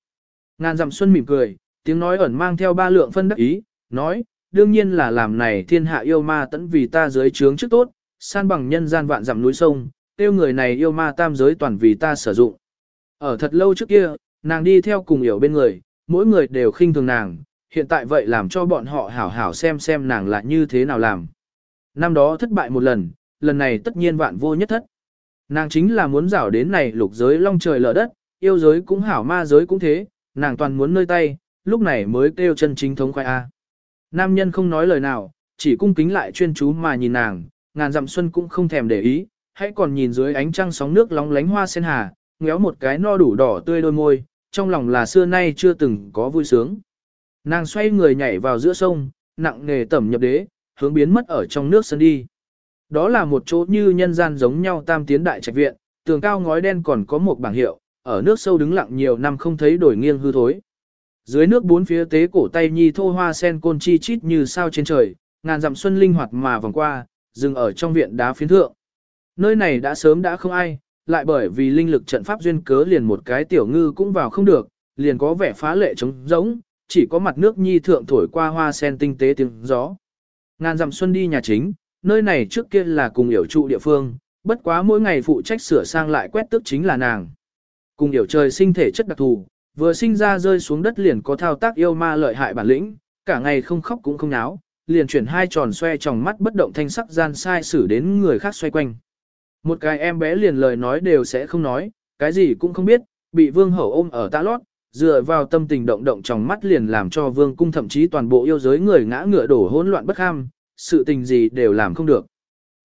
Speaker 1: Ngàn dặm xuân mỉm cười, tiếng nói ẩn mang theo ba lượng phân đắc ý, nói, đương nhiên là làm này thiên hạ yêu ma tẫn vì ta dưới trướng trước tốt, san bằng nhân gian vạn dặm núi sông, tiêu người này yêu ma tam giới toàn vì ta sử dụng. Ở thật lâu trước kia, nàng đi theo cùng hiểu bên người, mỗi người đều khinh thường nàng, hiện tại vậy làm cho bọn họ hảo hảo xem xem nàng là như thế nào làm. Năm đó thất bại một lần, lần này tất nhiên vạn vô nhất thất. Nàng chính là muốn rảo đến này lục giới long trời lở đất, yêu giới cũng hảo ma giới cũng thế, nàng toàn muốn nơi tay, lúc này mới kêu chân chính thống khoai A. Nam nhân không nói lời nào, chỉ cung kính lại chuyên chú mà nhìn nàng, ngàn dặm xuân cũng không thèm để ý, hãy còn nhìn dưới ánh trăng sóng nước lóng lánh hoa sen hà, ngéo một cái no đủ đỏ tươi đôi môi, trong lòng là xưa nay chưa từng có vui sướng. Nàng xoay người nhảy vào giữa sông, nặng nghề tẩm nhập đế, hướng biến mất ở trong nước sân đi. Đó là một chỗ như nhân gian giống nhau tam tiến đại trạch viện, tường cao ngói đen còn có một bảng hiệu, ở nước sâu đứng lặng nhiều năm không thấy đổi nghiêng hư thối. Dưới nước bốn phía tế cổ tay nhi thô hoa sen côn chi chít như sao trên trời, ngàn dặm xuân linh hoạt mà vòng qua, dừng ở trong viện đá phiến thượng. Nơi này đã sớm đã không ai, lại bởi vì linh lực trận pháp duyên cớ liền một cái tiểu ngư cũng vào không được, liền có vẻ phá lệ trống giống, chỉ có mặt nước nhi thượng thổi qua hoa sen tinh tế tiếng gió. Ngàn dặm xuân đi nhà chính, nơi này trước kia là cùng hiểu trụ địa phương, bất quá mỗi ngày phụ trách sửa sang lại quét tước chính là nàng. Cùng hiểu trời sinh thể chất đặc thù, vừa sinh ra rơi xuống đất liền có thao tác yêu ma lợi hại bản lĩnh, cả ngày không khóc cũng không náo, liền chuyển hai tròn xoe trong mắt bất động thanh sắc gian sai xử đến người khác xoay quanh. Một cái em bé liền lời nói đều sẽ không nói, cái gì cũng không biết, bị vương hậu ôm ở ta lót, dựa vào tâm tình động động trong mắt liền làm cho vương cung thậm chí toàn bộ yêu giới người ngã ngựa đổ hỗn loạn bất ham, sự tình gì đều làm không được.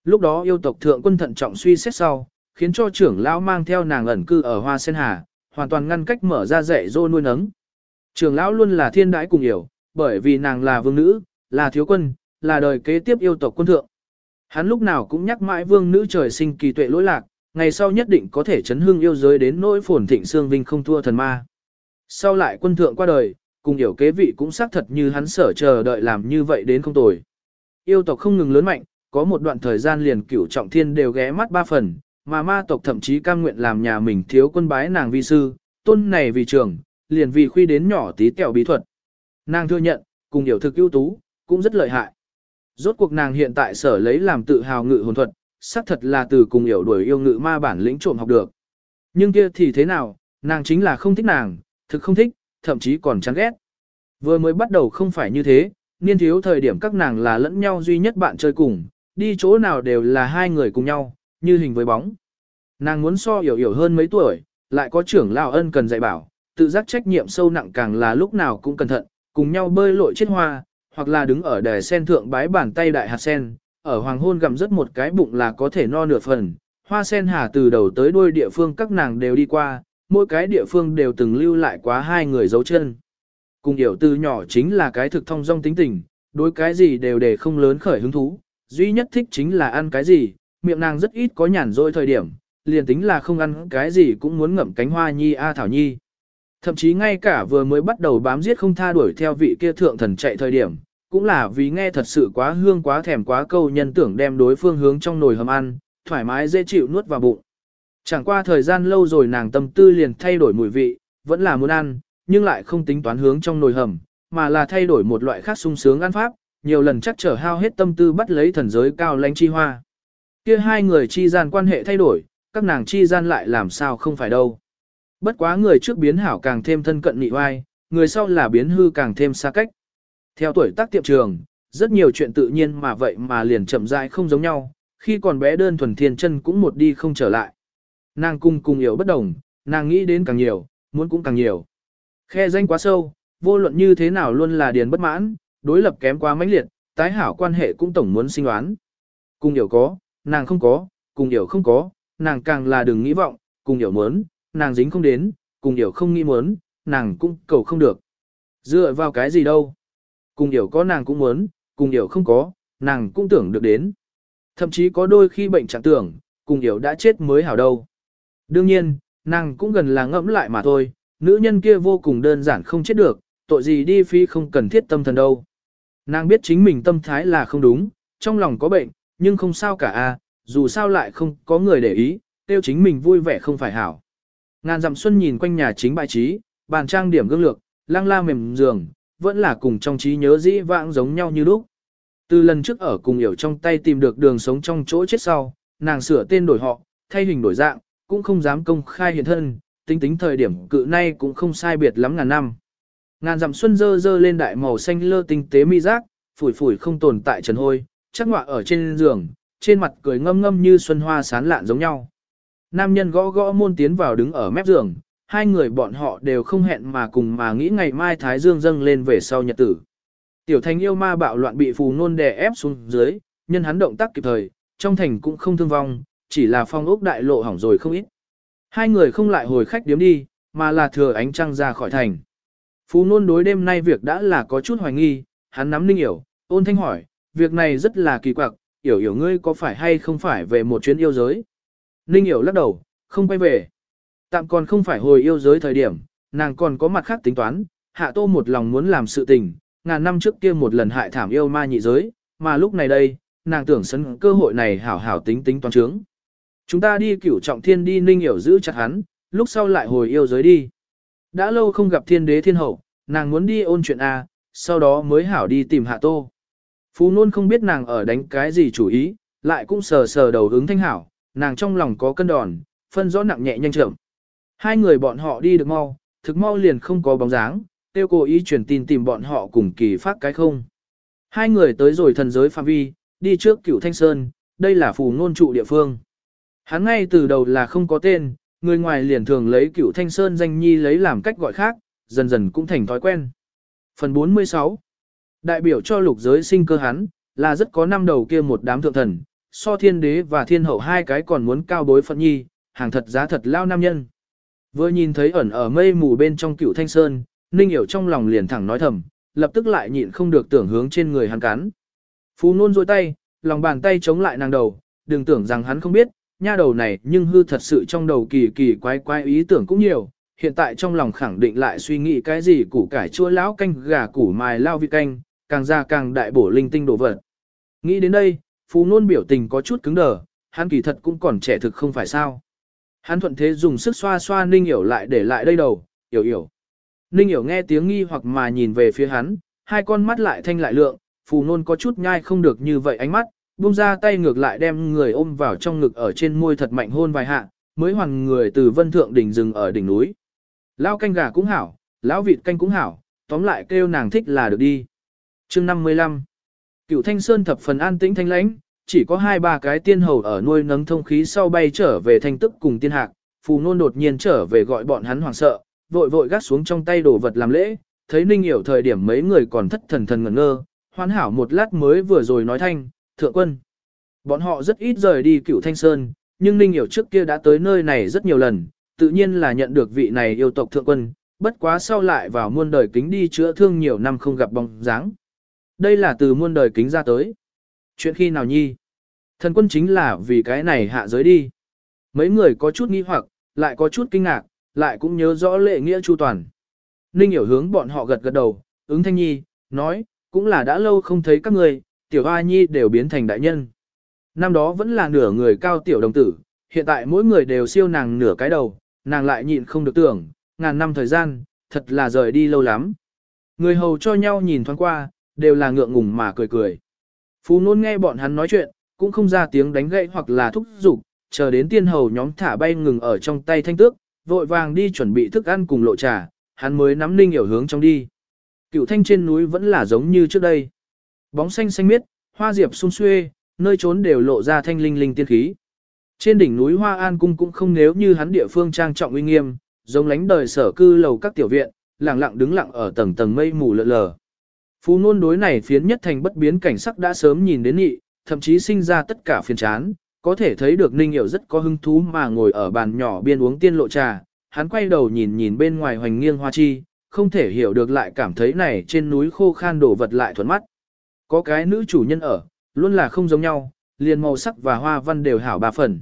Speaker 1: Lúc đó yêu tộc thượng quân thận trọng suy xét sau, khiến cho trưởng lão mang theo nàng ẩn cư ở Hoa Sen Hà, hoàn toàn ngăn cách mở ra dạy dô nuôi nấng. Trường lão luôn là thiên đãi cùng hiểu, bởi vì nàng là vương nữ, là thiếu quân, là đời kế tiếp yêu tộc quân thượng. Hắn lúc nào cũng nhắc mãi vương nữ trời sinh kỳ tuệ lỗi lạc, ngày sau nhất định có thể chấn hương yêu giới đến nỗi phồn thịnh xương vinh không thua thần ma. Sau lại quân thượng qua đời, cùng hiểu kế vị cũng xác thật như hắn sở chờ đợi làm như vậy đến không tồi. Yêu tộc không ngừng lớn mạnh, có một đoạn thời gian liền cửu trọng thiên đều ghé mắt ba phần, mà ma tộc thậm chí cam nguyện làm nhà mình thiếu quân bái nàng vi sư, tôn này vì trưởng, liền vì khuy đến nhỏ tí tẹo bí thuật. Nàng thừa nhận, cùng hiểu thực ưu tú, cũng rất lợi hại. Rốt cuộc nàng hiện tại sở lấy làm tự hào ngự hồn thuật, xác thật là từ cùng hiểu đuổi yêu ngự ma bản lĩnh trộm học được. Nhưng kia thì thế nào, nàng chính là không thích nàng, thực không thích, thậm chí còn chán ghét. Vừa mới bắt đầu không phải như thế, niên thiếu thời điểm các nàng là lẫn nhau duy nhất bạn chơi cùng, đi chỗ nào đều là hai người cùng nhau, như hình với bóng. Nàng muốn so hiểu hiểu hơn mấy tuổi, lại có trưởng lão ân cần dạy bảo, tự giác trách nhiệm sâu nặng càng là lúc nào cũng cẩn thận, cùng nhau bơi lội chết hoa, hoặc là đứng ở đài sen thượng bái bàn tay đại hạt sen, ở hoàng hôn gặm rất một cái bụng là có thể no nửa phần. Hoa sen hà từ đầu tới đuôi địa phương các nàng đều đi qua, mỗi cái địa phương đều từng lưu lại quá hai người dấu chân. Cùng hiểu từ nhỏ chính là cái thực thông dong tính tình, đối cái gì đều để không lớn khởi hứng thú, duy nhất thích chính là ăn cái gì, miệng nàng rất ít có nhàn rỗi thời điểm, liền tính là không ăn cái gì cũng muốn ngậm cánh hoa nhi a thảo nhi. Thậm chí ngay cả vừa mới bắt đầu bám giết không tha đuổi theo vị kia thượng thần chạy thời điểm, cũng là vì nghe thật sự quá hương quá thèm quá câu nhân tưởng đem đối phương hướng trong nồi hầm ăn, thoải mái dễ chịu nuốt vào bụng. Chẳng qua thời gian lâu rồi nàng tâm tư liền thay đổi mùi vị, vẫn là muốn ăn, nhưng lại không tính toán hướng trong nồi hầm, mà là thay đổi một loại khác sung sướng ăn pháp, nhiều lần chắc trở hao hết tâm tư bắt lấy thần giới cao lãnh chi hoa. Kia hai người chi gian quan hệ thay đổi, các nàng chi gian lại làm sao không phải đâu. Bất quá người trước biến hảo càng thêm thân cận nị oai, người sau là biến hư càng thêm xa cách. Theo tuổi tác tiệm trường, rất nhiều chuyện tự nhiên mà vậy mà liền chậm rãi không giống nhau, khi còn bé đơn thuần thiên chân cũng một đi không trở lại. Nàng cung cùng hiểu bất đồng, nàng nghĩ đến càng nhiều, muốn cũng càng nhiều. Khe danh quá sâu, vô luận như thế nào luôn là điền bất mãn, đối lập kém quá mãnh liệt, tái hảo quan hệ cũng tổng muốn sinh đoán. Cùng hiểu có, nàng không có, cùng hiểu không có, nàng càng là đừng nghĩ vọng, cùng hiểu muốn, nàng dính không đến, cùng hiểu không nghĩ muốn, nàng cũng cầu không được. Dựa vào cái gì đâu? Cùng hiểu có nàng cũng muốn, cùng hiểu không có, nàng cũng tưởng được đến. Thậm chí có đôi khi bệnh chẳng tưởng, cùng hiểu đã chết mới hảo đâu. Đương nhiên, nàng cũng gần là ngẫm lại mà thôi, nữ nhân kia vô cùng đơn giản không chết được, tội gì đi phi không cần thiết tâm thần đâu. Nàng biết chính mình tâm thái là không đúng, trong lòng có bệnh, nhưng không sao cả a, dù sao lại không có người để ý, tiêu chính mình vui vẻ không phải hảo. Ngàn dặm xuân nhìn quanh nhà chính bài trí, bàn trang điểm gương lược, lăng la mềm giường, vẫn là cùng trong trí nhớ dĩ vãng giống nhau như lúc. Từ lần trước ở cùng hiểu trong tay tìm được đường sống trong chỗ chết sau, nàng sửa tên đổi họ, thay hình đổi dạng, cũng không dám công khai hiện thân, tính tính thời điểm cự nay cũng không sai biệt lắm ngàn năm. Ngàn dặm xuân dơ dơ lên đại màu xanh lơ tinh tế mi giác, phủi phủi không tồn tại trần hôi, chắc ngọa ở trên giường, trên mặt cười ngâm ngâm như xuân hoa sán lạn giống nhau. Nam nhân gõ gõ môn tiến vào đứng ở mép giường, hai người bọn họ đều không hẹn mà cùng mà nghĩ ngày mai Thái Dương dâng lên về sau nhật tử. Tiểu thành yêu ma bạo loạn bị phù nôn đè ép xuống dưới, nhân hắn động tác kịp thời, trong thành cũng không thương vong, chỉ là phong ốc đại lộ hỏng rồi không ít. Hai người không lại hồi khách điếm đi, mà là thừa ánh trăng ra khỏi thành. Phú nôn đối đêm nay việc đã là có chút hoài nghi, hắn nắm ninh hiểu, ôn thanh hỏi, việc này rất là kỳ quặc, hiểu hiểu ngươi có phải hay không phải về một chuyến yêu giới. Ninh hiểu lắc đầu, không quay về. Tạm còn không phải hồi yêu giới thời điểm, nàng còn có mặt khác tính toán, hạ tô một lòng muốn làm sự tình, ngàn năm trước kia một lần hại thảm yêu ma nhị giới, mà lúc này đây, nàng tưởng sân cơ hội này hảo hảo tính tính toán trướng. Chúng ta đi cửu trọng thiên đi ninh hiểu giữ chặt hắn, lúc sau lại hồi yêu giới đi. Đã lâu không gặp thiên đế thiên hậu, nàng muốn đi ôn chuyện A, sau đó mới hảo đi tìm hạ tô. Phú nôn không biết nàng ở đánh cái gì chủ ý, lại cũng sờ sờ đầu ứng thanh hảo, nàng trong lòng có cân đòn, phân rõ nặng nhẹ nhanh chậm. Hai người bọn họ đi được mau, thực mau liền không có bóng dáng, tiêu cố ý truyền tin tìm bọn họ cùng kỳ phát cái không. Hai người tới rồi thần giới phạm vi, đi trước cửu thanh sơn, đây là phù ngôn trụ địa phương. Hắn ngay từ đầu là không có tên, người ngoài liền thường lấy cửu thanh sơn danh nhi lấy làm cách gọi khác, dần dần cũng thành thói quen. Phần 46 Đại biểu cho lục giới sinh cơ hắn, là rất có năm đầu kia một đám thượng thần, so thiên đế và thiên hậu hai cái còn muốn cao bối phận nhi, hàng thật giá thật lao nam nhân. Vừa nhìn thấy ẩn ở mây mù bên trong cựu thanh sơn, ninh hiểu trong lòng liền thẳng nói thầm, lập tức lại nhịn không được tưởng hướng trên người hắn cắn. Phú nôn rôi tay, lòng bàn tay chống lại nàng đầu, đừng tưởng rằng hắn không biết, nha đầu này nhưng hư thật sự trong đầu kỳ kỳ quái quái ý tưởng cũng nhiều, hiện tại trong lòng khẳng định lại suy nghĩ cái gì củ cải chua lão canh gà củ mài lao vị canh, càng ra càng đại bổ linh tinh đồ vật. Nghĩ đến đây, Phú Nôn biểu tình có chút cứng đờ, hắn kỳ thật cũng còn trẻ thực không phải sao. Hắn thuận thế dùng sức xoa xoa Ninh Hiểu lại để lại đây đầu, hiểu hiểu. Ninh Hiểu nghe tiếng nghi hoặc mà nhìn về phía hắn, hai con mắt lại thanh lại lượng, Phù Nôn có chút nhai không được như vậy ánh mắt, buông ra tay ngược lại đem người ôm vào trong ngực ở trên môi thật mạnh hôn vài hạ, mới hoàn người từ vân thượng đỉnh rừng ở đỉnh núi. Lão canh gà cũng hảo, lão vịt canh cũng hảo, tóm lại kêu nàng thích là được đi. Chương 55 Cựu Thanh Sơn thập phần an tĩnh thanh lãnh, chỉ có hai ba cái tiên hầu ở nuôi nấng thông khí sau bay trở về thanh tức cùng tiên hạc, phù nôn đột nhiên trở về gọi bọn hắn hoảng sợ, vội vội gắt xuống trong tay đồ vật làm lễ, thấy ninh hiểu thời điểm mấy người còn thất thần thần ngẩn ngơ, hoan hảo một lát mới vừa rồi nói thanh, thượng quân. Bọn họ rất ít rời đi cựu Thanh Sơn, nhưng ninh hiểu trước kia đã tới nơi này rất nhiều lần, tự nhiên là nhận được vị này yêu tộc thượng quân, bất quá sau lại vào muôn đời kính đi chữa thương nhiều năm không gặp bóng dáng. Đây là từ muôn đời kính ra tới. Chuyện khi nào nhi? Thần quân chính là vì cái này hạ giới đi. Mấy người có chút nghi hoặc, lại có chút kinh ngạc, lại cũng nhớ rõ lệ nghĩa chu toàn. Ninh hiểu hướng bọn họ gật gật đầu, ứng thanh nhi, nói, cũng là đã lâu không thấy các người, tiểu A nhi đều biến thành đại nhân. Năm đó vẫn là nửa người cao tiểu đồng tử, hiện tại mỗi người đều siêu nàng nửa cái đầu, nàng lại nhịn không được tưởng, ngàn năm thời gian, thật là rời đi lâu lắm. Người hầu cho nhau nhìn thoáng qua, đều là ngượng ngùng mà cười cười. Phú nôn nghe bọn hắn nói chuyện, cũng không ra tiếng đánh gậy hoặc là thúc giục, chờ đến tiên hầu nhóm thả bay ngừng ở trong tay thanh tước, vội vàng đi chuẩn bị thức ăn cùng lộ trà, hắn mới nắm ninh hiểu hướng trong đi. Cựu thanh trên núi vẫn là giống như trước đây. Bóng xanh xanh miết, hoa diệp sung xuê, nơi trốn đều lộ ra thanh linh linh tiên khí. Trên đỉnh núi Hoa An cung cũng không nếu như hắn địa phương trang trọng uy nghiêm, giống lánh đời sở cư lầu các tiểu viện, lặng lặng đứng lặng ở tầng tầng mây mù lờ lờ. Phú nôn đối này phiến nhất thành bất biến cảnh sắc đã sớm nhìn đến nhị, thậm chí sinh ra tất cả phiền chán, có thể thấy được Ninh Hiểu rất có hứng thú mà ngồi ở bàn nhỏ biên uống tiên lộ trà, hắn quay đầu nhìn nhìn bên ngoài hoành nghiêng hoa chi, không thể hiểu được lại cảm thấy này trên núi khô khan đổ vật lại thuận mắt. Có cái nữ chủ nhân ở, luôn là không giống nhau, liền màu sắc và hoa văn đều hảo ba phần.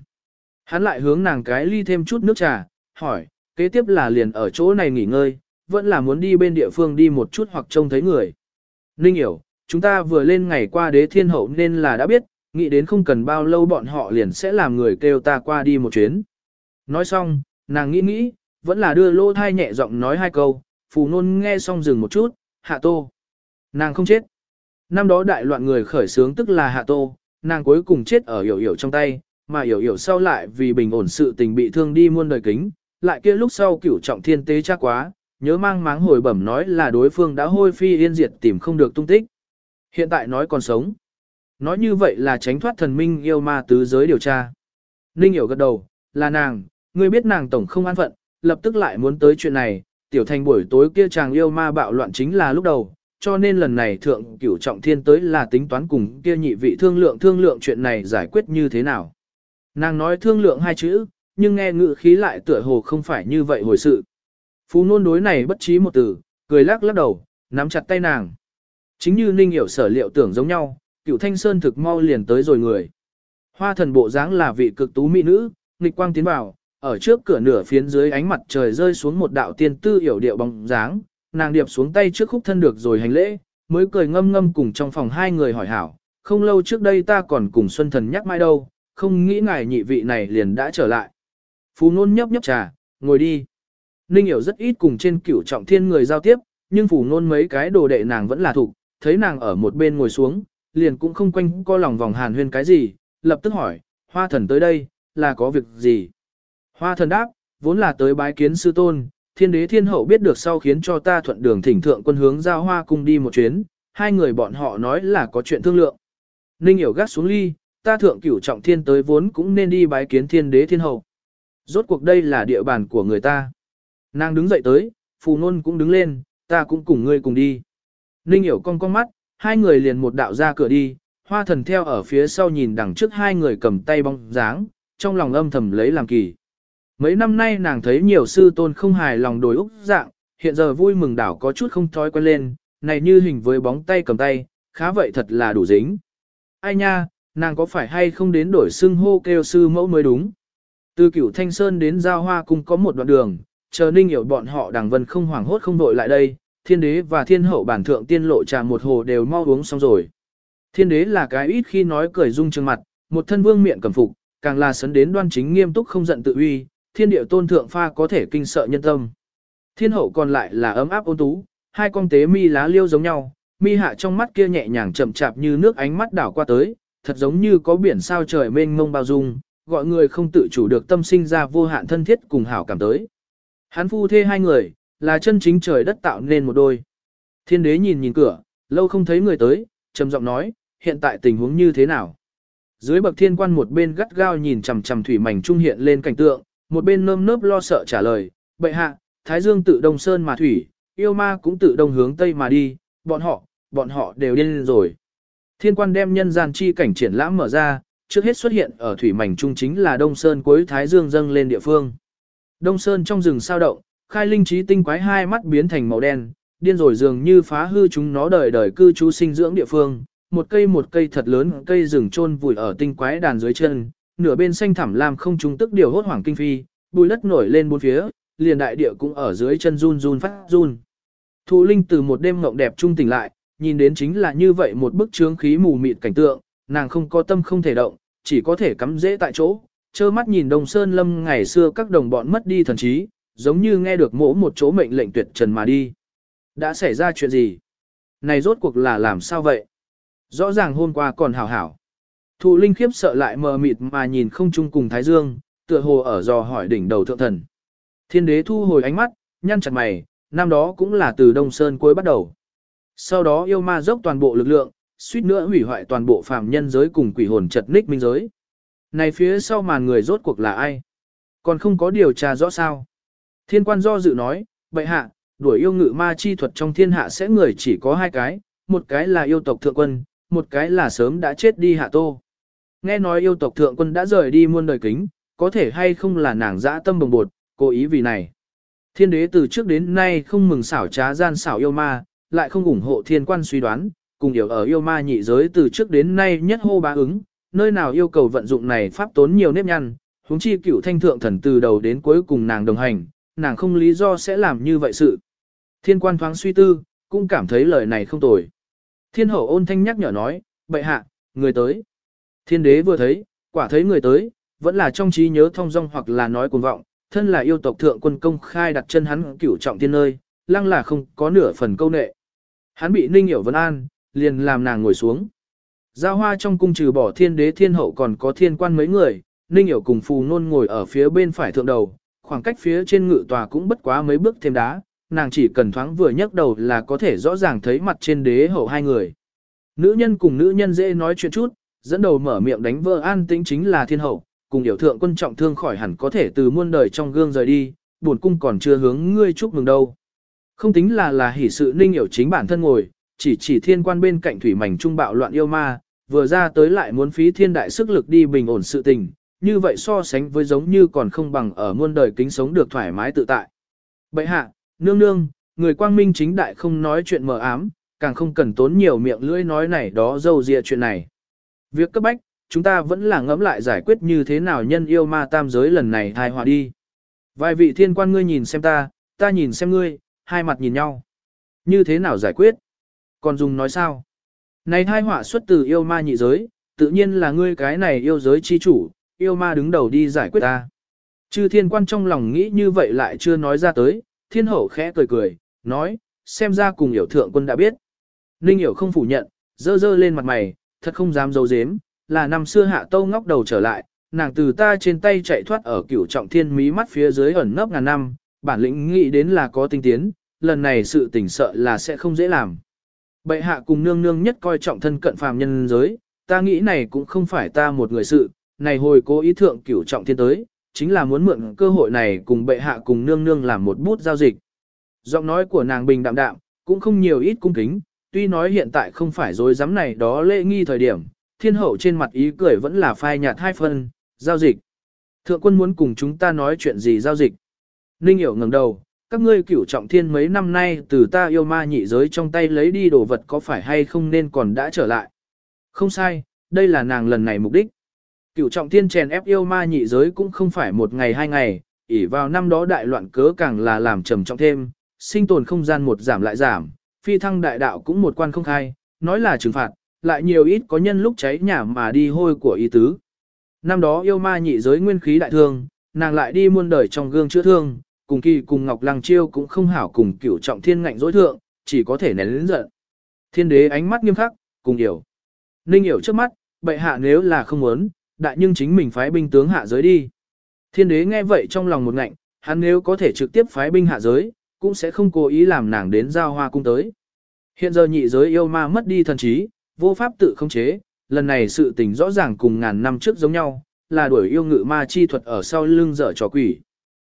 Speaker 1: Hắn lại hướng nàng cái ly thêm chút nước trà, hỏi, kế tiếp là liền ở chỗ này nghỉ ngơi, vẫn là muốn đi bên địa phương đi một chút hoặc trông thấy người. Ninh hiểu, chúng ta vừa lên ngày qua đế thiên hậu nên là đã biết, nghĩ đến không cần bao lâu bọn họ liền sẽ làm người kêu ta qua đi một chuyến. Nói xong, nàng nghĩ nghĩ, vẫn là đưa lô thai nhẹ giọng nói hai câu, phù nôn nghe xong dừng một chút, hạ tô. Nàng không chết. Năm đó đại loạn người khởi sướng tức là hạ tô, nàng cuối cùng chết ở hiểu hiểu trong tay, mà hiểu hiểu sau lại vì bình ổn sự tình bị thương đi muôn đời kính, lại kia lúc sau cửu trọng thiên tế chắc quá, nhớ mang máng hồi bẩm nói là đối phương đã hôi phi yên diệt tìm không được tung tích. Hiện tại nói còn sống. Nói như vậy là tránh thoát thần minh yêu ma tứ giới điều tra. Ninh hiểu gật đầu, là nàng, ngươi biết nàng tổng không an phận, lập tức lại muốn tới chuyện này, tiểu thành buổi tối kia chàng yêu ma bạo loạn chính là lúc đầu, cho nên lần này thượng cửu trọng thiên tới là tính toán cùng kia nhị vị thương lượng thương lượng chuyện này giải quyết như thế nào. Nàng nói thương lượng hai chữ, nhưng nghe ngữ khí lại tựa hồ không phải như vậy hồi sự. Phú nôn đối này bất trí một từ, cười lắc lắc đầu, nắm chặt tay nàng. Chính như Ninh hiểu sở liệu tưởng giống nhau, cựu thanh sơn thực mau liền tới rồi người. Hoa thần bộ dáng là vị cực tú mỹ nữ, nghịch quang tiến vào, ở trước cửa nửa phiến dưới ánh mặt trời rơi xuống một đạo tiên tư hiểu điệu bóng dáng, nàng điệp xuống tay trước khúc thân được rồi hành lễ, mới cười ngâm ngâm cùng trong phòng hai người hỏi hảo, không lâu trước đây ta còn cùng Xuân Thần nhắc mai đâu, không nghĩ ngài nhị vị này liền đã trở lại. Phú nôn nhấp nhấp trà, ngồi đi. Ninh hiểu rất ít cùng trên cửu trọng thiên người giao tiếp, nhưng phủ nôn mấy cái đồ đệ nàng vẫn là thủ, thấy nàng ở một bên ngồi xuống, liền cũng không quanh co lòng vòng hàn huyên cái gì, lập tức hỏi, hoa thần tới đây, là có việc gì? Hoa thần đáp, vốn là tới bái kiến sư tôn, thiên đế thiên hậu biết được sau khiến cho ta thuận đường thỉnh thượng quân hướng giao hoa cung đi một chuyến, hai người bọn họ nói là có chuyện thương lượng. Ninh hiểu gắt xuống ly, ta thượng cửu trọng thiên tới vốn cũng nên đi bái kiến thiên đế thiên hậu. Rốt cuộc đây là địa bàn của người ta. Nàng đứng dậy tới, phù nôn cũng đứng lên, ta cũng cùng ngươi cùng đi. Ninh hiểu cong cong mắt, hai người liền một đạo ra cửa đi, hoa thần theo ở phía sau nhìn đằng trước hai người cầm tay bóng dáng, trong lòng âm thầm lấy làm kỳ. Mấy năm nay nàng thấy nhiều sư tôn không hài lòng đối úc dạng, hiện giờ vui mừng đảo có chút không thói quen lên, này như hình với bóng tay cầm tay, khá vậy thật là đủ dính. Ai nha, nàng có phải hay không đến đổi xưng hô kêu sư mẫu mới đúng. Từ cửu thanh sơn đến giao hoa cung có một đoạn đường, chờ ninh hiểu bọn họ đằng vân không hoảng hốt không đội lại đây, thiên đế và thiên hậu bản thượng tiên lộ trà một hồ đều mau uống xong rồi. Thiên đế là cái ít khi nói cười dung trương mặt, một thân vương miệng cầm phục, càng là sấn đến đoan chính nghiêm túc không giận tự uy, thiên địa tôn thượng pha có thể kinh sợ nhân tâm. Thiên hậu còn lại là ấm áp ôn tú, hai con tế mi lá liêu giống nhau, mi hạ trong mắt kia nhẹ nhàng chậm chạp như nước ánh mắt đảo qua tới, thật giống như có biển sao trời mênh mông bao dung, gọi người không tự chủ được tâm sinh ra vô hạn thân thiết cùng hảo cảm tới. Hắn phu thê hai người, là chân chính trời đất tạo nên một đôi. Thiên đế nhìn nhìn cửa, lâu không thấy người tới, trầm giọng nói, hiện tại tình huống như thế nào? Dưới bậc thiên quan một bên gắt gao nhìn chằm chằm thủy mảnh trung hiện lên cảnh tượng, một bên nơm nớp lo sợ trả lời, bệ hạ, Thái Dương tự đông sơn mà thủy, yêu ma cũng tự đông hướng tây mà đi, bọn họ, bọn họ đều điên rồi. Thiên quan đem nhân gian chi cảnh triển lãm mở ra, trước hết xuất hiện ở thủy mảnh trung chính là đông sơn cuối Thái Dương dâng lên địa phương. Đông Sơn trong rừng sao động, khai linh trí tinh quái hai mắt biến thành màu đen, điên rồi dường như phá hư chúng nó đời đời cư trú sinh dưỡng địa phương. Một cây một cây thật lớn cây rừng trôn vùi ở tinh quái đàn dưới chân, nửa bên xanh thẳm lam không trung tức điều hốt hoảng kinh phi, bùi đất nổi lên bốn phía, liền đại địa cũng ở dưới chân run run phát run. Thụ linh từ một đêm mộng đẹp trung tỉnh lại, nhìn đến chính là như vậy một bức trướng khí mù mịt cảnh tượng, nàng không có tâm không thể động, chỉ có thể cắm rễ tại chỗ, trơ mắt nhìn Đông Sơn Lâm ngày xưa các đồng bọn mất đi thần trí, giống như nghe được mỗ một chỗ mệnh lệnh tuyệt trần mà đi. Đã xảy ra chuyện gì? Này rốt cuộc là làm sao vậy? Rõ ràng hôm qua còn hảo hảo. Thụ linh khiếp sợ lại mờ mịt mà nhìn không chung cùng Thái Dương, tựa hồ ở dò hỏi đỉnh đầu thượng thần. Thiên đế thu hồi ánh mắt, nhăn chặt mày, năm đó cũng là từ Đông Sơn cuối bắt đầu. Sau đó yêu ma dốc toàn bộ lực lượng, suýt nữa hủy hoại toàn bộ phàm nhân giới cùng quỷ hồn chật ních minh giới. Này phía sau màn người rốt cuộc là ai? Còn không có điều tra rõ sao? Thiên quan do dự nói, bệ hạ, đuổi yêu ngự ma chi thuật trong thiên hạ sẽ người chỉ có hai cái, một cái là yêu tộc thượng quân, một cái là sớm đã chết đi hạ tô. Nghe nói yêu tộc thượng quân đã rời đi muôn đời kính, có thể hay không là nàng dã tâm bồng bột, cố ý vì này. Thiên đế từ trước đến nay không mừng xảo trá gian xảo yêu ma, lại không ủng hộ thiên quan suy đoán, cùng điều ở yêu ma nhị giới từ trước đến nay nhất hô bá ứng, nơi nào yêu cầu vận dụng này pháp tốn nhiều nếp nhăn, huống chi cửu thanh thượng thần từ đầu đến cuối cùng nàng đồng hành, nàng không lý do sẽ làm như vậy sự. Thiên quan thoáng suy tư, cũng cảm thấy lời này không tồi. Thiên hậu ôn thanh nhắc nhở nói, bệ hạ, người tới. Thiên đế vừa thấy, quả thấy người tới, vẫn là trong trí nhớ thông dong hoặc là nói cuồng vọng, thân là yêu tộc thượng quân công khai đặt chân hắn cửu trọng thiên nơi, lăng là không có nửa phần câu nệ. Hắn bị ninh hiểu vân an, liền làm nàng ngồi xuống. Giao hoa trong cung trừ bỏ thiên đế thiên hậu còn có thiên quan mấy người, ninh hiểu cùng phù nôn ngồi ở phía bên phải thượng đầu, khoảng cách phía trên ngự tòa cũng bất quá mấy bước thêm đá, nàng chỉ cần thoáng vừa nhấc đầu là có thể rõ ràng thấy mặt trên đế hậu hai người. Nữ nhân cùng nữ nhân dễ nói chuyện chút, dẫn đầu mở miệng đánh vỡ an tĩnh chính là thiên hậu, cùng hiểu thượng quân trọng thương khỏi hẳn có thể từ muôn đời trong gương rời đi, buồn cung còn chưa hướng ngươi chúc mừng đâu. Không tính là là hỷ sự ninh hiểu chính bản thân ngồi, chỉ chỉ thiên quan bên cạnh thủy mảnh trung bạo loạn yêu ma, vừa ra tới lại muốn phí thiên đại sức lực đi bình ổn sự tình, như vậy so sánh với giống như còn không bằng ở muôn đời kính sống được thoải mái tự tại. Bậy hạ, nương nương, người quang minh chính đại không nói chuyện mờ ám, càng không cần tốn nhiều miệng lưỡi nói này đó dâu dịa chuyện này. Việc cấp bách, chúng ta vẫn là ngẫm lại giải quyết như thế nào nhân yêu ma tam giới lần này thai hòa đi. Vài vị thiên quan ngươi nhìn xem ta, ta nhìn xem ngươi, hai mặt nhìn nhau. Như thế nào giải quyết? Còn dùng nói sao? Này thai họa xuất từ yêu ma nhị giới, tự nhiên là ngươi cái này yêu giới chi chủ, yêu ma đứng đầu đi giải quyết ta. Chư thiên quan trong lòng nghĩ như vậy lại chưa nói ra tới, thiên hậu khẽ cười cười, nói, xem ra cùng hiểu thượng quân đã biết. Ninh hiểu không phủ nhận, dơ dơ lên mặt mày, thật không dám giấu giếm, là năm xưa hạ tâu ngóc đầu trở lại, nàng từ ta trên tay chạy thoát ở cửu trọng thiên mí mắt phía dưới ẩn nấp ngàn năm, bản lĩnh nghĩ đến là có tinh tiến, lần này sự tỉnh sợ là sẽ không dễ làm. Bệ hạ cùng nương nương nhất coi trọng thân cận phàm nhân giới, ta nghĩ này cũng không phải ta một người sự, này hồi cố ý thượng cửu trọng thiên tới, chính là muốn mượn cơ hội này cùng bệ hạ cùng nương nương làm một bút giao dịch. Giọng nói của nàng bình đạm đạm, cũng không nhiều ít cung kính, tuy nói hiện tại không phải dối dám này đó lễ nghi thời điểm, thiên hậu trên mặt ý cười vẫn là phai nhạt hai phần, giao dịch. Thượng quân muốn cùng chúng ta nói chuyện gì giao dịch. Ninh hiểu ngẩng đầu, các ngươi cửu trọng thiên mấy năm nay từ ta yêu ma nhị giới trong tay lấy đi đồ vật có phải hay không nên còn đã trở lại. Không sai, đây là nàng lần này mục đích. Cửu trọng thiên chèn ép yêu ma nhị giới cũng không phải một ngày hai ngày, ỉ vào năm đó đại loạn cớ càng là làm trầm trọng thêm, sinh tồn không gian một giảm lại giảm, phi thăng đại đạo cũng một quan không khai, nói là trừng phạt, lại nhiều ít có nhân lúc cháy nhà mà đi hôi của ý tứ. Năm đó yêu ma nhị giới nguyên khí đại thương, nàng lại đi muôn đời trong gương chữa thương, cùng kỳ cùng Ngọc Lăng Chiêu cũng không hảo cùng cửu trọng thiên ngạnh dối thượng, chỉ có thể nén lĩnh giận. Thiên đế ánh mắt nghiêm khắc, cùng hiểu. Ninh hiểu trước mắt, bệ hạ nếu là không muốn, đại nhưng chính mình phái binh tướng hạ giới đi. Thiên đế nghe vậy trong lòng một ngạnh, hắn nếu có thể trực tiếp phái binh hạ giới, cũng sẽ không cố ý làm nàng đến giao hoa cung tới. Hiện giờ nhị giới yêu ma mất đi thần trí, vô pháp tự không chế, lần này sự tình rõ ràng cùng ngàn năm trước giống nhau, là đuổi yêu ngự ma chi thuật ở sau lưng dở trò quỷ.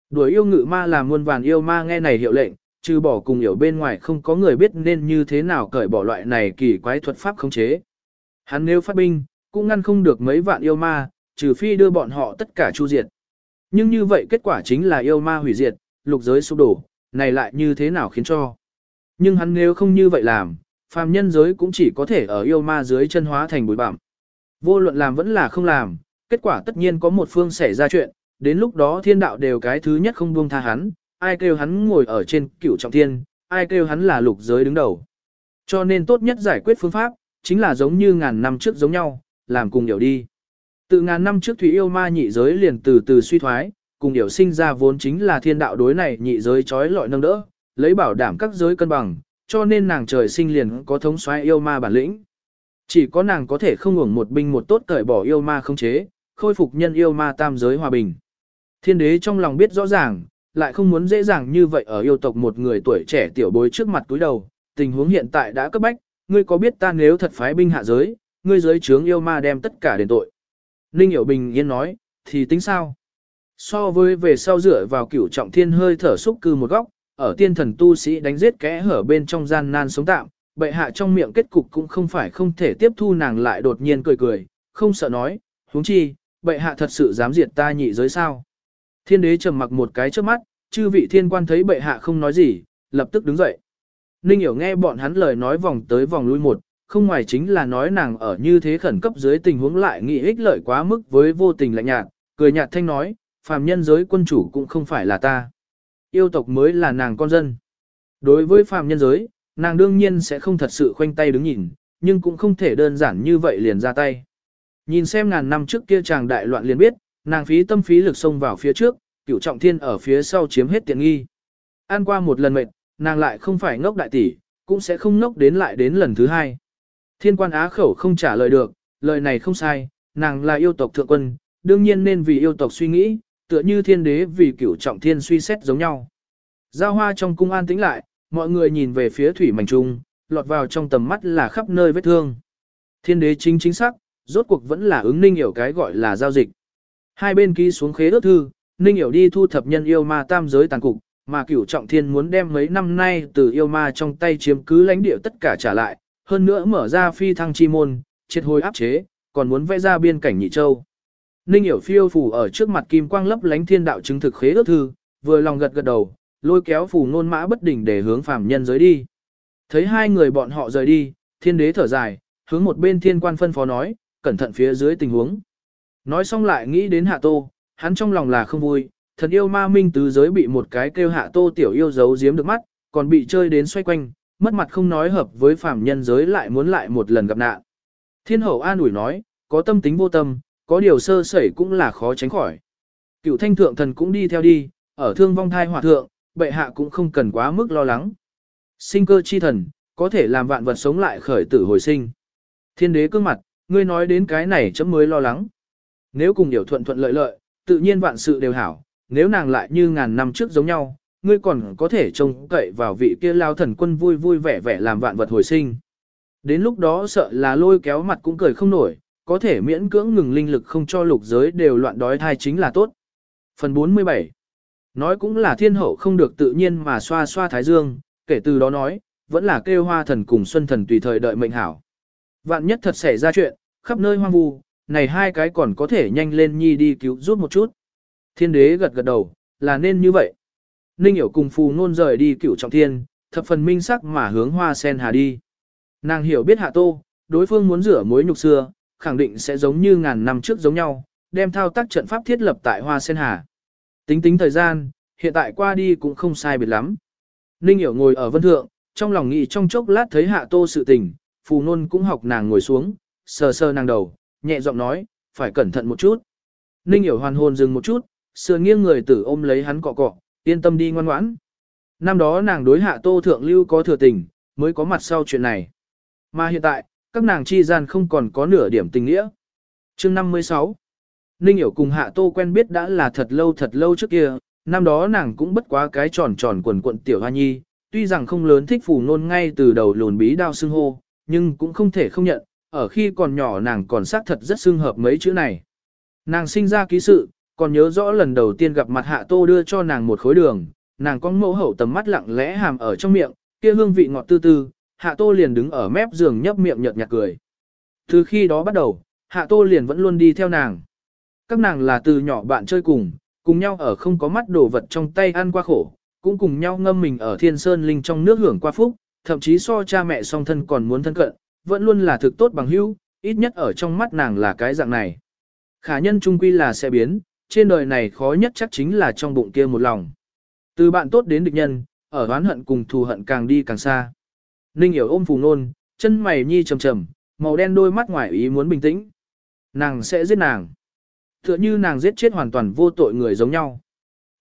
Speaker 1: Đuổi yêu ngự ma là muôn vàn yêu ma nghe này hiệu lệnh, trừ bỏ cùng hiểu bên ngoài không có người biết nên như thế nào cởi bỏ loại này kỳ quái thuật pháp khống chế. Hắn nếu phát binh, cũng ngăn không được mấy vạn yêu ma, trừ phi đưa bọn họ tất cả chu diệt. Nhưng như vậy kết quả chính là yêu ma hủy diệt, lục giới sụp đổ, này lại như thế nào khiến cho. Nhưng hắn nếu không như vậy làm, phàm nhân giới cũng chỉ có thể ở yêu ma dưới chân hóa thành bụi bặm. Vô luận làm vẫn là không làm, kết quả tất nhiên có một phương xảy ra chuyện, đến lúc đó thiên đạo đều cái thứ nhất không buông tha hắn, ai kêu hắn ngồi ở trên cửu trọng thiên, ai kêu hắn là lục giới đứng đầu. Cho nên tốt nhất giải quyết phương pháp, chính là giống như ngàn năm trước giống nhau, làm cùng điều đi. Từ ngàn năm trước thủy yêu ma nhị giới liền từ từ suy thoái, cùng điều sinh ra vốn chính là thiên đạo đối này nhị giới trói lọi nâng đỡ, lấy bảo đảm các giới cân bằng, cho nên nàng trời sinh liền có thống soái yêu ma bản lĩnh. Chỉ có nàng có thể không ngủng một binh một tốt cởi bỏ yêu ma không chế, khôi phục nhân yêu ma tam giới hòa bình. Thiên đế trong lòng biết rõ ràng, lại không muốn dễ dàng như vậy ở yêu tộc một người tuổi trẻ tiểu bối trước mặt túi đầu, tình huống hiện tại đã cấp bách, ngươi có biết ta nếu thật phái binh hạ giới, ngươi giới trướng yêu ma đem tất cả đền tội. Ninh Hiểu Bình yên nói, thì tính sao? So với về sau dựa vào cửu trọng thiên hơi thở xúc cư một góc, ở tiên thần tu sĩ đánh giết kẽ hở bên trong gian nan sống tạm, bệ hạ trong miệng kết cục cũng không phải không thể tiếp thu nàng lại đột nhiên cười cười, không sợ nói, huống chi, bệ hạ thật sự dám diệt ta nhị giới sao. Thiên đế trầm mặc một cái trước mắt, chư vị thiên quan thấy bệ hạ không nói gì, lập tức đứng dậy. Ninh hiểu nghe bọn hắn lời nói vòng tới vòng lui một, không ngoài chính là nói nàng ở như thế khẩn cấp dưới tình huống lại nghĩ ích lợi quá mức với vô tình lạnh nhạt, cười nhạt thanh nói, phàm nhân giới quân chủ cũng không phải là ta. Yêu tộc mới là nàng con dân. Đối với phàm nhân giới, nàng đương nhiên sẽ không thật sự khoanh tay đứng nhìn, nhưng cũng không thể đơn giản như vậy liền ra tay. Nhìn xem ngàn năm trước kia chàng đại loạn liền biết, nàng phí tâm phí lực xông vào phía trước, cửu trọng thiên ở phía sau chiếm hết tiện nghi. Ăn qua một lần mệt, nàng lại không phải ngốc đại tỷ, cũng sẽ không ngốc đến lại đến lần thứ hai. Thiên quan á khẩu không trả lời được, lời này không sai, nàng là yêu tộc thượng quân, đương nhiên nên vì yêu tộc suy nghĩ, tựa như thiên đế vì cửu trọng thiên suy xét giống nhau. Giao hoa trong cung an tĩnh lại, mọi người nhìn về phía thủy mảnh trung, lọt vào trong tầm mắt là khắp nơi vết thương. Thiên đế chính chính xác, rốt cuộc vẫn là ứng ninh hiểu cái gọi là giao dịch. Hai bên ký xuống khế ước thư, ninh hiểu đi thu thập nhân yêu ma tam giới tàn cục, mà cửu trọng thiên muốn đem mấy năm nay từ yêu ma trong tay chiếm cứ lãnh địa tất cả trả lại, hơn nữa mở ra phi thăng chi môn, triệt hồi áp chế, còn muốn vẽ ra biên cảnh nhị châu. Ninh hiểu phiêu phù ở trước mặt kim quang lấp lánh thiên đạo chứng thực khế ước thư, vừa lòng gật gật đầu, lôi kéo phù nôn mã bất đỉnh để hướng phàm nhân giới đi. Thấy hai người bọn họ rời đi, thiên đế thở dài, hướng một bên thiên quan phân phó nói, cẩn thận phía dưới tình huống. Nói xong lại nghĩ đến hạ tô, hắn trong lòng là không vui, thần yêu ma minh tứ giới bị một cái kêu hạ tô tiểu yêu giấu giếm được mắt, còn bị chơi đến xoay quanh, mất mặt không nói hợp với phàm nhân giới lại muốn lại một lần gặp nạn. Thiên hậu an ủi nói, có tâm tính vô tâm, có điều sơ sẩy cũng là khó tránh khỏi. Cựu thanh thượng thần cũng đi theo đi, ở thương vong thai hòa thượng, bệ hạ cũng không cần quá mức lo lắng. Sinh cơ chi thần, có thể làm vạn vật sống lại khởi tử hồi sinh. Thiên đế cương mặt, ngươi nói đến cái này chấm mới lo lắng. Nếu cùng điều thuận thuận lợi lợi, tự nhiên vạn sự đều hảo, nếu nàng lại như ngàn năm trước giống nhau, ngươi còn có thể trông cậy vào vị kia lao thần quân vui vui vẻ vẻ làm vạn vật hồi sinh. Đến lúc đó sợ là lôi kéo mặt cũng cười không nổi, có thể miễn cưỡng ngừng linh lực không cho lục giới đều loạn đói thai chính là tốt. Phần 47 Nói cũng là thiên hậu không được tự nhiên mà xoa xoa thái dương, kể từ đó nói, vẫn là kêu hoa thần cùng xuân thần tùy thời đợi mệnh hảo. Vạn nhất thật xảy ra chuyện, khắp nơi hoang vu, này hai cái còn có thể nhanh lên nhi đi cứu giúp một chút. Thiên đế gật gật đầu, là nên như vậy. Ninh hiểu cùng phù nôn rời đi cửu trọng thiên, thập phần minh sắc mà hướng hoa sen hà đi. Nàng hiểu biết hạ tô, đối phương muốn rửa mối nhục xưa, khẳng định sẽ giống như ngàn năm trước giống nhau, đem thao tác trận pháp thiết lập tại hoa sen hà. Tính tính thời gian, hiện tại qua đi cũng không sai biệt lắm. Ninh hiểu ngồi ở vân thượng, trong lòng nghĩ trong chốc lát thấy hạ tô sự tình, phù nôn cũng học nàng ngồi xuống, sờ sờ nàng đầu, nhẹ giọng nói, phải cẩn thận một chút. Ninh hiểu hoàn hồn dừng một chút, sườn nghiêng người tử ôm lấy hắn cọ cọ, yên tâm đi ngoan ngoãn. Năm đó nàng đối hạ tô thượng lưu có thừa tình, mới có mặt sau chuyện này. Mà hiện tại, các nàng chi gian không còn có nửa điểm tình nghĩa. chương 56 Ninh hiểu cùng hạ tô quen biết đã là thật lâu thật lâu trước kia, năm đó nàng cũng bất quá cái tròn tròn quần quận tiểu hoa nhi, tuy rằng không lớn thích phù nôn ngay từ đầu lồn bí đao xưng hô, nhưng cũng không thể không nhận, ở khi còn nhỏ nàng còn xác thật rất xưng hợp mấy chữ này. Nàng sinh ra ký sự, còn nhớ rõ lần đầu tiên gặp mặt hạ tô đưa cho nàng một khối đường, nàng con mẫu hậu tầm mắt lặng lẽ hàm ở trong miệng, kia hương vị ngọt tư tư, hạ tô liền đứng ở mép giường nhấp miệng nhợt nhạt cười. Từ khi đó bắt đầu, hạ tô liền vẫn luôn đi theo nàng. Các nàng là từ nhỏ bạn chơi cùng, Cùng nhau ở không có mắt đồ vật trong tay ăn qua khổ, cũng cùng nhau ngâm mình ở thiên sơn linh trong nước hưởng qua phúc, thậm chí so cha mẹ song thân còn muốn thân cận, vẫn luôn là thực tốt bằng hữu, ít nhất ở trong mắt nàng là cái dạng này. Khả nhân trung quy là sẽ biến, trên đời này khó nhất chắc chính là trong bụng kia một lòng. Từ bạn tốt đến địch nhân, ở oán hận cùng thù hận càng đi càng xa. Ninh hiểu ôm phù nôn, chân mày nhi trầm trầm, màu đen đôi mắt ngoài ý muốn bình tĩnh. Nàng sẽ giết nàng. Tựa như nàng giết chết hoàn toàn vô tội người giống nhau.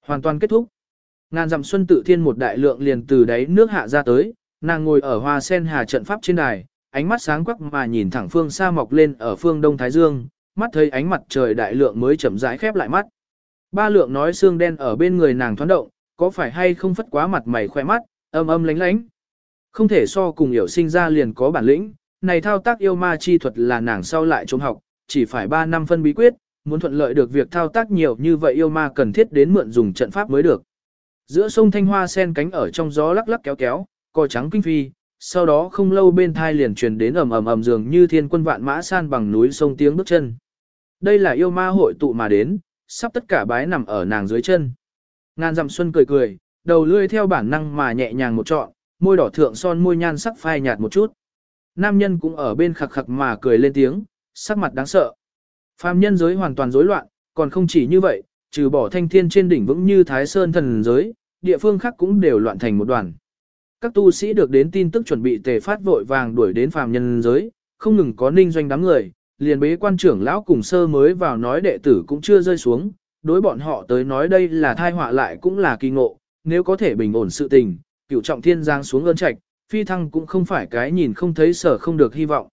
Speaker 1: Hoàn toàn kết thúc. Ngàn dặm xuân tự thiên một đại lượng liền từ đáy nước hạ ra tới, nàng ngồi ở hoa sen hà trận pháp trên đài, ánh mắt sáng quắc mà nhìn thẳng phương xa mọc lên ở phương đông thái dương, mắt thấy ánh mặt trời đại lượng mới chậm rãi khép lại mắt. Ba lượng nói xương đen ở bên người nàng thoáng động, có phải hay không phất quá mặt mày khoe mắt, âm âm lánh lánh. Không thể so cùng hiểu sinh ra liền có bản lĩnh, này thao tác yêu ma chi thuật là nàng sau lại trốn học, chỉ phải 3 năm phân bí quyết, muốn thuận lợi được việc thao tác nhiều như vậy yêu ma cần thiết đến mượn dùng trận pháp mới được. Giữa sông Thanh Hoa sen cánh ở trong gió lắc lắc kéo kéo, cò trắng kinh phi, sau đó không lâu bên thai liền truyền đến ầm ầm ầm dường như thiên quân vạn mã san bằng núi sông tiếng bước chân. Đây là yêu ma hội tụ mà đến, sắp tất cả bái nằm ở nàng dưới chân. Ngàn dặm xuân cười cười, đầu lươi theo bản năng mà nhẹ nhàng một trọn, môi đỏ thượng son môi nhan sắc phai nhạt một chút. Nam nhân cũng ở bên khặc khặc mà cười lên tiếng, sắc mặt đáng sợ. Phàm nhân giới hoàn toàn rối loạn, còn không chỉ như vậy, trừ bỏ thanh thiên trên đỉnh vững như Thái Sơn thần giới, địa phương khác cũng đều loạn thành một đoàn. Các tu sĩ được đến tin tức chuẩn bị tề phát vội vàng đuổi đến phàm nhân giới, không ngừng có ninh doanh đám người, liền bế quan trưởng lão cùng sơ mới vào nói đệ tử cũng chưa rơi xuống, đối bọn họ tới nói đây là thai họa lại cũng là kỳ ngộ, nếu có thể bình ổn sự tình, cửu trọng thiên giang xuống ơn trạch, phi thăng cũng không phải cái nhìn không thấy sở không được hy vọng.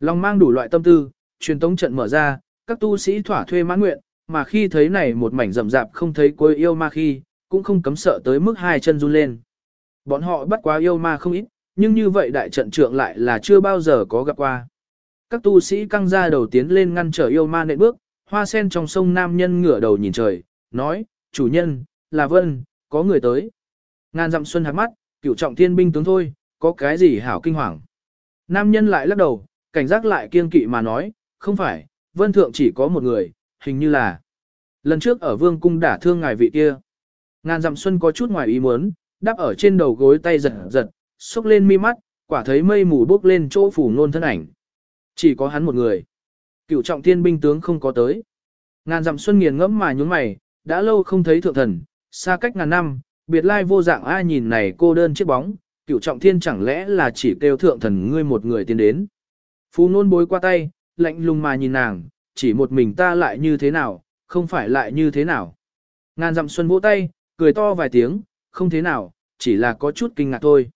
Speaker 1: Lòng mang đủ loại tâm tư, truyền tống trận mở ra, các tu sĩ thỏa thuê mãn nguyện, mà khi thấy này một mảnh rậm rạp không thấy cuối yêu ma khi, cũng không cấm sợ tới mức hai chân run lên. Bọn họ bắt quá yêu ma không ít, nhưng như vậy đại trận trượng lại là chưa bao giờ có gặp qua. Các tu sĩ căng ra đầu tiến lên ngăn trở yêu ma nệ bước, hoa sen trong sông nam nhân ngửa đầu nhìn trời, nói, chủ nhân, là vân, có người tới. Ngàn dặm xuân hạt mắt, cựu trọng thiên binh tướng thôi, có cái gì hảo kinh hoàng. Nam nhân lại lắc đầu, cảnh giác lại kiên kỵ mà nói, không phải, vân thượng chỉ có một người, hình như là. Lần trước ở vương cung đả thương ngài vị kia. Ngàn dặm xuân có chút ngoài ý muốn, đắp ở trên đầu gối tay giật giật, xúc lên mi mắt, quả thấy mây mù bốc lên chỗ phủ nôn thân ảnh. Chỉ có hắn một người. Cựu trọng thiên binh tướng không có tới. Ngàn dặm xuân nghiền ngẫm mà nhún mày, đã lâu không thấy thượng thần, xa cách ngàn năm, biệt lai vô dạng ai nhìn này cô đơn chiếc bóng, cựu trọng thiên chẳng lẽ là chỉ kêu thượng thần ngươi một người tiến đến. Phú nôn bối qua tay, lạnh lùng mà nhìn nàng, chỉ một mình ta lại như thế nào, không phải lại như thế nào. Ngàn dặm xuân vỗ tay, cười to vài tiếng, không thế nào, chỉ là có chút kinh ngạc thôi.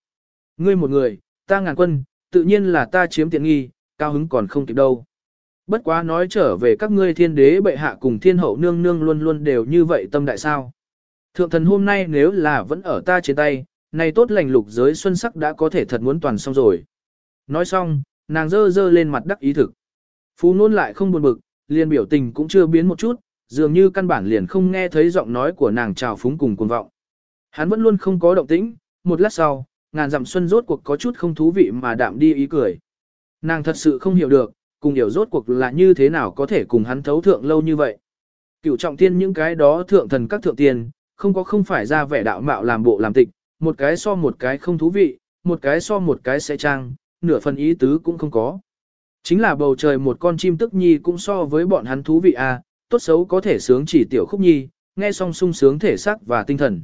Speaker 1: Ngươi một người, ta ngàn quân, tự nhiên là ta chiếm tiện nghi, cao hứng còn không kịp đâu. Bất quá nói trở về các ngươi thiên đế bệ hạ cùng thiên hậu nương nương luôn luôn đều như vậy tâm đại sao. Thượng thần hôm nay nếu là vẫn ở ta trên tay, này tốt lành lục giới xuân sắc đã có thể thật muốn toàn xong rồi. Nói xong, nàng dơ dơ lên mặt đắc ý thực. Phú nôn lại không buồn bực, liền biểu tình cũng chưa biến một chút, dường như căn bản liền không nghe thấy giọng nói của nàng trào phúng cùng cuồng vọng. Hắn vẫn luôn không có động tĩnh, một lát sau, ngàn dặm xuân rốt cuộc có chút không thú vị mà đạm đi ý cười. Nàng thật sự không hiểu được, cùng hiểu rốt cuộc là như thế nào có thể cùng hắn thấu thượng lâu như vậy. Cựu trọng tiên những cái đó thượng thần các thượng tiên không có không phải ra vẻ đạo mạo làm bộ làm tịch, một cái so một cái không thú vị, một cái so một cái sẽ trang, nửa phần ý tứ cũng không có. Chính là bầu trời một con chim tức nhi cũng so với bọn hắn thú vị à, tốt xấu có thể sướng chỉ tiểu khúc nhi, nghe xong sung sướng thể xác và tinh thần.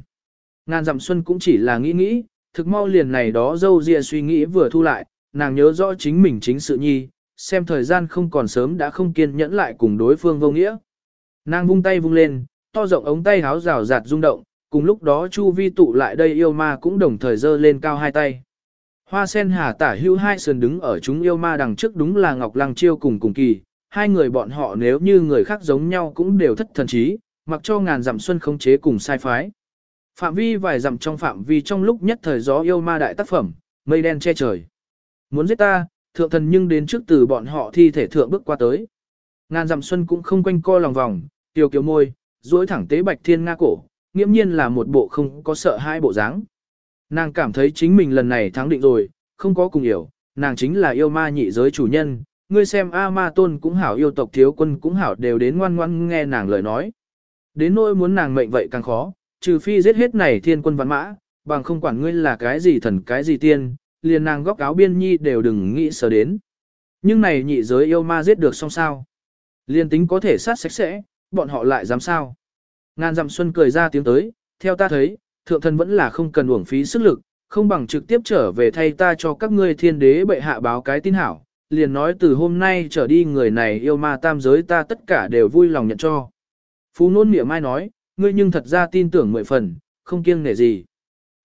Speaker 1: Ngàn dặm xuân cũng chỉ là nghĩ nghĩ, thực mau liền này đó dâu dịa suy nghĩ vừa thu lại, nàng nhớ rõ chính mình chính sự nhi, xem thời gian không còn sớm đã không kiên nhẫn lại cùng đối phương vô nghĩa. Nàng vung tay vung lên, to rộng ống tay háo rào rạt rung động, cùng lúc đó chu vi tụ lại đây yêu ma cũng đồng thời dơ lên cao hai tay. Hoa sen hà tả hưu hai sườn đứng ở chúng yêu ma đằng trước đúng là Ngọc Lăng Chiêu cùng cùng kỳ, hai người bọn họ nếu như người khác giống nhau cũng đều thất thần trí, mặc cho ngàn dặm xuân khống chế cùng sai phái. Phạm vi vài dặm trong phạm vi trong lúc nhất thời gió yêu ma đại tác phẩm, mây đen che trời. Muốn giết ta, thượng thần nhưng đến trước từ bọn họ thi thể thượng bước qua tới. Ngàn dặm xuân cũng không quanh co lòng vòng, tiểu kiều môi, duỗi thẳng tế bạch thiên nga cổ, nghiễm nhiên là một bộ không có sợ hai bộ dáng. Nàng cảm thấy chính mình lần này thắng định rồi, không có cùng hiểu, nàng chính là yêu ma nhị giới chủ nhân, ngươi xem A ma tôn cũng hảo yêu tộc thiếu quân cũng hảo đều đến ngoan ngoan nghe nàng lời nói. Đến nỗi muốn nàng mệnh vậy càng khó, trừ phi giết hết này thiên quân văn mã, bằng không quản ngươi là cái gì thần cái gì tiên, liền nàng góc áo biên nhi đều đừng nghĩ sở đến. Nhưng này nhị giới yêu ma giết được xong sao. Liên tính có thể sát sạch sẽ, bọn họ lại dám sao. Ngàn dặm xuân cười ra tiếng tới, theo ta thấy, thượng thần vẫn là không cần uổng phí sức lực, không bằng trực tiếp trở về thay ta cho các ngươi thiên đế bệ hạ báo cái tin hảo, liền nói từ hôm nay trở đi người này yêu ma tam giới ta tất cả đều vui lòng nhận cho. Phú nôn miệng mai nói, ngươi nhưng thật ra tin tưởng mười phần, không kiêng nể gì.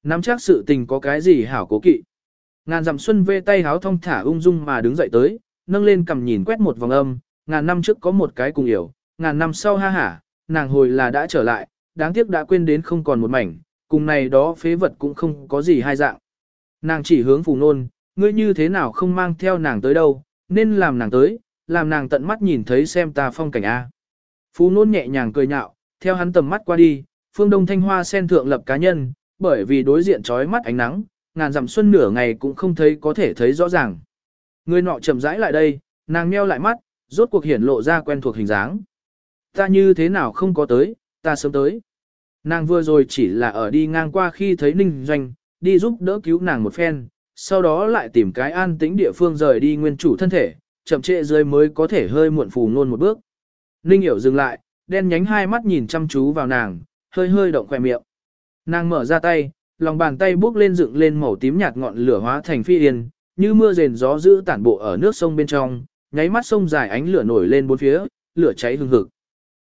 Speaker 1: Nắm chắc sự tình có cái gì hảo cố kỵ. Ngàn dặm xuân vê tay háo thong thả ung dung mà đứng dậy tới, nâng lên cầm nhìn quét một vòng âm, ngàn năm trước có một cái cùng hiểu, ngàn năm sau ha hả, nàng hồi là đã trở lại, đáng tiếc đã quên đến không còn một mảnh, cùng này đó phế vật cũng không có gì hai dạng. Nàng chỉ hướng phù nôn, ngươi như thế nào không mang theo nàng tới đâu, nên làm nàng tới, làm nàng tận mắt nhìn thấy xem ta phong cảnh A. Phù nôn nhẹ nhàng cười nhạo, theo hắn tầm mắt qua đi, phương đông thanh hoa sen thượng lập cá nhân, bởi vì đối diện trói mắt ánh nắng, ngàn dặm xuân nửa ngày cũng không thấy có thể thấy rõ ràng. Người nọ chậm rãi lại đây, nàng meo lại mắt, rốt cuộc hiển lộ ra quen thuộc hình dáng. Ta như thế nào không có tới, ta sớm tới. Nàng vừa rồi chỉ là ở đi ngang qua khi thấy Ninh Doanh, đi giúp đỡ cứu nàng một phen, sau đó lại tìm cái an tĩnh địa phương rời đi nguyên chủ thân thể, chậm trễ dưới mới có thể hơi muộn phù nôn một bước. Ninh hiểu dừng lại, đen nhánh hai mắt nhìn chăm chú vào nàng, hơi hơi động khỏe miệng. Nàng mở ra tay, lòng bàn tay bước lên dựng lên màu tím nhạt ngọn lửa hóa thành phi yên, như mưa rền gió giữ tản bộ ở nước sông bên trong, nháy mắt sông dài ánh lửa nổi lên bốn phía, lửa cháy hừng hực.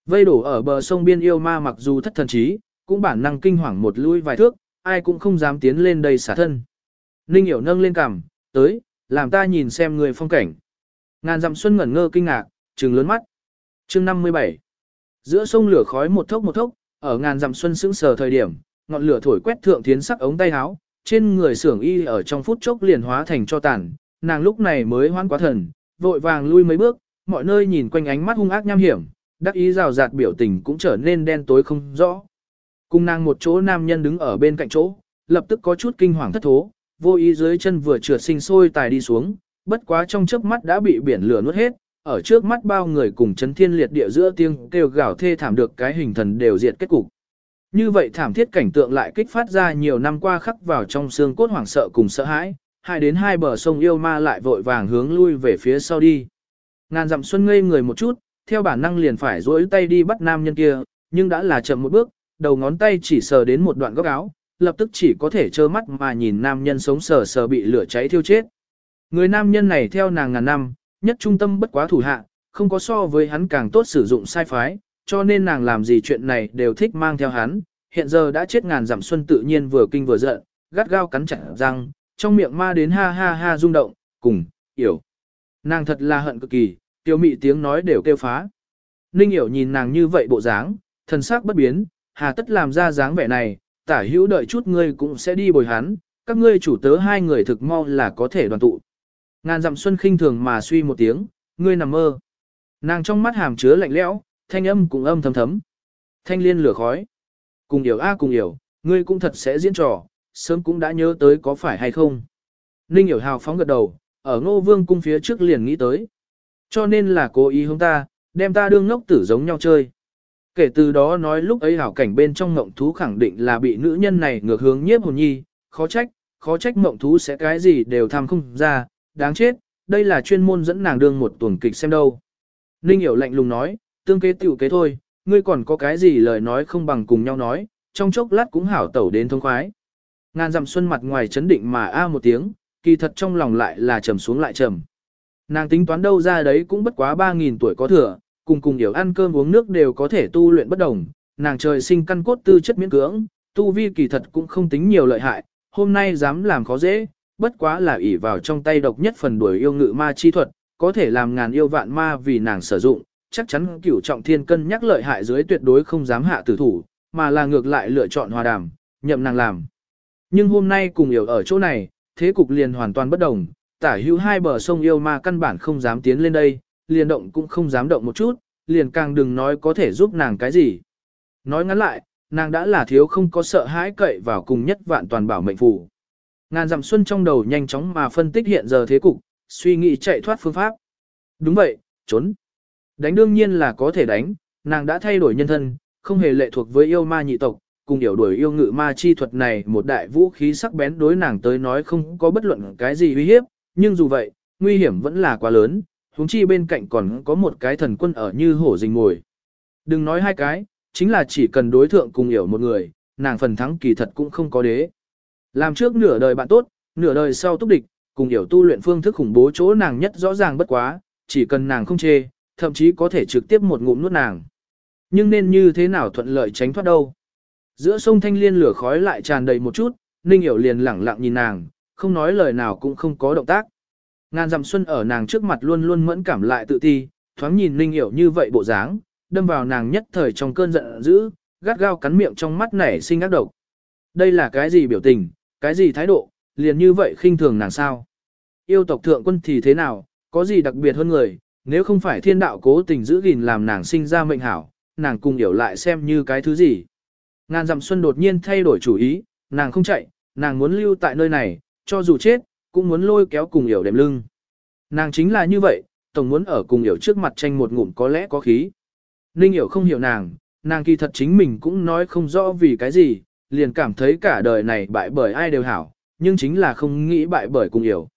Speaker 1: Vây đổ ở bờ sông biên yêu ma mặc dù thất thần trí, cũng bản năng kinh hoàng một lui vài thước, ai cũng không dám tiến lên đây xả thân. Ninh hiểu nâng lên cằm, tới, làm ta nhìn xem người phong cảnh. Ngàn dặm xuân ngẩn ngơ kinh ngạc, trừng lớn mắt. Chương 57 Giữa sông lửa khói một thốc một thốc, ở ngàn dặm xuân sững sờ thời điểm, ngọn lửa thổi quét thượng thiến sắc ống tay áo, trên người sưởng y ở trong phút chốc liền hóa thành cho tàn, nàng lúc này mới hoan quá thần, vội vàng lui mấy bước, mọi nơi nhìn quanh ánh mắt hung ác nham hiểm, đắc ý rào rạt biểu tình cũng trở nên đen tối không rõ. Cùng nàng một chỗ nam nhân đứng ở bên cạnh chỗ, lập tức có chút kinh hoàng thất thố, vô ý dưới chân vừa trượt sinh sôi tài đi xuống, bất quá trong chớp mắt đã bị biển lửa nuốt hết, ở trước mắt bao người cùng chấn thiên liệt địa giữa tiếng kêu gào thê thảm được cái hình thần đều diệt kết cục. Như vậy thảm thiết cảnh tượng lại kích phát ra nhiều năm qua khắc vào trong xương cốt hoảng sợ cùng sợ hãi, hai đến hai bờ sông yêu ma lại vội vàng hướng lui về phía sau đi. Ngàn dặm xuân ngây người một chút, theo bản năng liền phải duỗi tay đi bắt nam nhân kia, nhưng đã là chậm một bước, đầu ngón tay chỉ sờ đến một đoạn góc áo, lập tức chỉ có thể trơ mắt mà nhìn nam nhân sống sờ sờ bị lửa cháy thiêu chết. Người nam nhân này theo nàng ngàn năm, nhất trung tâm bất quá thủ hạ, không có so với hắn càng tốt sử dụng sai phái, cho nên nàng làm gì chuyện này đều thích mang theo hắn, hiện giờ đã chết ngàn giảm xuân tự nhiên vừa kinh vừa giận, gắt gao cắn chặt răng, trong miệng ma đến ha ha ha rung động, cùng, hiểu. Nàng thật là hận cực kỳ, tiêu mị tiếng nói đều kêu phá. Ninh hiểu nhìn nàng như vậy bộ dáng, thần sắc bất biến, hà tất làm ra dáng vẻ này, tả hữu đợi chút ngươi cũng sẽ đi bồi hắn, các ngươi chủ tớ hai người thực mau là có thể đoàn tụ. Ngàn dặm xuân khinh thường mà suy một tiếng, ngươi nằm mơ. Nàng trong mắt hàm chứa lạnh lẽo, thanh âm cũng âm thấm thấm. Thanh liên lửa khói. Cùng hiểu a cùng hiểu, ngươi cũng thật sẽ diễn trò, sớm cũng đã nhớ tới có phải hay không. Ninh hiểu hào phóng gật đầu, ở ngô vương cung phía trước liền nghĩ tới. Cho nên là cố ý hướng ta, đem ta đương ngốc tử giống nhau chơi. Kể từ đó nói lúc ấy hảo cảnh bên trong mộng thú khẳng định là bị nữ nhân này ngược hướng nhiếp hồn nhi, khó trách, khó trách mộng thú sẽ cái gì đều tham không ra, đáng chết, đây là chuyên môn dẫn nàng đương một tuần kịch xem đâu. Ninh hiểu lạnh lùng nói, tương kế tiểu kế thôi, ngươi còn có cái gì lời nói không bằng cùng nhau nói, trong chốc lát cũng hảo tẩu đến thông khoái. Ngàn dặm xuân mặt ngoài chấn định mà a một tiếng, kỳ thật trong lòng lại là trầm xuống lại trầm. Nàng tính toán đâu ra đấy cũng bất quá 3.000 tuổi có thừa, cùng cùng hiểu ăn cơm uống nước đều có thể tu luyện bất đồng, nàng trời sinh căn cốt tư chất miễn cưỡng, tu vi kỳ thật cũng không tính nhiều lợi hại, hôm nay dám làm khó dễ, bất quá là ỷ vào trong tay độc nhất phần đuổi yêu ngự ma chi thuật, có thể làm ngàn yêu vạn ma vì nàng sử dụng, chắc chắn cửu trọng thiên cân nhắc lợi hại dưới tuyệt đối không dám hạ tử thủ, mà là ngược lại lựa chọn hòa đàm, nhậm nàng làm. Nhưng hôm nay cùng hiểu ở chỗ này, thế cục liền hoàn toàn bất đồng, tả hữu hai bờ sông yêu ma căn bản không dám tiến lên đây, liền động cũng không dám động một chút, liền càng đừng nói có thể giúp nàng cái gì. Nói ngắn lại, nàng đã là thiếu không có sợ hãi cậy vào cùng nhất vạn toàn bảo mệnh phù. Ngàn dặm xuân trong đầu nhanh chóng mà phân tích hiện giờ thế cục, suy nghĩ chạy thoát phương pháp. Đúng vậy, trốn. Đánh đương nhiên là có thể đánh, nàng đã thay đổi nhân thân, không hề lệ thuộc với yêu ma nhị tộc, cùng hiểu đuổi yêu ngự ma chi thuật này một đại vũ khí sắc bén đối nàng tới nói không có bất luận cái gì uy hiếp, nhưng dù vậy, nguy hiểm vẫn là quá lớn, huống chi bên cạnh còn có một cái thần quân ở như hổ rình ngồi. Đừng nói hai cái, chính là chỉ cần đối thượng cùng hiểu một người, nàng phần thắng kỳ thật cũng không có đế. Làm trước nửa đời bạn tốt, nửa đời sau túc địch, cùng hiểu tu luyện phương thức khủng bố chỗ nàng nhất rõ ràng bất quá, chỉ cần nàng không chê, thậm chí có thể trực tiếp một ngụm nuốt nàng. Nhưng nên như thế nào thuận lợi tránh thoát đâu? Giữa sông thanh liên lửa khói lại tràn đầy một chút, Ninh Hiểu liền lẳng lặng nhìn nàng, không nói lời nào cũng không có động tác. Ngàn dặm xuân ở nàng trước mặt luôn luôn mẫn cảm lại tự ti, thoáng nhìn Ninh Hiểu như vậy bộ dáng, đâm vào nàng nhất thời trong cơn giận dữ, gắt gao cắn miệng trong mắt nảy sinh ác độc. Đây là cái gì biểu tình, cái gì thái độ, liền như vậy khinh thường nàng sao? Yêu tộc thượng quân thì thế nào, có gì đặc biệt hơn người, nếu không phải thiên đạo cố tình giữ gìn làm nàng sinh ra mệnh hảo, nàng cùng hiểu lại xem như cái thứ gì. Ngàn dặm xuân đột nhiên thay đổi chủ ý, nàng không chạy, nàng muốn lưu tại nơi này, cho dù chết, cũng muốn lôi kéo cùng hiểu đệm lưng. Nàng chính là như vậy, tổng muốn ở cùng hiểu trước mặt tranh một ngụm có lẽ có khí. Ninh hiểu không hiểu nàng, nàng kỳ thật chính mình cũng nói không rõ vì cái gì, liền cảm thấy cả đời này bại bởi ai đều hảo, nhưng chính là không nghĩ bại bởi cùng hiểu.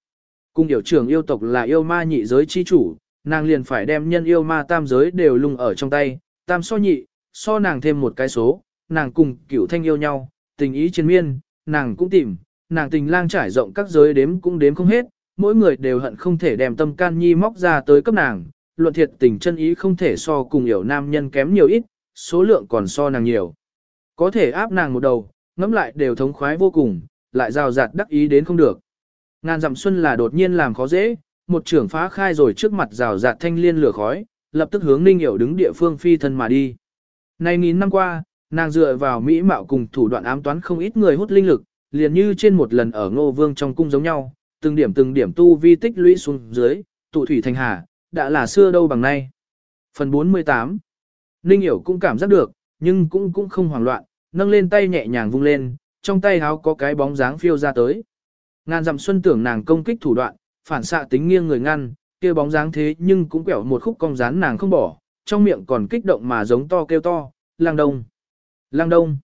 Speaker 1: Cùng hiểu trưởng yêu tộc là yêu ma nhị giới chi chủ, nàng liền phải đem nhân yêu ma tam giới đều lung ở trong tay, tam so nhị, so nàng thêm một cái số, nàng cùng cửu thanh yêu nhau, tình ý trên miên, nàng cũng tìm, nàng tình lang trải rộng các giới đếm cũng đếm không hết, mỗi người đều hận không thể đem tâm can nhi móc ra tới cấp nàng, luận thiệt tình chân ý không thể so cùng hiểu nam nhân kém nhiều ít, số lượng còn so nàng nhiều. Có thể áp nàng một đầu, ngẫm lại đều thống khoái vô cùng, lại rào rạt đắc ý đến không được. Ngàn dặm xuân là đột nhiên làm khó dễ, một trưởng phá khai rồi trước mặt rào rạt thanh liên lửa khói, lập tức hướng Ninh Hiểu đứng địa phương phi thân mà đi. Này nghìn năm qua, nàng dựa vào mỹ mạo cùng thủ đoạn ám toán không ít người hút linh lực, liền như trên một lần ở Ngô Vương trong cung giống nhau, từng điểm từng điểm tu vi tích lũy xuống dưới, tụ thủy thành hà, đã là xưa đâu bằng nay. Phần 48 Ninh Hiểu cũng cảm giác được, nhưng cũng cũng không hoảng loạn, nâng lên tay nhẹ nhàng vung lên, trong tay háo có cái bóng dáng phiêu ra tới. Ngàn dặm xuân tưởng nàng công kích thủ đoạn, phản xạ tính nghiêng người ngăn, kia bóng dáng thế nhưng cũng quẹo một khúc cong rán nàng không bỏ, trong miệng còn kích động mà giống to kêu to, lang đông. Lang đông.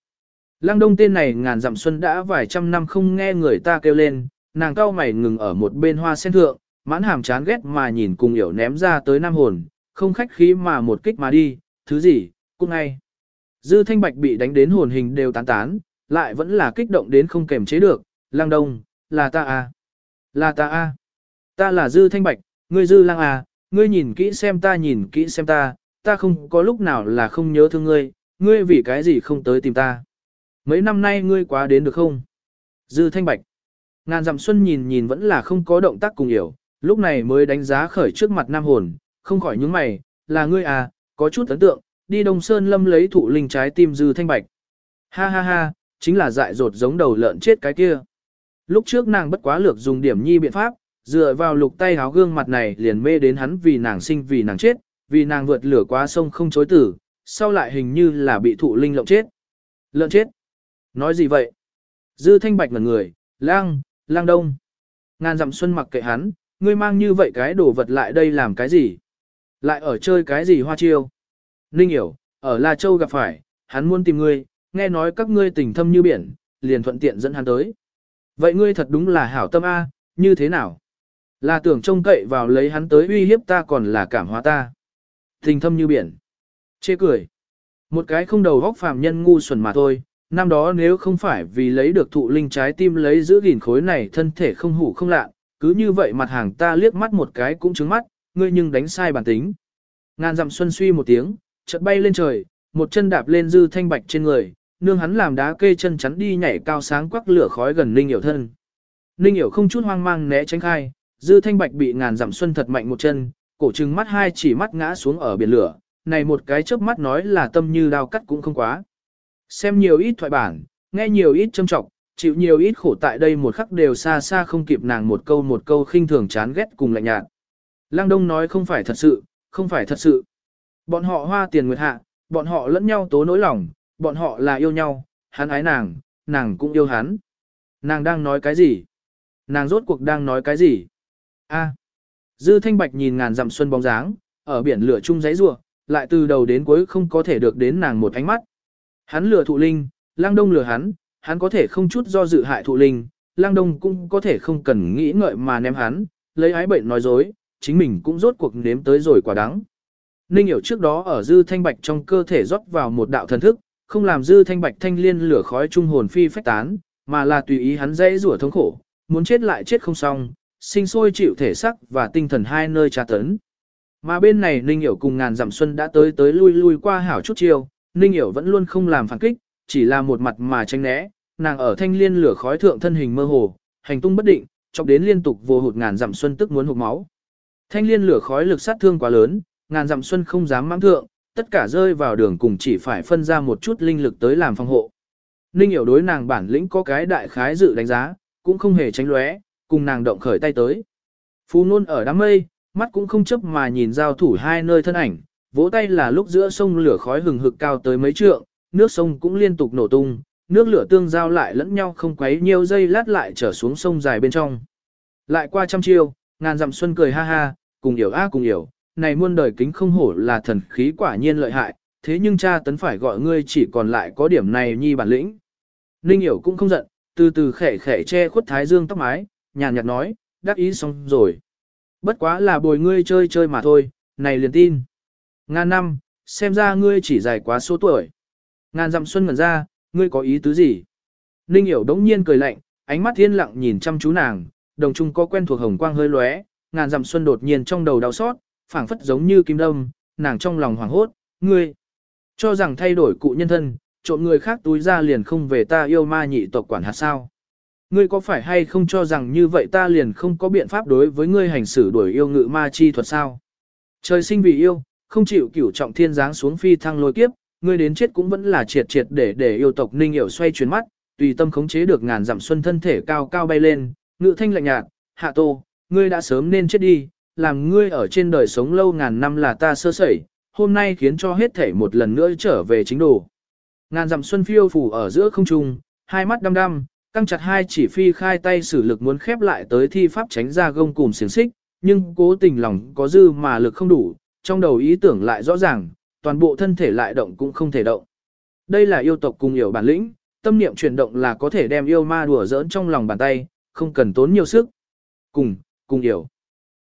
Speaker 1: Lang đông tên này ngàn dặm xuân đã vài trăm năm không nghe người ta kêu lên, nàng cao mày ngừng ở một bên hoa sen thượng, mãn hàm chán ghét mà nhìn cùng hiểu ném ra tới nam hồn, không khách khí mà một kích mà đi, thứ gì, cũng ngay. Dư thanh bạch bị đánh đến hồn hình đều tán tán, lại vẫn là kích động đến không kềm chế được, lang đông, là ta à, là ta à, ta là dư thanh bạch, ngươi dư lang à, ngươi nhìn kỹ xem ta nhìn kỹ xem ta, ta không có lúc nào là không nhớ thương ngươi, ngươi vì cái gì không tới tìm ta. Mấy năm nay ngươi quá đến được không? Dư thanh bạch. Ngàn dặm xuân nhìn nhìn vẫn là không có động tác cùng hiểu, lúc này mới đánh giá khởi trước mặt nam hồn, không khỏi những mày, là ngươi à, có chút ấn tượng, đi Đông Sơn Lâm lấy thụ linh trái tim dư thanh bạch. Ha ha ha, chính là dại dột giống đầu lợn chết cái kia. Lúc trước nàng bất quá lược dùng điểm nhi biện pháp, dựa vào lục tay háo gương mặt này liền mê đến hắn vì nàng sinh vì nàng chết, vì nàng vượt lửa qua sông không chối tử, sau lại hình như là bị thụ linh lộng chết. Lợn chết. Nói gì vậy? Dư thanh bạch ngẩn người, lang, lang đông. Ngàn dặm xuân mặc kệ hắn, ngươi mang như vậy cái đồ vật lại đây làm cái gì? Lại ở chơi cái gì hoa chiêu? Ninh hiểu, ở La Châu gặp phải, hắn muốn tìm ngươi, nghe nói các ngươi tình thâm như biển, liền thuận tiện dẫn hắn tới. Vậy ngươi thật đúng là hảo tâm A, như thế nào? Là tưởng trông cậy vào lấy hắn tới uy hiếp ta còn là cảm hóa ta. Tình thâm như biển. Chê cười. Một cái không đầu góc phàm nhân ngu xuẩn mà thôi, năm đó nếu không phải vì lấy được thụ linh trái tim lấy giữ gìn khối này thân thể không hủ không lạ, cứ như vậy mặt hàng ta liếc mắt một cái cũng trứng mắt, ngươi nhưng đánh sai bản tính. Ngàn dặm xuân suy một tiếng, chợt bay lên trời, một chân đạp lên dư thanh bạch trên người, nương hắn làm đá kê chân chắn đi nhảy cao sáng quắc lửa khói gần Ninh Hiểu thân. Ninh Hiểu không chút hoang mang né tránh khai, dư thanh bạch bị ngàn giảm xuân thật mạnh một chân, cổ trừng mắt hai chỉ mắt ngã xuống ở biển lửa, này một cái chớp mắt nói là tâm như đao cắt cũng không quá. Xem nhiều ít thoại bản, nghe nhiều ít châm trọng, chịu nhiều ít khổ tại đây một khắc đều xa xa không kịp nàng một câu một câu khinh thường chán ghét cùng lạnh nhạt. Lăng Đông nói không phải thật sự, không phải thật sự. Bọn họ hoa tiền nguyệt hạ, bọn họ lẫn nhau tố nỗi lòng, bọn họ là yêu nhau, hắn ái nàng, nàng cũng yêu hắn. Nàng đang nói cái gì? Nàng rốt cuộc đang nói cái gì? A. Dư Thanh Bạch nhìn ngàn dặm xuân bóng dáng, ở biển lửa chung giấy rủa, lại từ đầu đến cuối không có thể được đến nàng một ánh mắt, Hắn lừa thụ linh, lang đông lừa hắn, hắn có thể không chút do dự hại thụ linh, lang đông cũng có thể không cần nghĩ ngợi mà ném hắn, lấy ái bệnh nói dối, chính mình cũng rốt cuộc nếm tới rồi quả đắng. Ninh hiểu trước đó ở dư thanh bạch trong cơ thể rót vào một đạo thần thức, không làm dư thanh bạch thanh liên lửa khói trung hồn phi phách tán, mà là tùy ý hắn dễ rủa thống khổ, muốn chết lại chết không xong, sinh sôi chịu thể sắc và tinh thần hai nơi tra tấn. Mà bên này Ninh Hiểu cùng ngàn dặm xuân đã tới tới lui lui qua hảo chút chiêu, Ninh Hiểu vẫn luôn không làm phản kích, chỉ là một mặt mà tránh né, nàng ở thanh liên lửa khói thượng thân hình mơ hồ, hành tung bất định, chọc đến liên tục vô hụt ngàn dặm xuân tức muốn hụt máu. Thanh liên lửa khói lực sát thương quá lớn, ngàn dặm xuân không dám mang thượng, tất cả rơi vào đường cùng chỉ phải phân ra một chút linh lực tới làm phòng hộ. Ninh hiểu đối nàng bản lĩnh có cái đại khái dự đánh giá, cũng không hề tránh lóe, cùng nàng động khởi tay tới. Phú nôn ở đám mây, mắt cũng không chấp mà nhìn giao thủ hai nơi thân ảnh, vỗ tay là lúc giữa sông lửa khói hừng hực cao tới mấy trượng, nước sông cũng liên tục nổ tung, nước lửa tương giao lại lẫn nhau không quấy nhiều giây lát lại trở xuống sông dài bên trong. Lại qua trăm chiêu, ngàn dặm xuân cười ha ha, cùng hiểu a cùng hiểu, này muôn đời kính không hổ là thần khí quả nhiên lợi hại, thế nhưng cha tấn phải gọi ngươi chỉ còn lại có điểm này nhi bản lĩnh. Ninh hiểu cũng không giận, từ từ khẽ khẽ che khuất thái dương tóc mái, nhàn nhạt nói, đắc ý xong rồi. Bất quá là bồi ngươi chơi chơi mà thôi, này liền tin. Ngàn năm, xem ra ngươi chỉ dài quá số tuổi. Ngàn dặm xuân ngẩn ra, ngươi có ý tứ gì? Ninh hiểu đống nhiên cười lạnh, ánh mắt thiên lặng nhìn chăm chú nàng, đồng trung có quen thuộc hồng quang hơi lóe, ngàn dặm xuân đột nhiên trong đầu đau xót, phảng phất giống như kim đâm, nàng trong lòng hoảng hốt, ngươi cho rằng thay đổi cụ nhân thân, trộm người khác túi ra liền không về ta yêu ma nhị tộc quản hạt sao. Ngươi có phải hay không cho rằng như vậy ta liền không có biện pháp đối với ngươi hành xử đuổi yêu ngự ma chi thuật sao? Trời sinh vì yêu, không chịu cửu trọng thiên giáng xuống phi thăng lôi kiếp, ngươi đến chết cũng vẫn là triệt triệt để để yêu tộc ninh hiểu xoay chuyển mắt, tùy tâm khống chế được ngàn dặm xuân thân thể cao cao bay lên, ngự thanh lạnh nhạt, hạ tô, ngươi đã sớm nên chết đi, làm ngươi ở trên đời sống lâu ngàn năm là ta sơ sẩy, hôm nay khiến cho hết thể một lần nữa trở về chính đồ. Ngàn dặm xuân phiêu phủ ở giữa không trung, hai mắt đăm đăm, căng chặt hai chỉ phi khai tay sử lực muốn khép lại tới thi pháp tránh ra gông cùm xiềng xích, nhưng cố tình lòng có dư mà lực không đủ, trong đầu ý tưởng lại rõ ràng, toàn bộ thân thể lại động cũng không thể động. Đây là yêu tộc cùng hiểu bản lĩnh, tâm niệm chuyển động là có thể đem yêu ma đùa giỡn trong lòng bàn tay, không cần tốn nhiều sức. Cùng, cùng hiểu.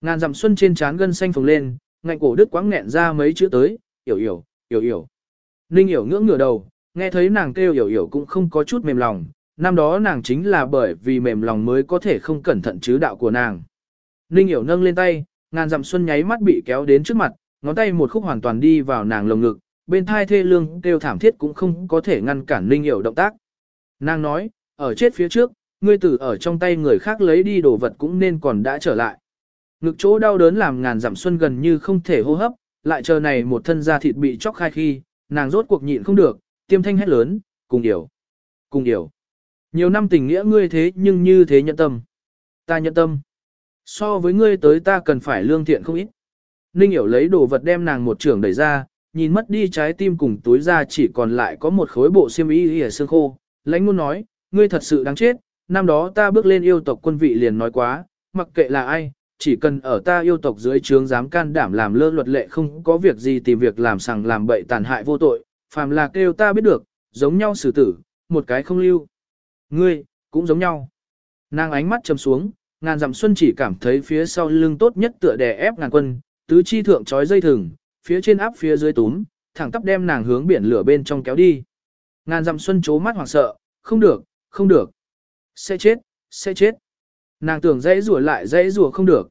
Speaker 1: Ngàn dặm xuân trên trán gân xanh phồng lên, ngạnh cổ đứt quãng nghẹn ra mấy chữ tới, hiểu hiểu, hiểu hiểu. Ninh hiểu ngưỡng ngửa đầu, nghe thấy nàng kêu hiểu hiểu cũng không có chút mềm lòng, năm đó nàng chính là bởi vì mềm lòng mới có thể không cẩn thận chứ đạo của nàng. Ninh hiểu nâng lên tay, ngàn dặm xuân nháy mắt bị kéo đến trước mặt, ngón tay một khúc hoàn toàn đi vào nàng lồng ngực, bên thai thê lương kêu thảm thiết cũng không có thể ngăn cản Ninh hiểu động tác. Nàng nói, ở chết phía trước, ngươi tử ở trong tay người khác lấy đi đồ vật cũng nên còn đã trở lại. Ngực chỗ đau đớn làm ngàn dặm xuân gần như không thể hô hấp, lại chờ này một thân da thịt bị chóc khai khi, nàng rốt cuộc nhịn không được, tiêm thanh hét lớn, cùng điểu, cùng điểu. Nhiều năm tình nghĩa ngươi thế nhưng như thế nhận tâm. Ta nhận tâm. So với ngươi tới ta cần phải lương thiện không ít. Ninh hiểu lấy đồ vật đem nàng một trường đẩy ra, nhìn mất đi trái tim cùng túi ra chỉ còn lại có một khối bộ xiêm y ở xương khô. Lãnh ngôn nói, ngươi thật sự đáng chết, năm đó ta bước lên yêu tộc quân vị liền nói quá, mặc kệ là ai, chỉ cần ở ta yêu tộc dưới trướng dám can đảm làm lơ luật lệ không có việc gì tìm việc làm sằng làm bậy tàn hại vô tội, phàm là kêu ta biết được, giống nhau xử tử, một cái không lưu. Ngươi, cũng giống nhau. Nàng ánh mắt trầm xuống, ngàn dặm xuân chỉ cảm thấy phía sau lưng tốt nhất tựa đè ép ngàn quân, tứ chi thượng trói dây thừng, phía trên áp phía dưới túm, thẳng tắp đem nàng hướng biển lửa bên trong kéo đi. Ngàn dặm xuân chố mắt hoảng sợ, không được, không được. Sẽ chết, sẽ chết. Nàng tưởng dãy rủa lại dãy rủa không được.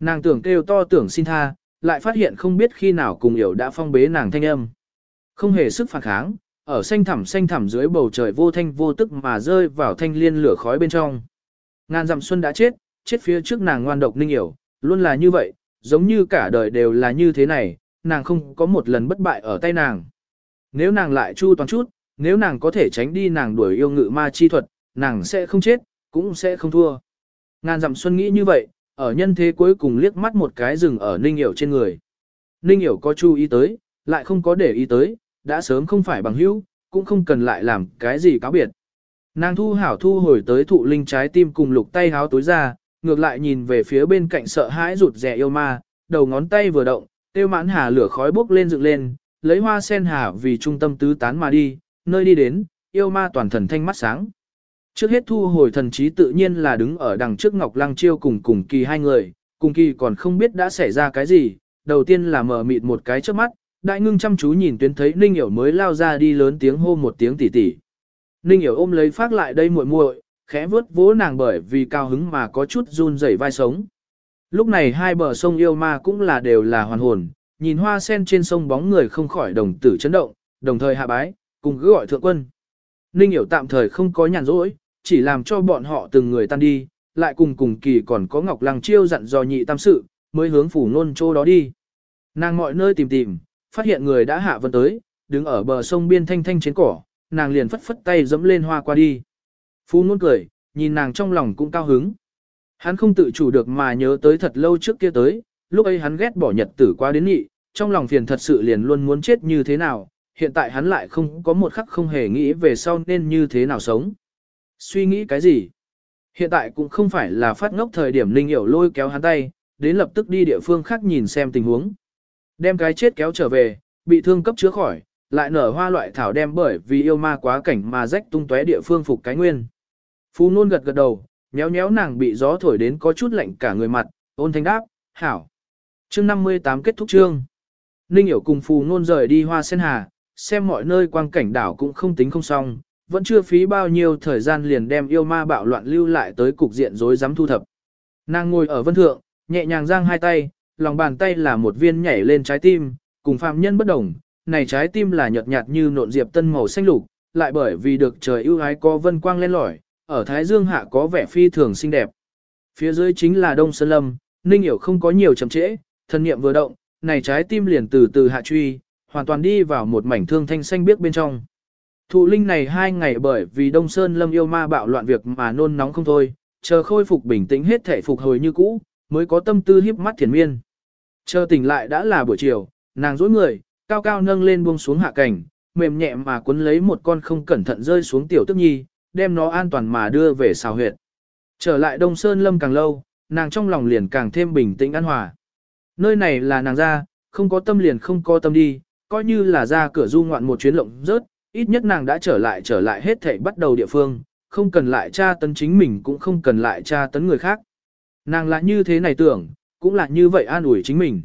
Speaker 1: Nàng tưởng kêu to tưởng xin tha, lại phát hiện không biết khi nào cùng hiểu đã phong bế nàng thanh âm. Không hề sức phản kháng, ở xanh thẳm xanh thẳm dưới bầu trời vô thanh vô tức mà rơi vào thanh liên lửa khói bên trong. Ngàn dặm xuân đã chết, chết phía trước nàng ngoan độc ninh hiểu, luôn là như vậy, giống như cả đời đều là như thế này, nàng không có một lần bất bại ở tay nàng. Nếu nàng lại chu toàn chút, nếu nàng có thể tránh đi nàng đuổi yêu ngự ma chi thuật, nàng sẽ không chết, cũng sẽ không thua. Ngàn dặm xuân nghĩ như vậy, ở nhân thế cuối cùng liếc mắt một cái rừng ở ninh hiểu trên người. Ninh hiểu có chú ý tới, lại không có để ý tới, đã sớm không phải bằng hữu, cũng không cần lại làm cái gì cáo biệt. Nàng thu hảo thu hồi tới thụ linh trái tim cùng lục tay háo tối ra, ngược lại nhìn về phía bên cạnh sợ hãi rụt rè yêu ma, đầu ngón tay vừa động, tiêu mãn hà lửa khói bốc lên dựng lên, lấy hoa sen hà vì trung tâm tứ tán mà đi, nơi đi đến, yêu ma toàn thần thanh mắt sáng. Trước hết thu hồi thần trí tự nhiên là đứng ở đằng trước Ngọc Lăng Chiêu cùng cùng kỳ hai người, cùng kỳ còn không biết đã xảy ra cái gì, đầu tiên là mở mịt một cái trước mắt, đại ngưng chăm chú nhìn tuyến thấy Ninh Hiểu mới lao ra đi lớn tiếng hô một tiếng tỉ tỉ. Ninh Hiểu ôm lấy phát lại đây muội muội, khẽ vớt vỗ nàng bởi vì cao hứng mà có chút run rẩy vai sống. Lúc này hai bờ sông yêu ma cũng là đều là hoàn hồn, nhìn hoa sen trên sông bóng người không khỏi đồng tử chấn động, đồng thời hạ bái, cùng cứ gọi thượng quân. Ninh hiểu tạm thời không có nhàn rỗi, chỉ làm cho bọn họ từng người tan đi, lại cùng cùng kỳ còn có Ngọc Lăng Chiêu dặn dò nhị tam sự, mới hướng phủ nôn chỗ đó đi. Nàng mọi nơi tìm tìm, phát hiện người đã hạ vân tới, đứng ở bờ sông biên thanh thanh trên cỏ, nàng liền phất phất tay dẫm lên hoa qua đi. Phú nôn cười, nhìn nàng trong lòng cũng cao hứng. Hắn không tự chủ được mà nhớ tới thật lâu trước kia tới, lúc ấy hắn ghét bỏ nhật tử qua đến nhị, trong lòng phiền thật sự liền luôn muốn chết như thế nào, hiện tại hắn lại không có một khắc không hề nghĩ về sau nên như thế nào sống. Suy nghĩ cái gì? Hiện tại cũng không phải là phát ngốc thời điểm Ninh Hiểu lôi kéo hắn tay, đến lập tức đi địa phương khác nhìn xem tình huống. Đem cái chết kéo trở về, bị thương cấp chữa khỏi, lại nở hoa loại thảo đem bởi vì yêu ma quá cảnh mà rách tung tóe địa phương phục cái nguyên. Phú nôn gật gật đầu, nhéo nhéo nàng bị gió thổi đến có chút lạnh cả người mặt, ôn thanh đáp, hảo. Chương 58 kết thúc chương. Ninh hiểu cùng phù nôn rời đi hoa sen hà, xem mọi nơi quang cảnh đảo cũng không tính không xong, vẫn chưa phí bao nhiêu thời gian liền đem yêu ma bạo loạn lưu lại tới cục diện rối rắm thu thập. Nàng ngồi ở vân thượng, nhẹ nhàng giang hai tay, lòng bàn tay là một viên nhảy lên trái tim, cùng phàm nhân bất đồng, này trái tim là nhợt nhạt như nộn diệp tân màu xanh lục, lại bởi vì được trời ưu ái có vân quang lên lỏi, ở thái dương hạ có vẻ phi thường xinh đẹp. Phía dưới chính là Đông Sơn Lâm, Ninh Hiểu không có nhiều chậm trễ, thân niệm vừa động, này trái tim liền từ từ hạ truy, hoàn toàn đi vào một mảnh thương thanh xanh biếc bên trong. Thụ linh này hai ngày bởi vì Đông Sơn Lâm yêu ma bạo loạn việc mà nôn nóng không thôi, chờ khôi phục bình tĩnh hết thể phục hồi như cũ, mới có tâm tư hiếp mắt thiền miên. Chờ tỉnh lại đã là buổi chiều, nàng dối người, cao cao nâng lên buông xuống hạ cảnh, mềm nhẹ mà cuốn lấy một con không cẩn thận rơi xuống tiểu tức nhi, đem nó an toàn mà đưa về xào huyệt. Trở lại Đông Sơn Lâm càng lâu, nàng trong lòng liền càng thêm bình tĩnh an hòa. Nơi này là nàng ra, không có tâm liền không có tâm đi, coi như là ra cửa du ngoạn một chuyến lộng rớt, ít nhất nàng đã trở lại trở lại hết thảy bắt đầu địa phương, không cần lại tra tấn chính mình cũng không cần lại tra tấn người khác. Nàng là như thế này tưởng, cũng là như vậy an ủi chính mình.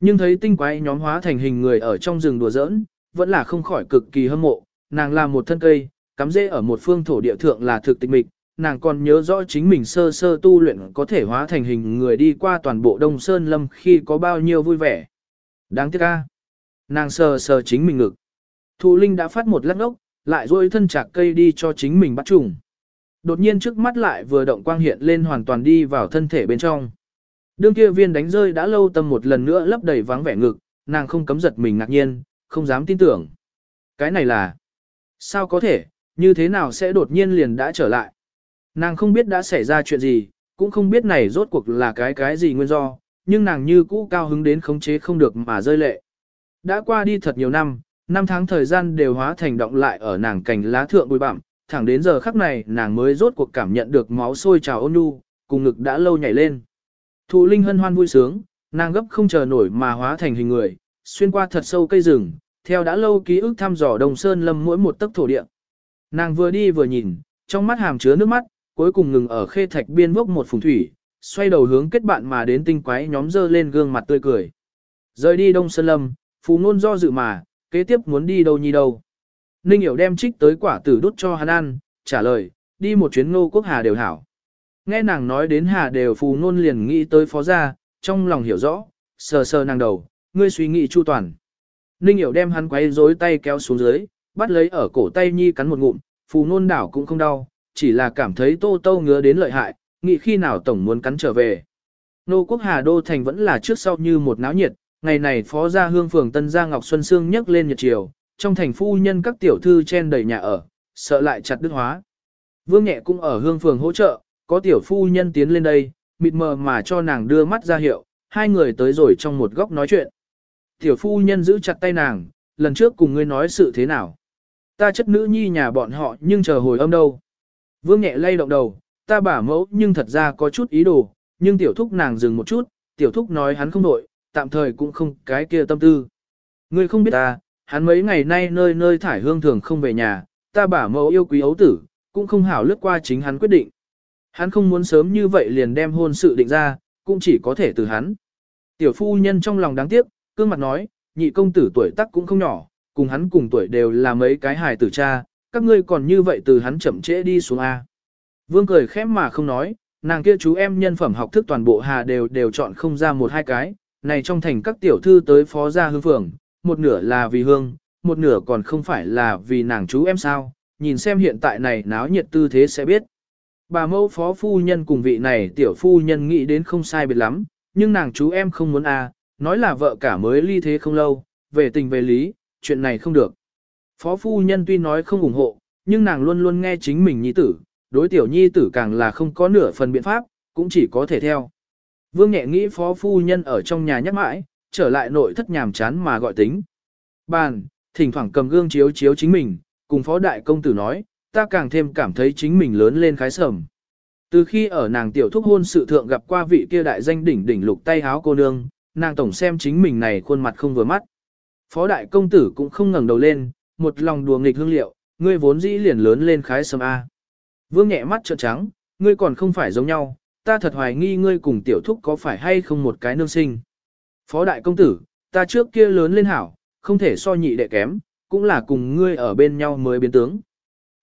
Speaker 1: Nhưng thấy tinh quái nhóm hóa thành hình người ở trong rừng đùa giỡn, vẫn là không khỏi cực kỳ hâm mộ, nàng là một thân cây, cắm rễ ở một phương thổ địa thượng là thực tịch mịch, nàng còn nhớ rõ chính mình sơ sơ tu luyện có thể hóa thành hình người đi qua toàn bộ Đông Sơn Lâm khi có bao nhiêu vui vẻ. Đáng tiếc a. Nàng sờ sờ chính mình ngực. Thụ Linh đã phát một lắc ốc, lại duỗi thân chạc cây đi cho chính mình bắt trùng. Đột nhiên trước mắt lại vừa động quang hiện lên hoàn toàn đi vào thân thể bên trong. Đương kia viên đánh rơi đã lâu tâm một lần nữa lấp đầy vắng vẻ ngực, nàng không cấm giật mình ngạc nhiên, không dám tin tưởng. Cái này là... Sao có thể, như thế nào sẽ đột nhiên liền đã trở lại? Nàng không biết đã xảy ra chuyện gì, cũng không biết này rốt cuộc là cái cái gì nguyên do, nhưng nàng như cũ cao hứng đến khống chế không được mà rơi lệ. Đã qua đi thật nhiều năm, năm tháng thời gian đều hóa thành động lại ở nàng cành lá thượng bụi bặm, thẳng đến giờ khắc này nàng mới rốt cuộc cảm nhận được máu sôi trào ôn nhu, cùng ngực đã lâu nhảy lên. Thụ linh hân hoan vui sướng, nàng gấp không chờ nổi mà hóa thành hình người, xuyên qua thật sâu cây rừng, theo đã lâu ký ức thăm dò đồng sơn lâm mỗi một tấc thổ địa. Nàng vừa đi vừa nhìn, trong mắt hàm chứa nước mắt, cuối cùng ngừng ở khê thạch biên vốc một phùng thủy, xoay đầu hướng kết bạn mà đến tinh quái nhóm dơ lên gương mặt tươi cười. Rời đi đông sơn lâm, phù nôn do dự mà, kế tiếp muốn đi đâu nhi đâu. Ninh hiểu đem trích tới quả tử đút cho hắn ăn, trả lời, đi một chuyến ngô quốc hà đều hảo. Nghe nàng nói đến hà đều phù nôn liền nghĩ tới phó gia, trong lòng hiểu rõ, sờ sờ nàng đầu, ngươi suy nghĩ chu toàn. Ninh hiểu đem hắn quay rối tay kéo xuống dưới, bắt lấy ở cổ tay nhi cắn một ngụm, phù nôn đảo cũng không đau, chỉ là cảm thấy tô tô ngứa đến lợi hại, nghĩ khi nào tổng muốn cắn trở về. Nô quốc Hà Đô Thành vẫn là trước sau như một náo nhiệt, ngày này phó gia hương phường Tân Gia Ngọc Xuân Sương nhấc lên nhật chiều, trong thành phu nhân các tiểu thư chen đầy nhà ở, sợ lại chặt đứt hóa. Vương nhẹ cũng ở hương phường hỗ trợ, có tiểu phu nhân tiến lên đây, mịt mờ mà cho nàng đưa mắt ra hiệu, hai người tới rồi trong một góc nói chuyện. Tiểu phu nhân giữ chặt tay nàng, lần trước cùng ngươi nói sự thế nào. Ta chất nữ nhi nhà bọn họ nhưng chờ hồi âm đâu. Vương nhẹ lay động đầu, ta bả mẫu nhưng thật ra có chút ý đồ, nhưng tiểu thúc nàng dừng một chút, tiểu thúc nói hắn không đội, tạm thời cũng không cái kia tâm tư. Ngươi không biết ta, Hắn mấy ngày nay nơi nơi thải hương thường không về nhà, ta bả mẫu yêu quý ấu tử, cũng không hảo lướt qua chính hắn quyết định. Hắn không muốn sớm như vậy liền đem hôn sự định ra, cũng chỉ có thể từ hắn. Tiểu phu nhân trong lòng đáng tiếc, cương mặt nói, nhị công tử tuổi tác cũng không nhỏ, cùng hắn cùng tuổi đều là mấy cái hài tử cha, các ngươi còn như vậy từ hắn chậm trễ đi xuống A. Vương cười khép mà không nói, nàng kia chú em nhân phẩm học thức toàn bộ hà đều đều chọn không ra một hai cái, này trong thành các tiểu thư tới phó gia hương phường, một nửa là vì hương, một nửa còn không phải là vì nàng chú em sao, nhìn xem hiện tại này náo nhiệt tư thế sẽ biết. Bà mẫu phó phu nhân cùng vị này tiểu phu nhân nghĩ đến không sai biệt lắm, nhưng nàng chú em không muốn à nói là vợ cả mới ly thế không lâu, về tình về lý, chuyện này không được. Phó phu nhân tuy nói không ủng hộ, nhưng nàng luôn luôn nghe chính mình nhi tử, đối tiểu nhi tử càng là không có nửa phần biện pháp, cũng chỉ có thể theo. Vương nhẹ nghĩ phó phu nhân ở trong nhà nhắc mãi, trở lại nội thất nhàm chán mà gọi tính. Bàn, thỉnh thoảng cầm gương chiếu chiếu chính mình, cùng phó đại công tử nói, ta càng thêm cảm thấy chính mình lớn lên khái sầm. Từ khi ở nàng tiểu thúc hôn sự thượng gặp qua vị kia đại danh đỉnh đỉnh lục tay háo cô nương, nàng tổng xem chính mình này khuôn mặt không vừa mắt. Phó đại công tử cũng không ngẩng đầu lên, một lòng đùa nghịch hương liệu, ngươi vốn dĩ liền lớn lên khái sầm A. Vương nhẹ mắt trợn trắng, ngươi còn không phải giống nhau, ta thật hoài nghi ngươi cùng tiểu thúc có phải hay không một cái nương sinh. Phó đại công tử, ta trước kia lớn lên hảo, không thể so nhị đệ kém, cũng là cùng ngươi ở bên nhau mới biến tướng.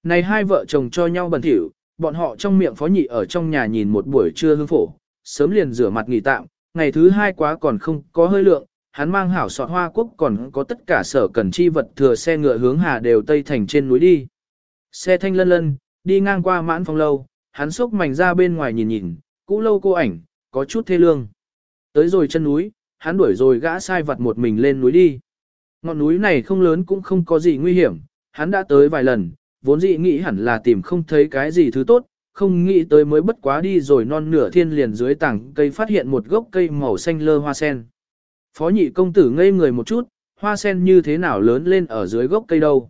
Speaker 1: Này hai vợ chồng cho nhau bẩn thỉu, bọn họ trong miệng phó nhị ở trong nhà nhìn một buổi trưa hương phổ, sớm liền rửa mặt nghỉ tạm, ngày thứ hai quá còn không có hơi lượng, hắn mang hảo sọt hoa quốc còn có tất cả sở cần chi vật thừa xe ngựa hướng hà đều tây thành trên núi đi. Xe thanh lân lân, đi ngang qua mãn phong lâu, hắn xúc mảnh ra bên ngoài nhìn nhìn, cũ lâu cô ảnh, có chút thê lương. Tới rồi chân núi, hắn đuổi rồi gã sai vật một mình lên núi đi. Ngọn núi này không lớn cũng không có gì nguy hiểm, hắn đã tới vài lần, vốn dĩ nghĩ hẳn là tìm không thấy cái gì thứ tốt, không nghĩ tới mới bất quá đi rồi non nửa thiên liền dưới tảng cây phát hiện một gốc cây màu xanh lơ hoa sen. Phó nhị công tử ngây người một chút, hoa sen như thế nào lớn lên ở dưới gốc cây đâu.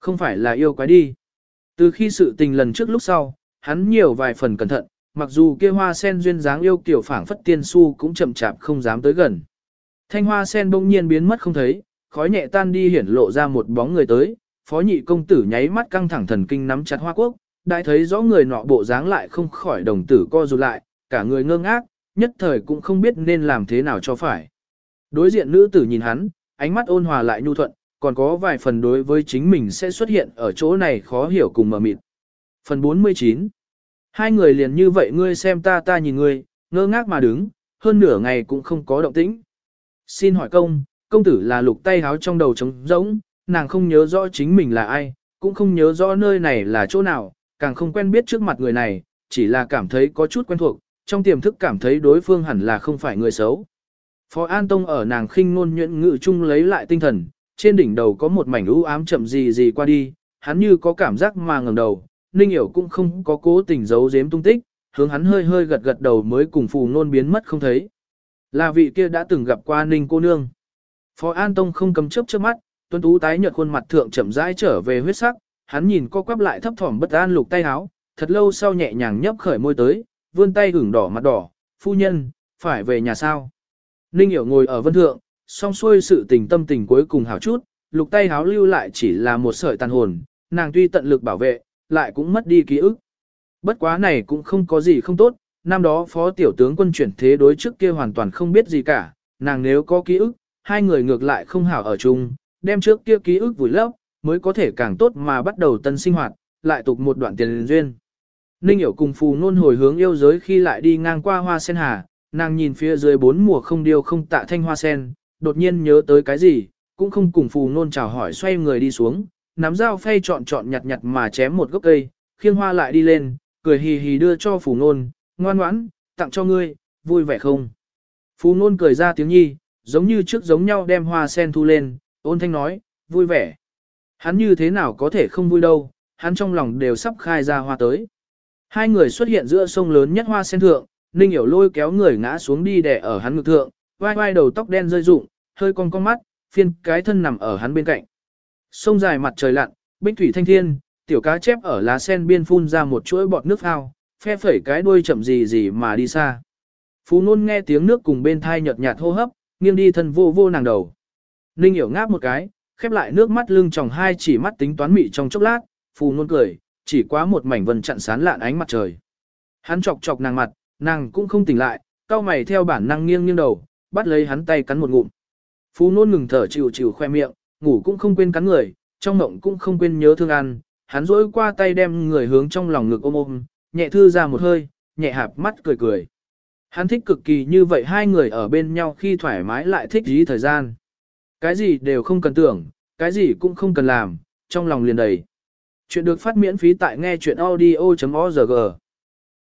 Speaker 1: Không phải là yêu quái đi. Từ khi sự tình lần trước lúc sau, hắn nhiều vài phần cẩn thận, mặc dù kia hoa sen duyên dáng yêu kiểu phảng phất tiên su cũng chậm chạp không dám tới gần. Thanh hoa sen bỗng nhiên biến mất không thấy, khói nhẹ tan đi hiển lộ ra một bóng người tới, phó nhị công tử nháy mắt căng thẳng thần kinh nắm chặt hoa quốc, đại thấy rõ người nọ bộ dáng lại không khỏi đồng tử co rụt lại, cả người ngơ ngác, nhất thời cũng không biết nên làm thế nào cho phải. Đối diện nữ tử nhìn hắn, ánh mắt ôn hòa lại nhu thuận, còn có vài phần đối với chính mình sẽ xuất hiện ở chỗ này khó hiểu cùng mờ mịt. Phần 49 Hai người liền như vậy ngươi xem ta ta nhìn ngươi, ngơ ngác mà đứng, hơn nửa ngày cũng không có động tĩnh. Xin hỏi công, công tử là lục tay háo trong đầu trống rỗng, nàng không nhớ rõ chính mình là ai, cũng không nhớ rõ nơi này là chỗ nào, càng không quen biết trước mặt người này, chỉ là cảm thấy có chút quen thuộc, trong tiềm thức cảm thấy đối phương hẳn là không phải người xấu. Phó An Tông ở nàng khinh ngôn nhuyễn ngự chung lấy lại tinh thần, trên đỉnh đầu có một mảnh u ám chậm gì gì qua đi, hắn như có cảm giác mà ngẩng đầu, Ninh Hiểu cũng không có cố tình giấu giếm tung tích, hướng hắn hơi hơi gật gật đầu mới cùng phù nôn biến mất không thấy. Là vị kia đã từng gặp qua Ninh cô nương. Phó An Tông không cầm chớp trước mắt, tuấn tú tái nhợt khuôn mặt thượng chậm rãi trở về huyết sắc, hắn nhìn co quắp lại thấp thỏm bất an lục tay áo, thật lâu sau nhẹ nhàng nhấp khởi môi tới, vươn tay hửng đỏ mặt đỏ, phu nhân, phải về nhà sao. Ninh hiểu ngồi ở vân thượng, song xuôi sự tình tâm tình cuối cùng hảo chút, lục tay háo lưu lại chỉ là một sợi tàn hồn, nàng tuy tận lực bảo vệ, lại cũng mất đi ký ức. Bất quá này cũng không có gì không tốt, năm đó phó tiểu tướng quân chuyển thế đối trước kia hoàn toàn không biết gì cả, nàng nếu có ký ức, hai người ngược lại không hảo ở chung, đem trước kia ký ức vùi lấp, mới có thể càng tốt mà bắt đầu tân sinh hoạt, lại tục một đoạn tiền duyên. Ninh hiểu cùng phù nôn hồi hướng yêu giới khi lại đi ngang qua hoa sen hà, nàng nhìn phía dưới bốn mùa không điêu không tạ thanh hoa sen, đột nhiên nhớ tới cái gì, cũng không cùng phù nôn chào hỏi xoay người đi xuống, nắm dao phay chọn chọn nhặt nhặt mà chém một gốc cây, khiêng hoa lại đi lên, cười hì hì đưa cho phù nôn, ngoan ngoãn, tặng cho ngươi, vui vẻ không? Phù nôn cười ra tiếng nhi, giống như trước giống nhau đem hoa sen thu lên, ôn thanh nói, vui vẻ. Hắn như thế nào có thể không vui đâu, hắn trong lòng đều sắp khai ra hoa tới. Hai người xuất hiện giữa sông lớn nhất hoa sen thượng, Ninh Hiểu lôi kéo người ngã xuống đi đè ở hắn ngực thượng, vai vai đầu tóc đen rơi rụng, hơi cong cong mắt, phiên cái thân nằm ở hắn bên cạnh. Sông dài mặt trời lặn, bích thủy thanh thiên, tiểu cá chép ở lá sen biên phun ra một chuỗi bọt nước ao, phe phẩy cái đuôi chậm gì gì mà đi xa. Phú nôn nghe tiếng nước cùng bên thai nhợt nhạt hô hấp, nghiêng đi thân vô vô nàng đầu. Ninh hiểu ngáp một cái, khép lại nước mắt lưng tròng hai chỉ mắt tính toán mị trong chốc lát, Phú nôn cười, chỉ quá một mảnh vân chặn sán lạn ánh mặt trời. Hắn chọc chọc nàng mặt, nàng cũng không tỉnh lại, cao mày theo bản năng nghiêng nghiêng đầu, bắt lấy hắn tay cắn một ngụm. Phú nôn ngừng thở chịu chịu khoe miệng, ngủ cũng không quên cắn người, trong mộng cũng không quên nhớ thương ăn, hắn rỗi qua tay đem người hướng trong lòng ngực ôm ôm, nhẹ thư ra một hơi, nhẹ hạp mắt cười cười. Hắn thích cực kỳ như vậy hai người ở bên nhau khi thoải mái lại thích dí thời gian. Cái gì đều không cần tưởng, cái gì cũng không cần làm, trong lòng liền đầy. Chuyện được phát miễn phí tại nghe chuyện audio.org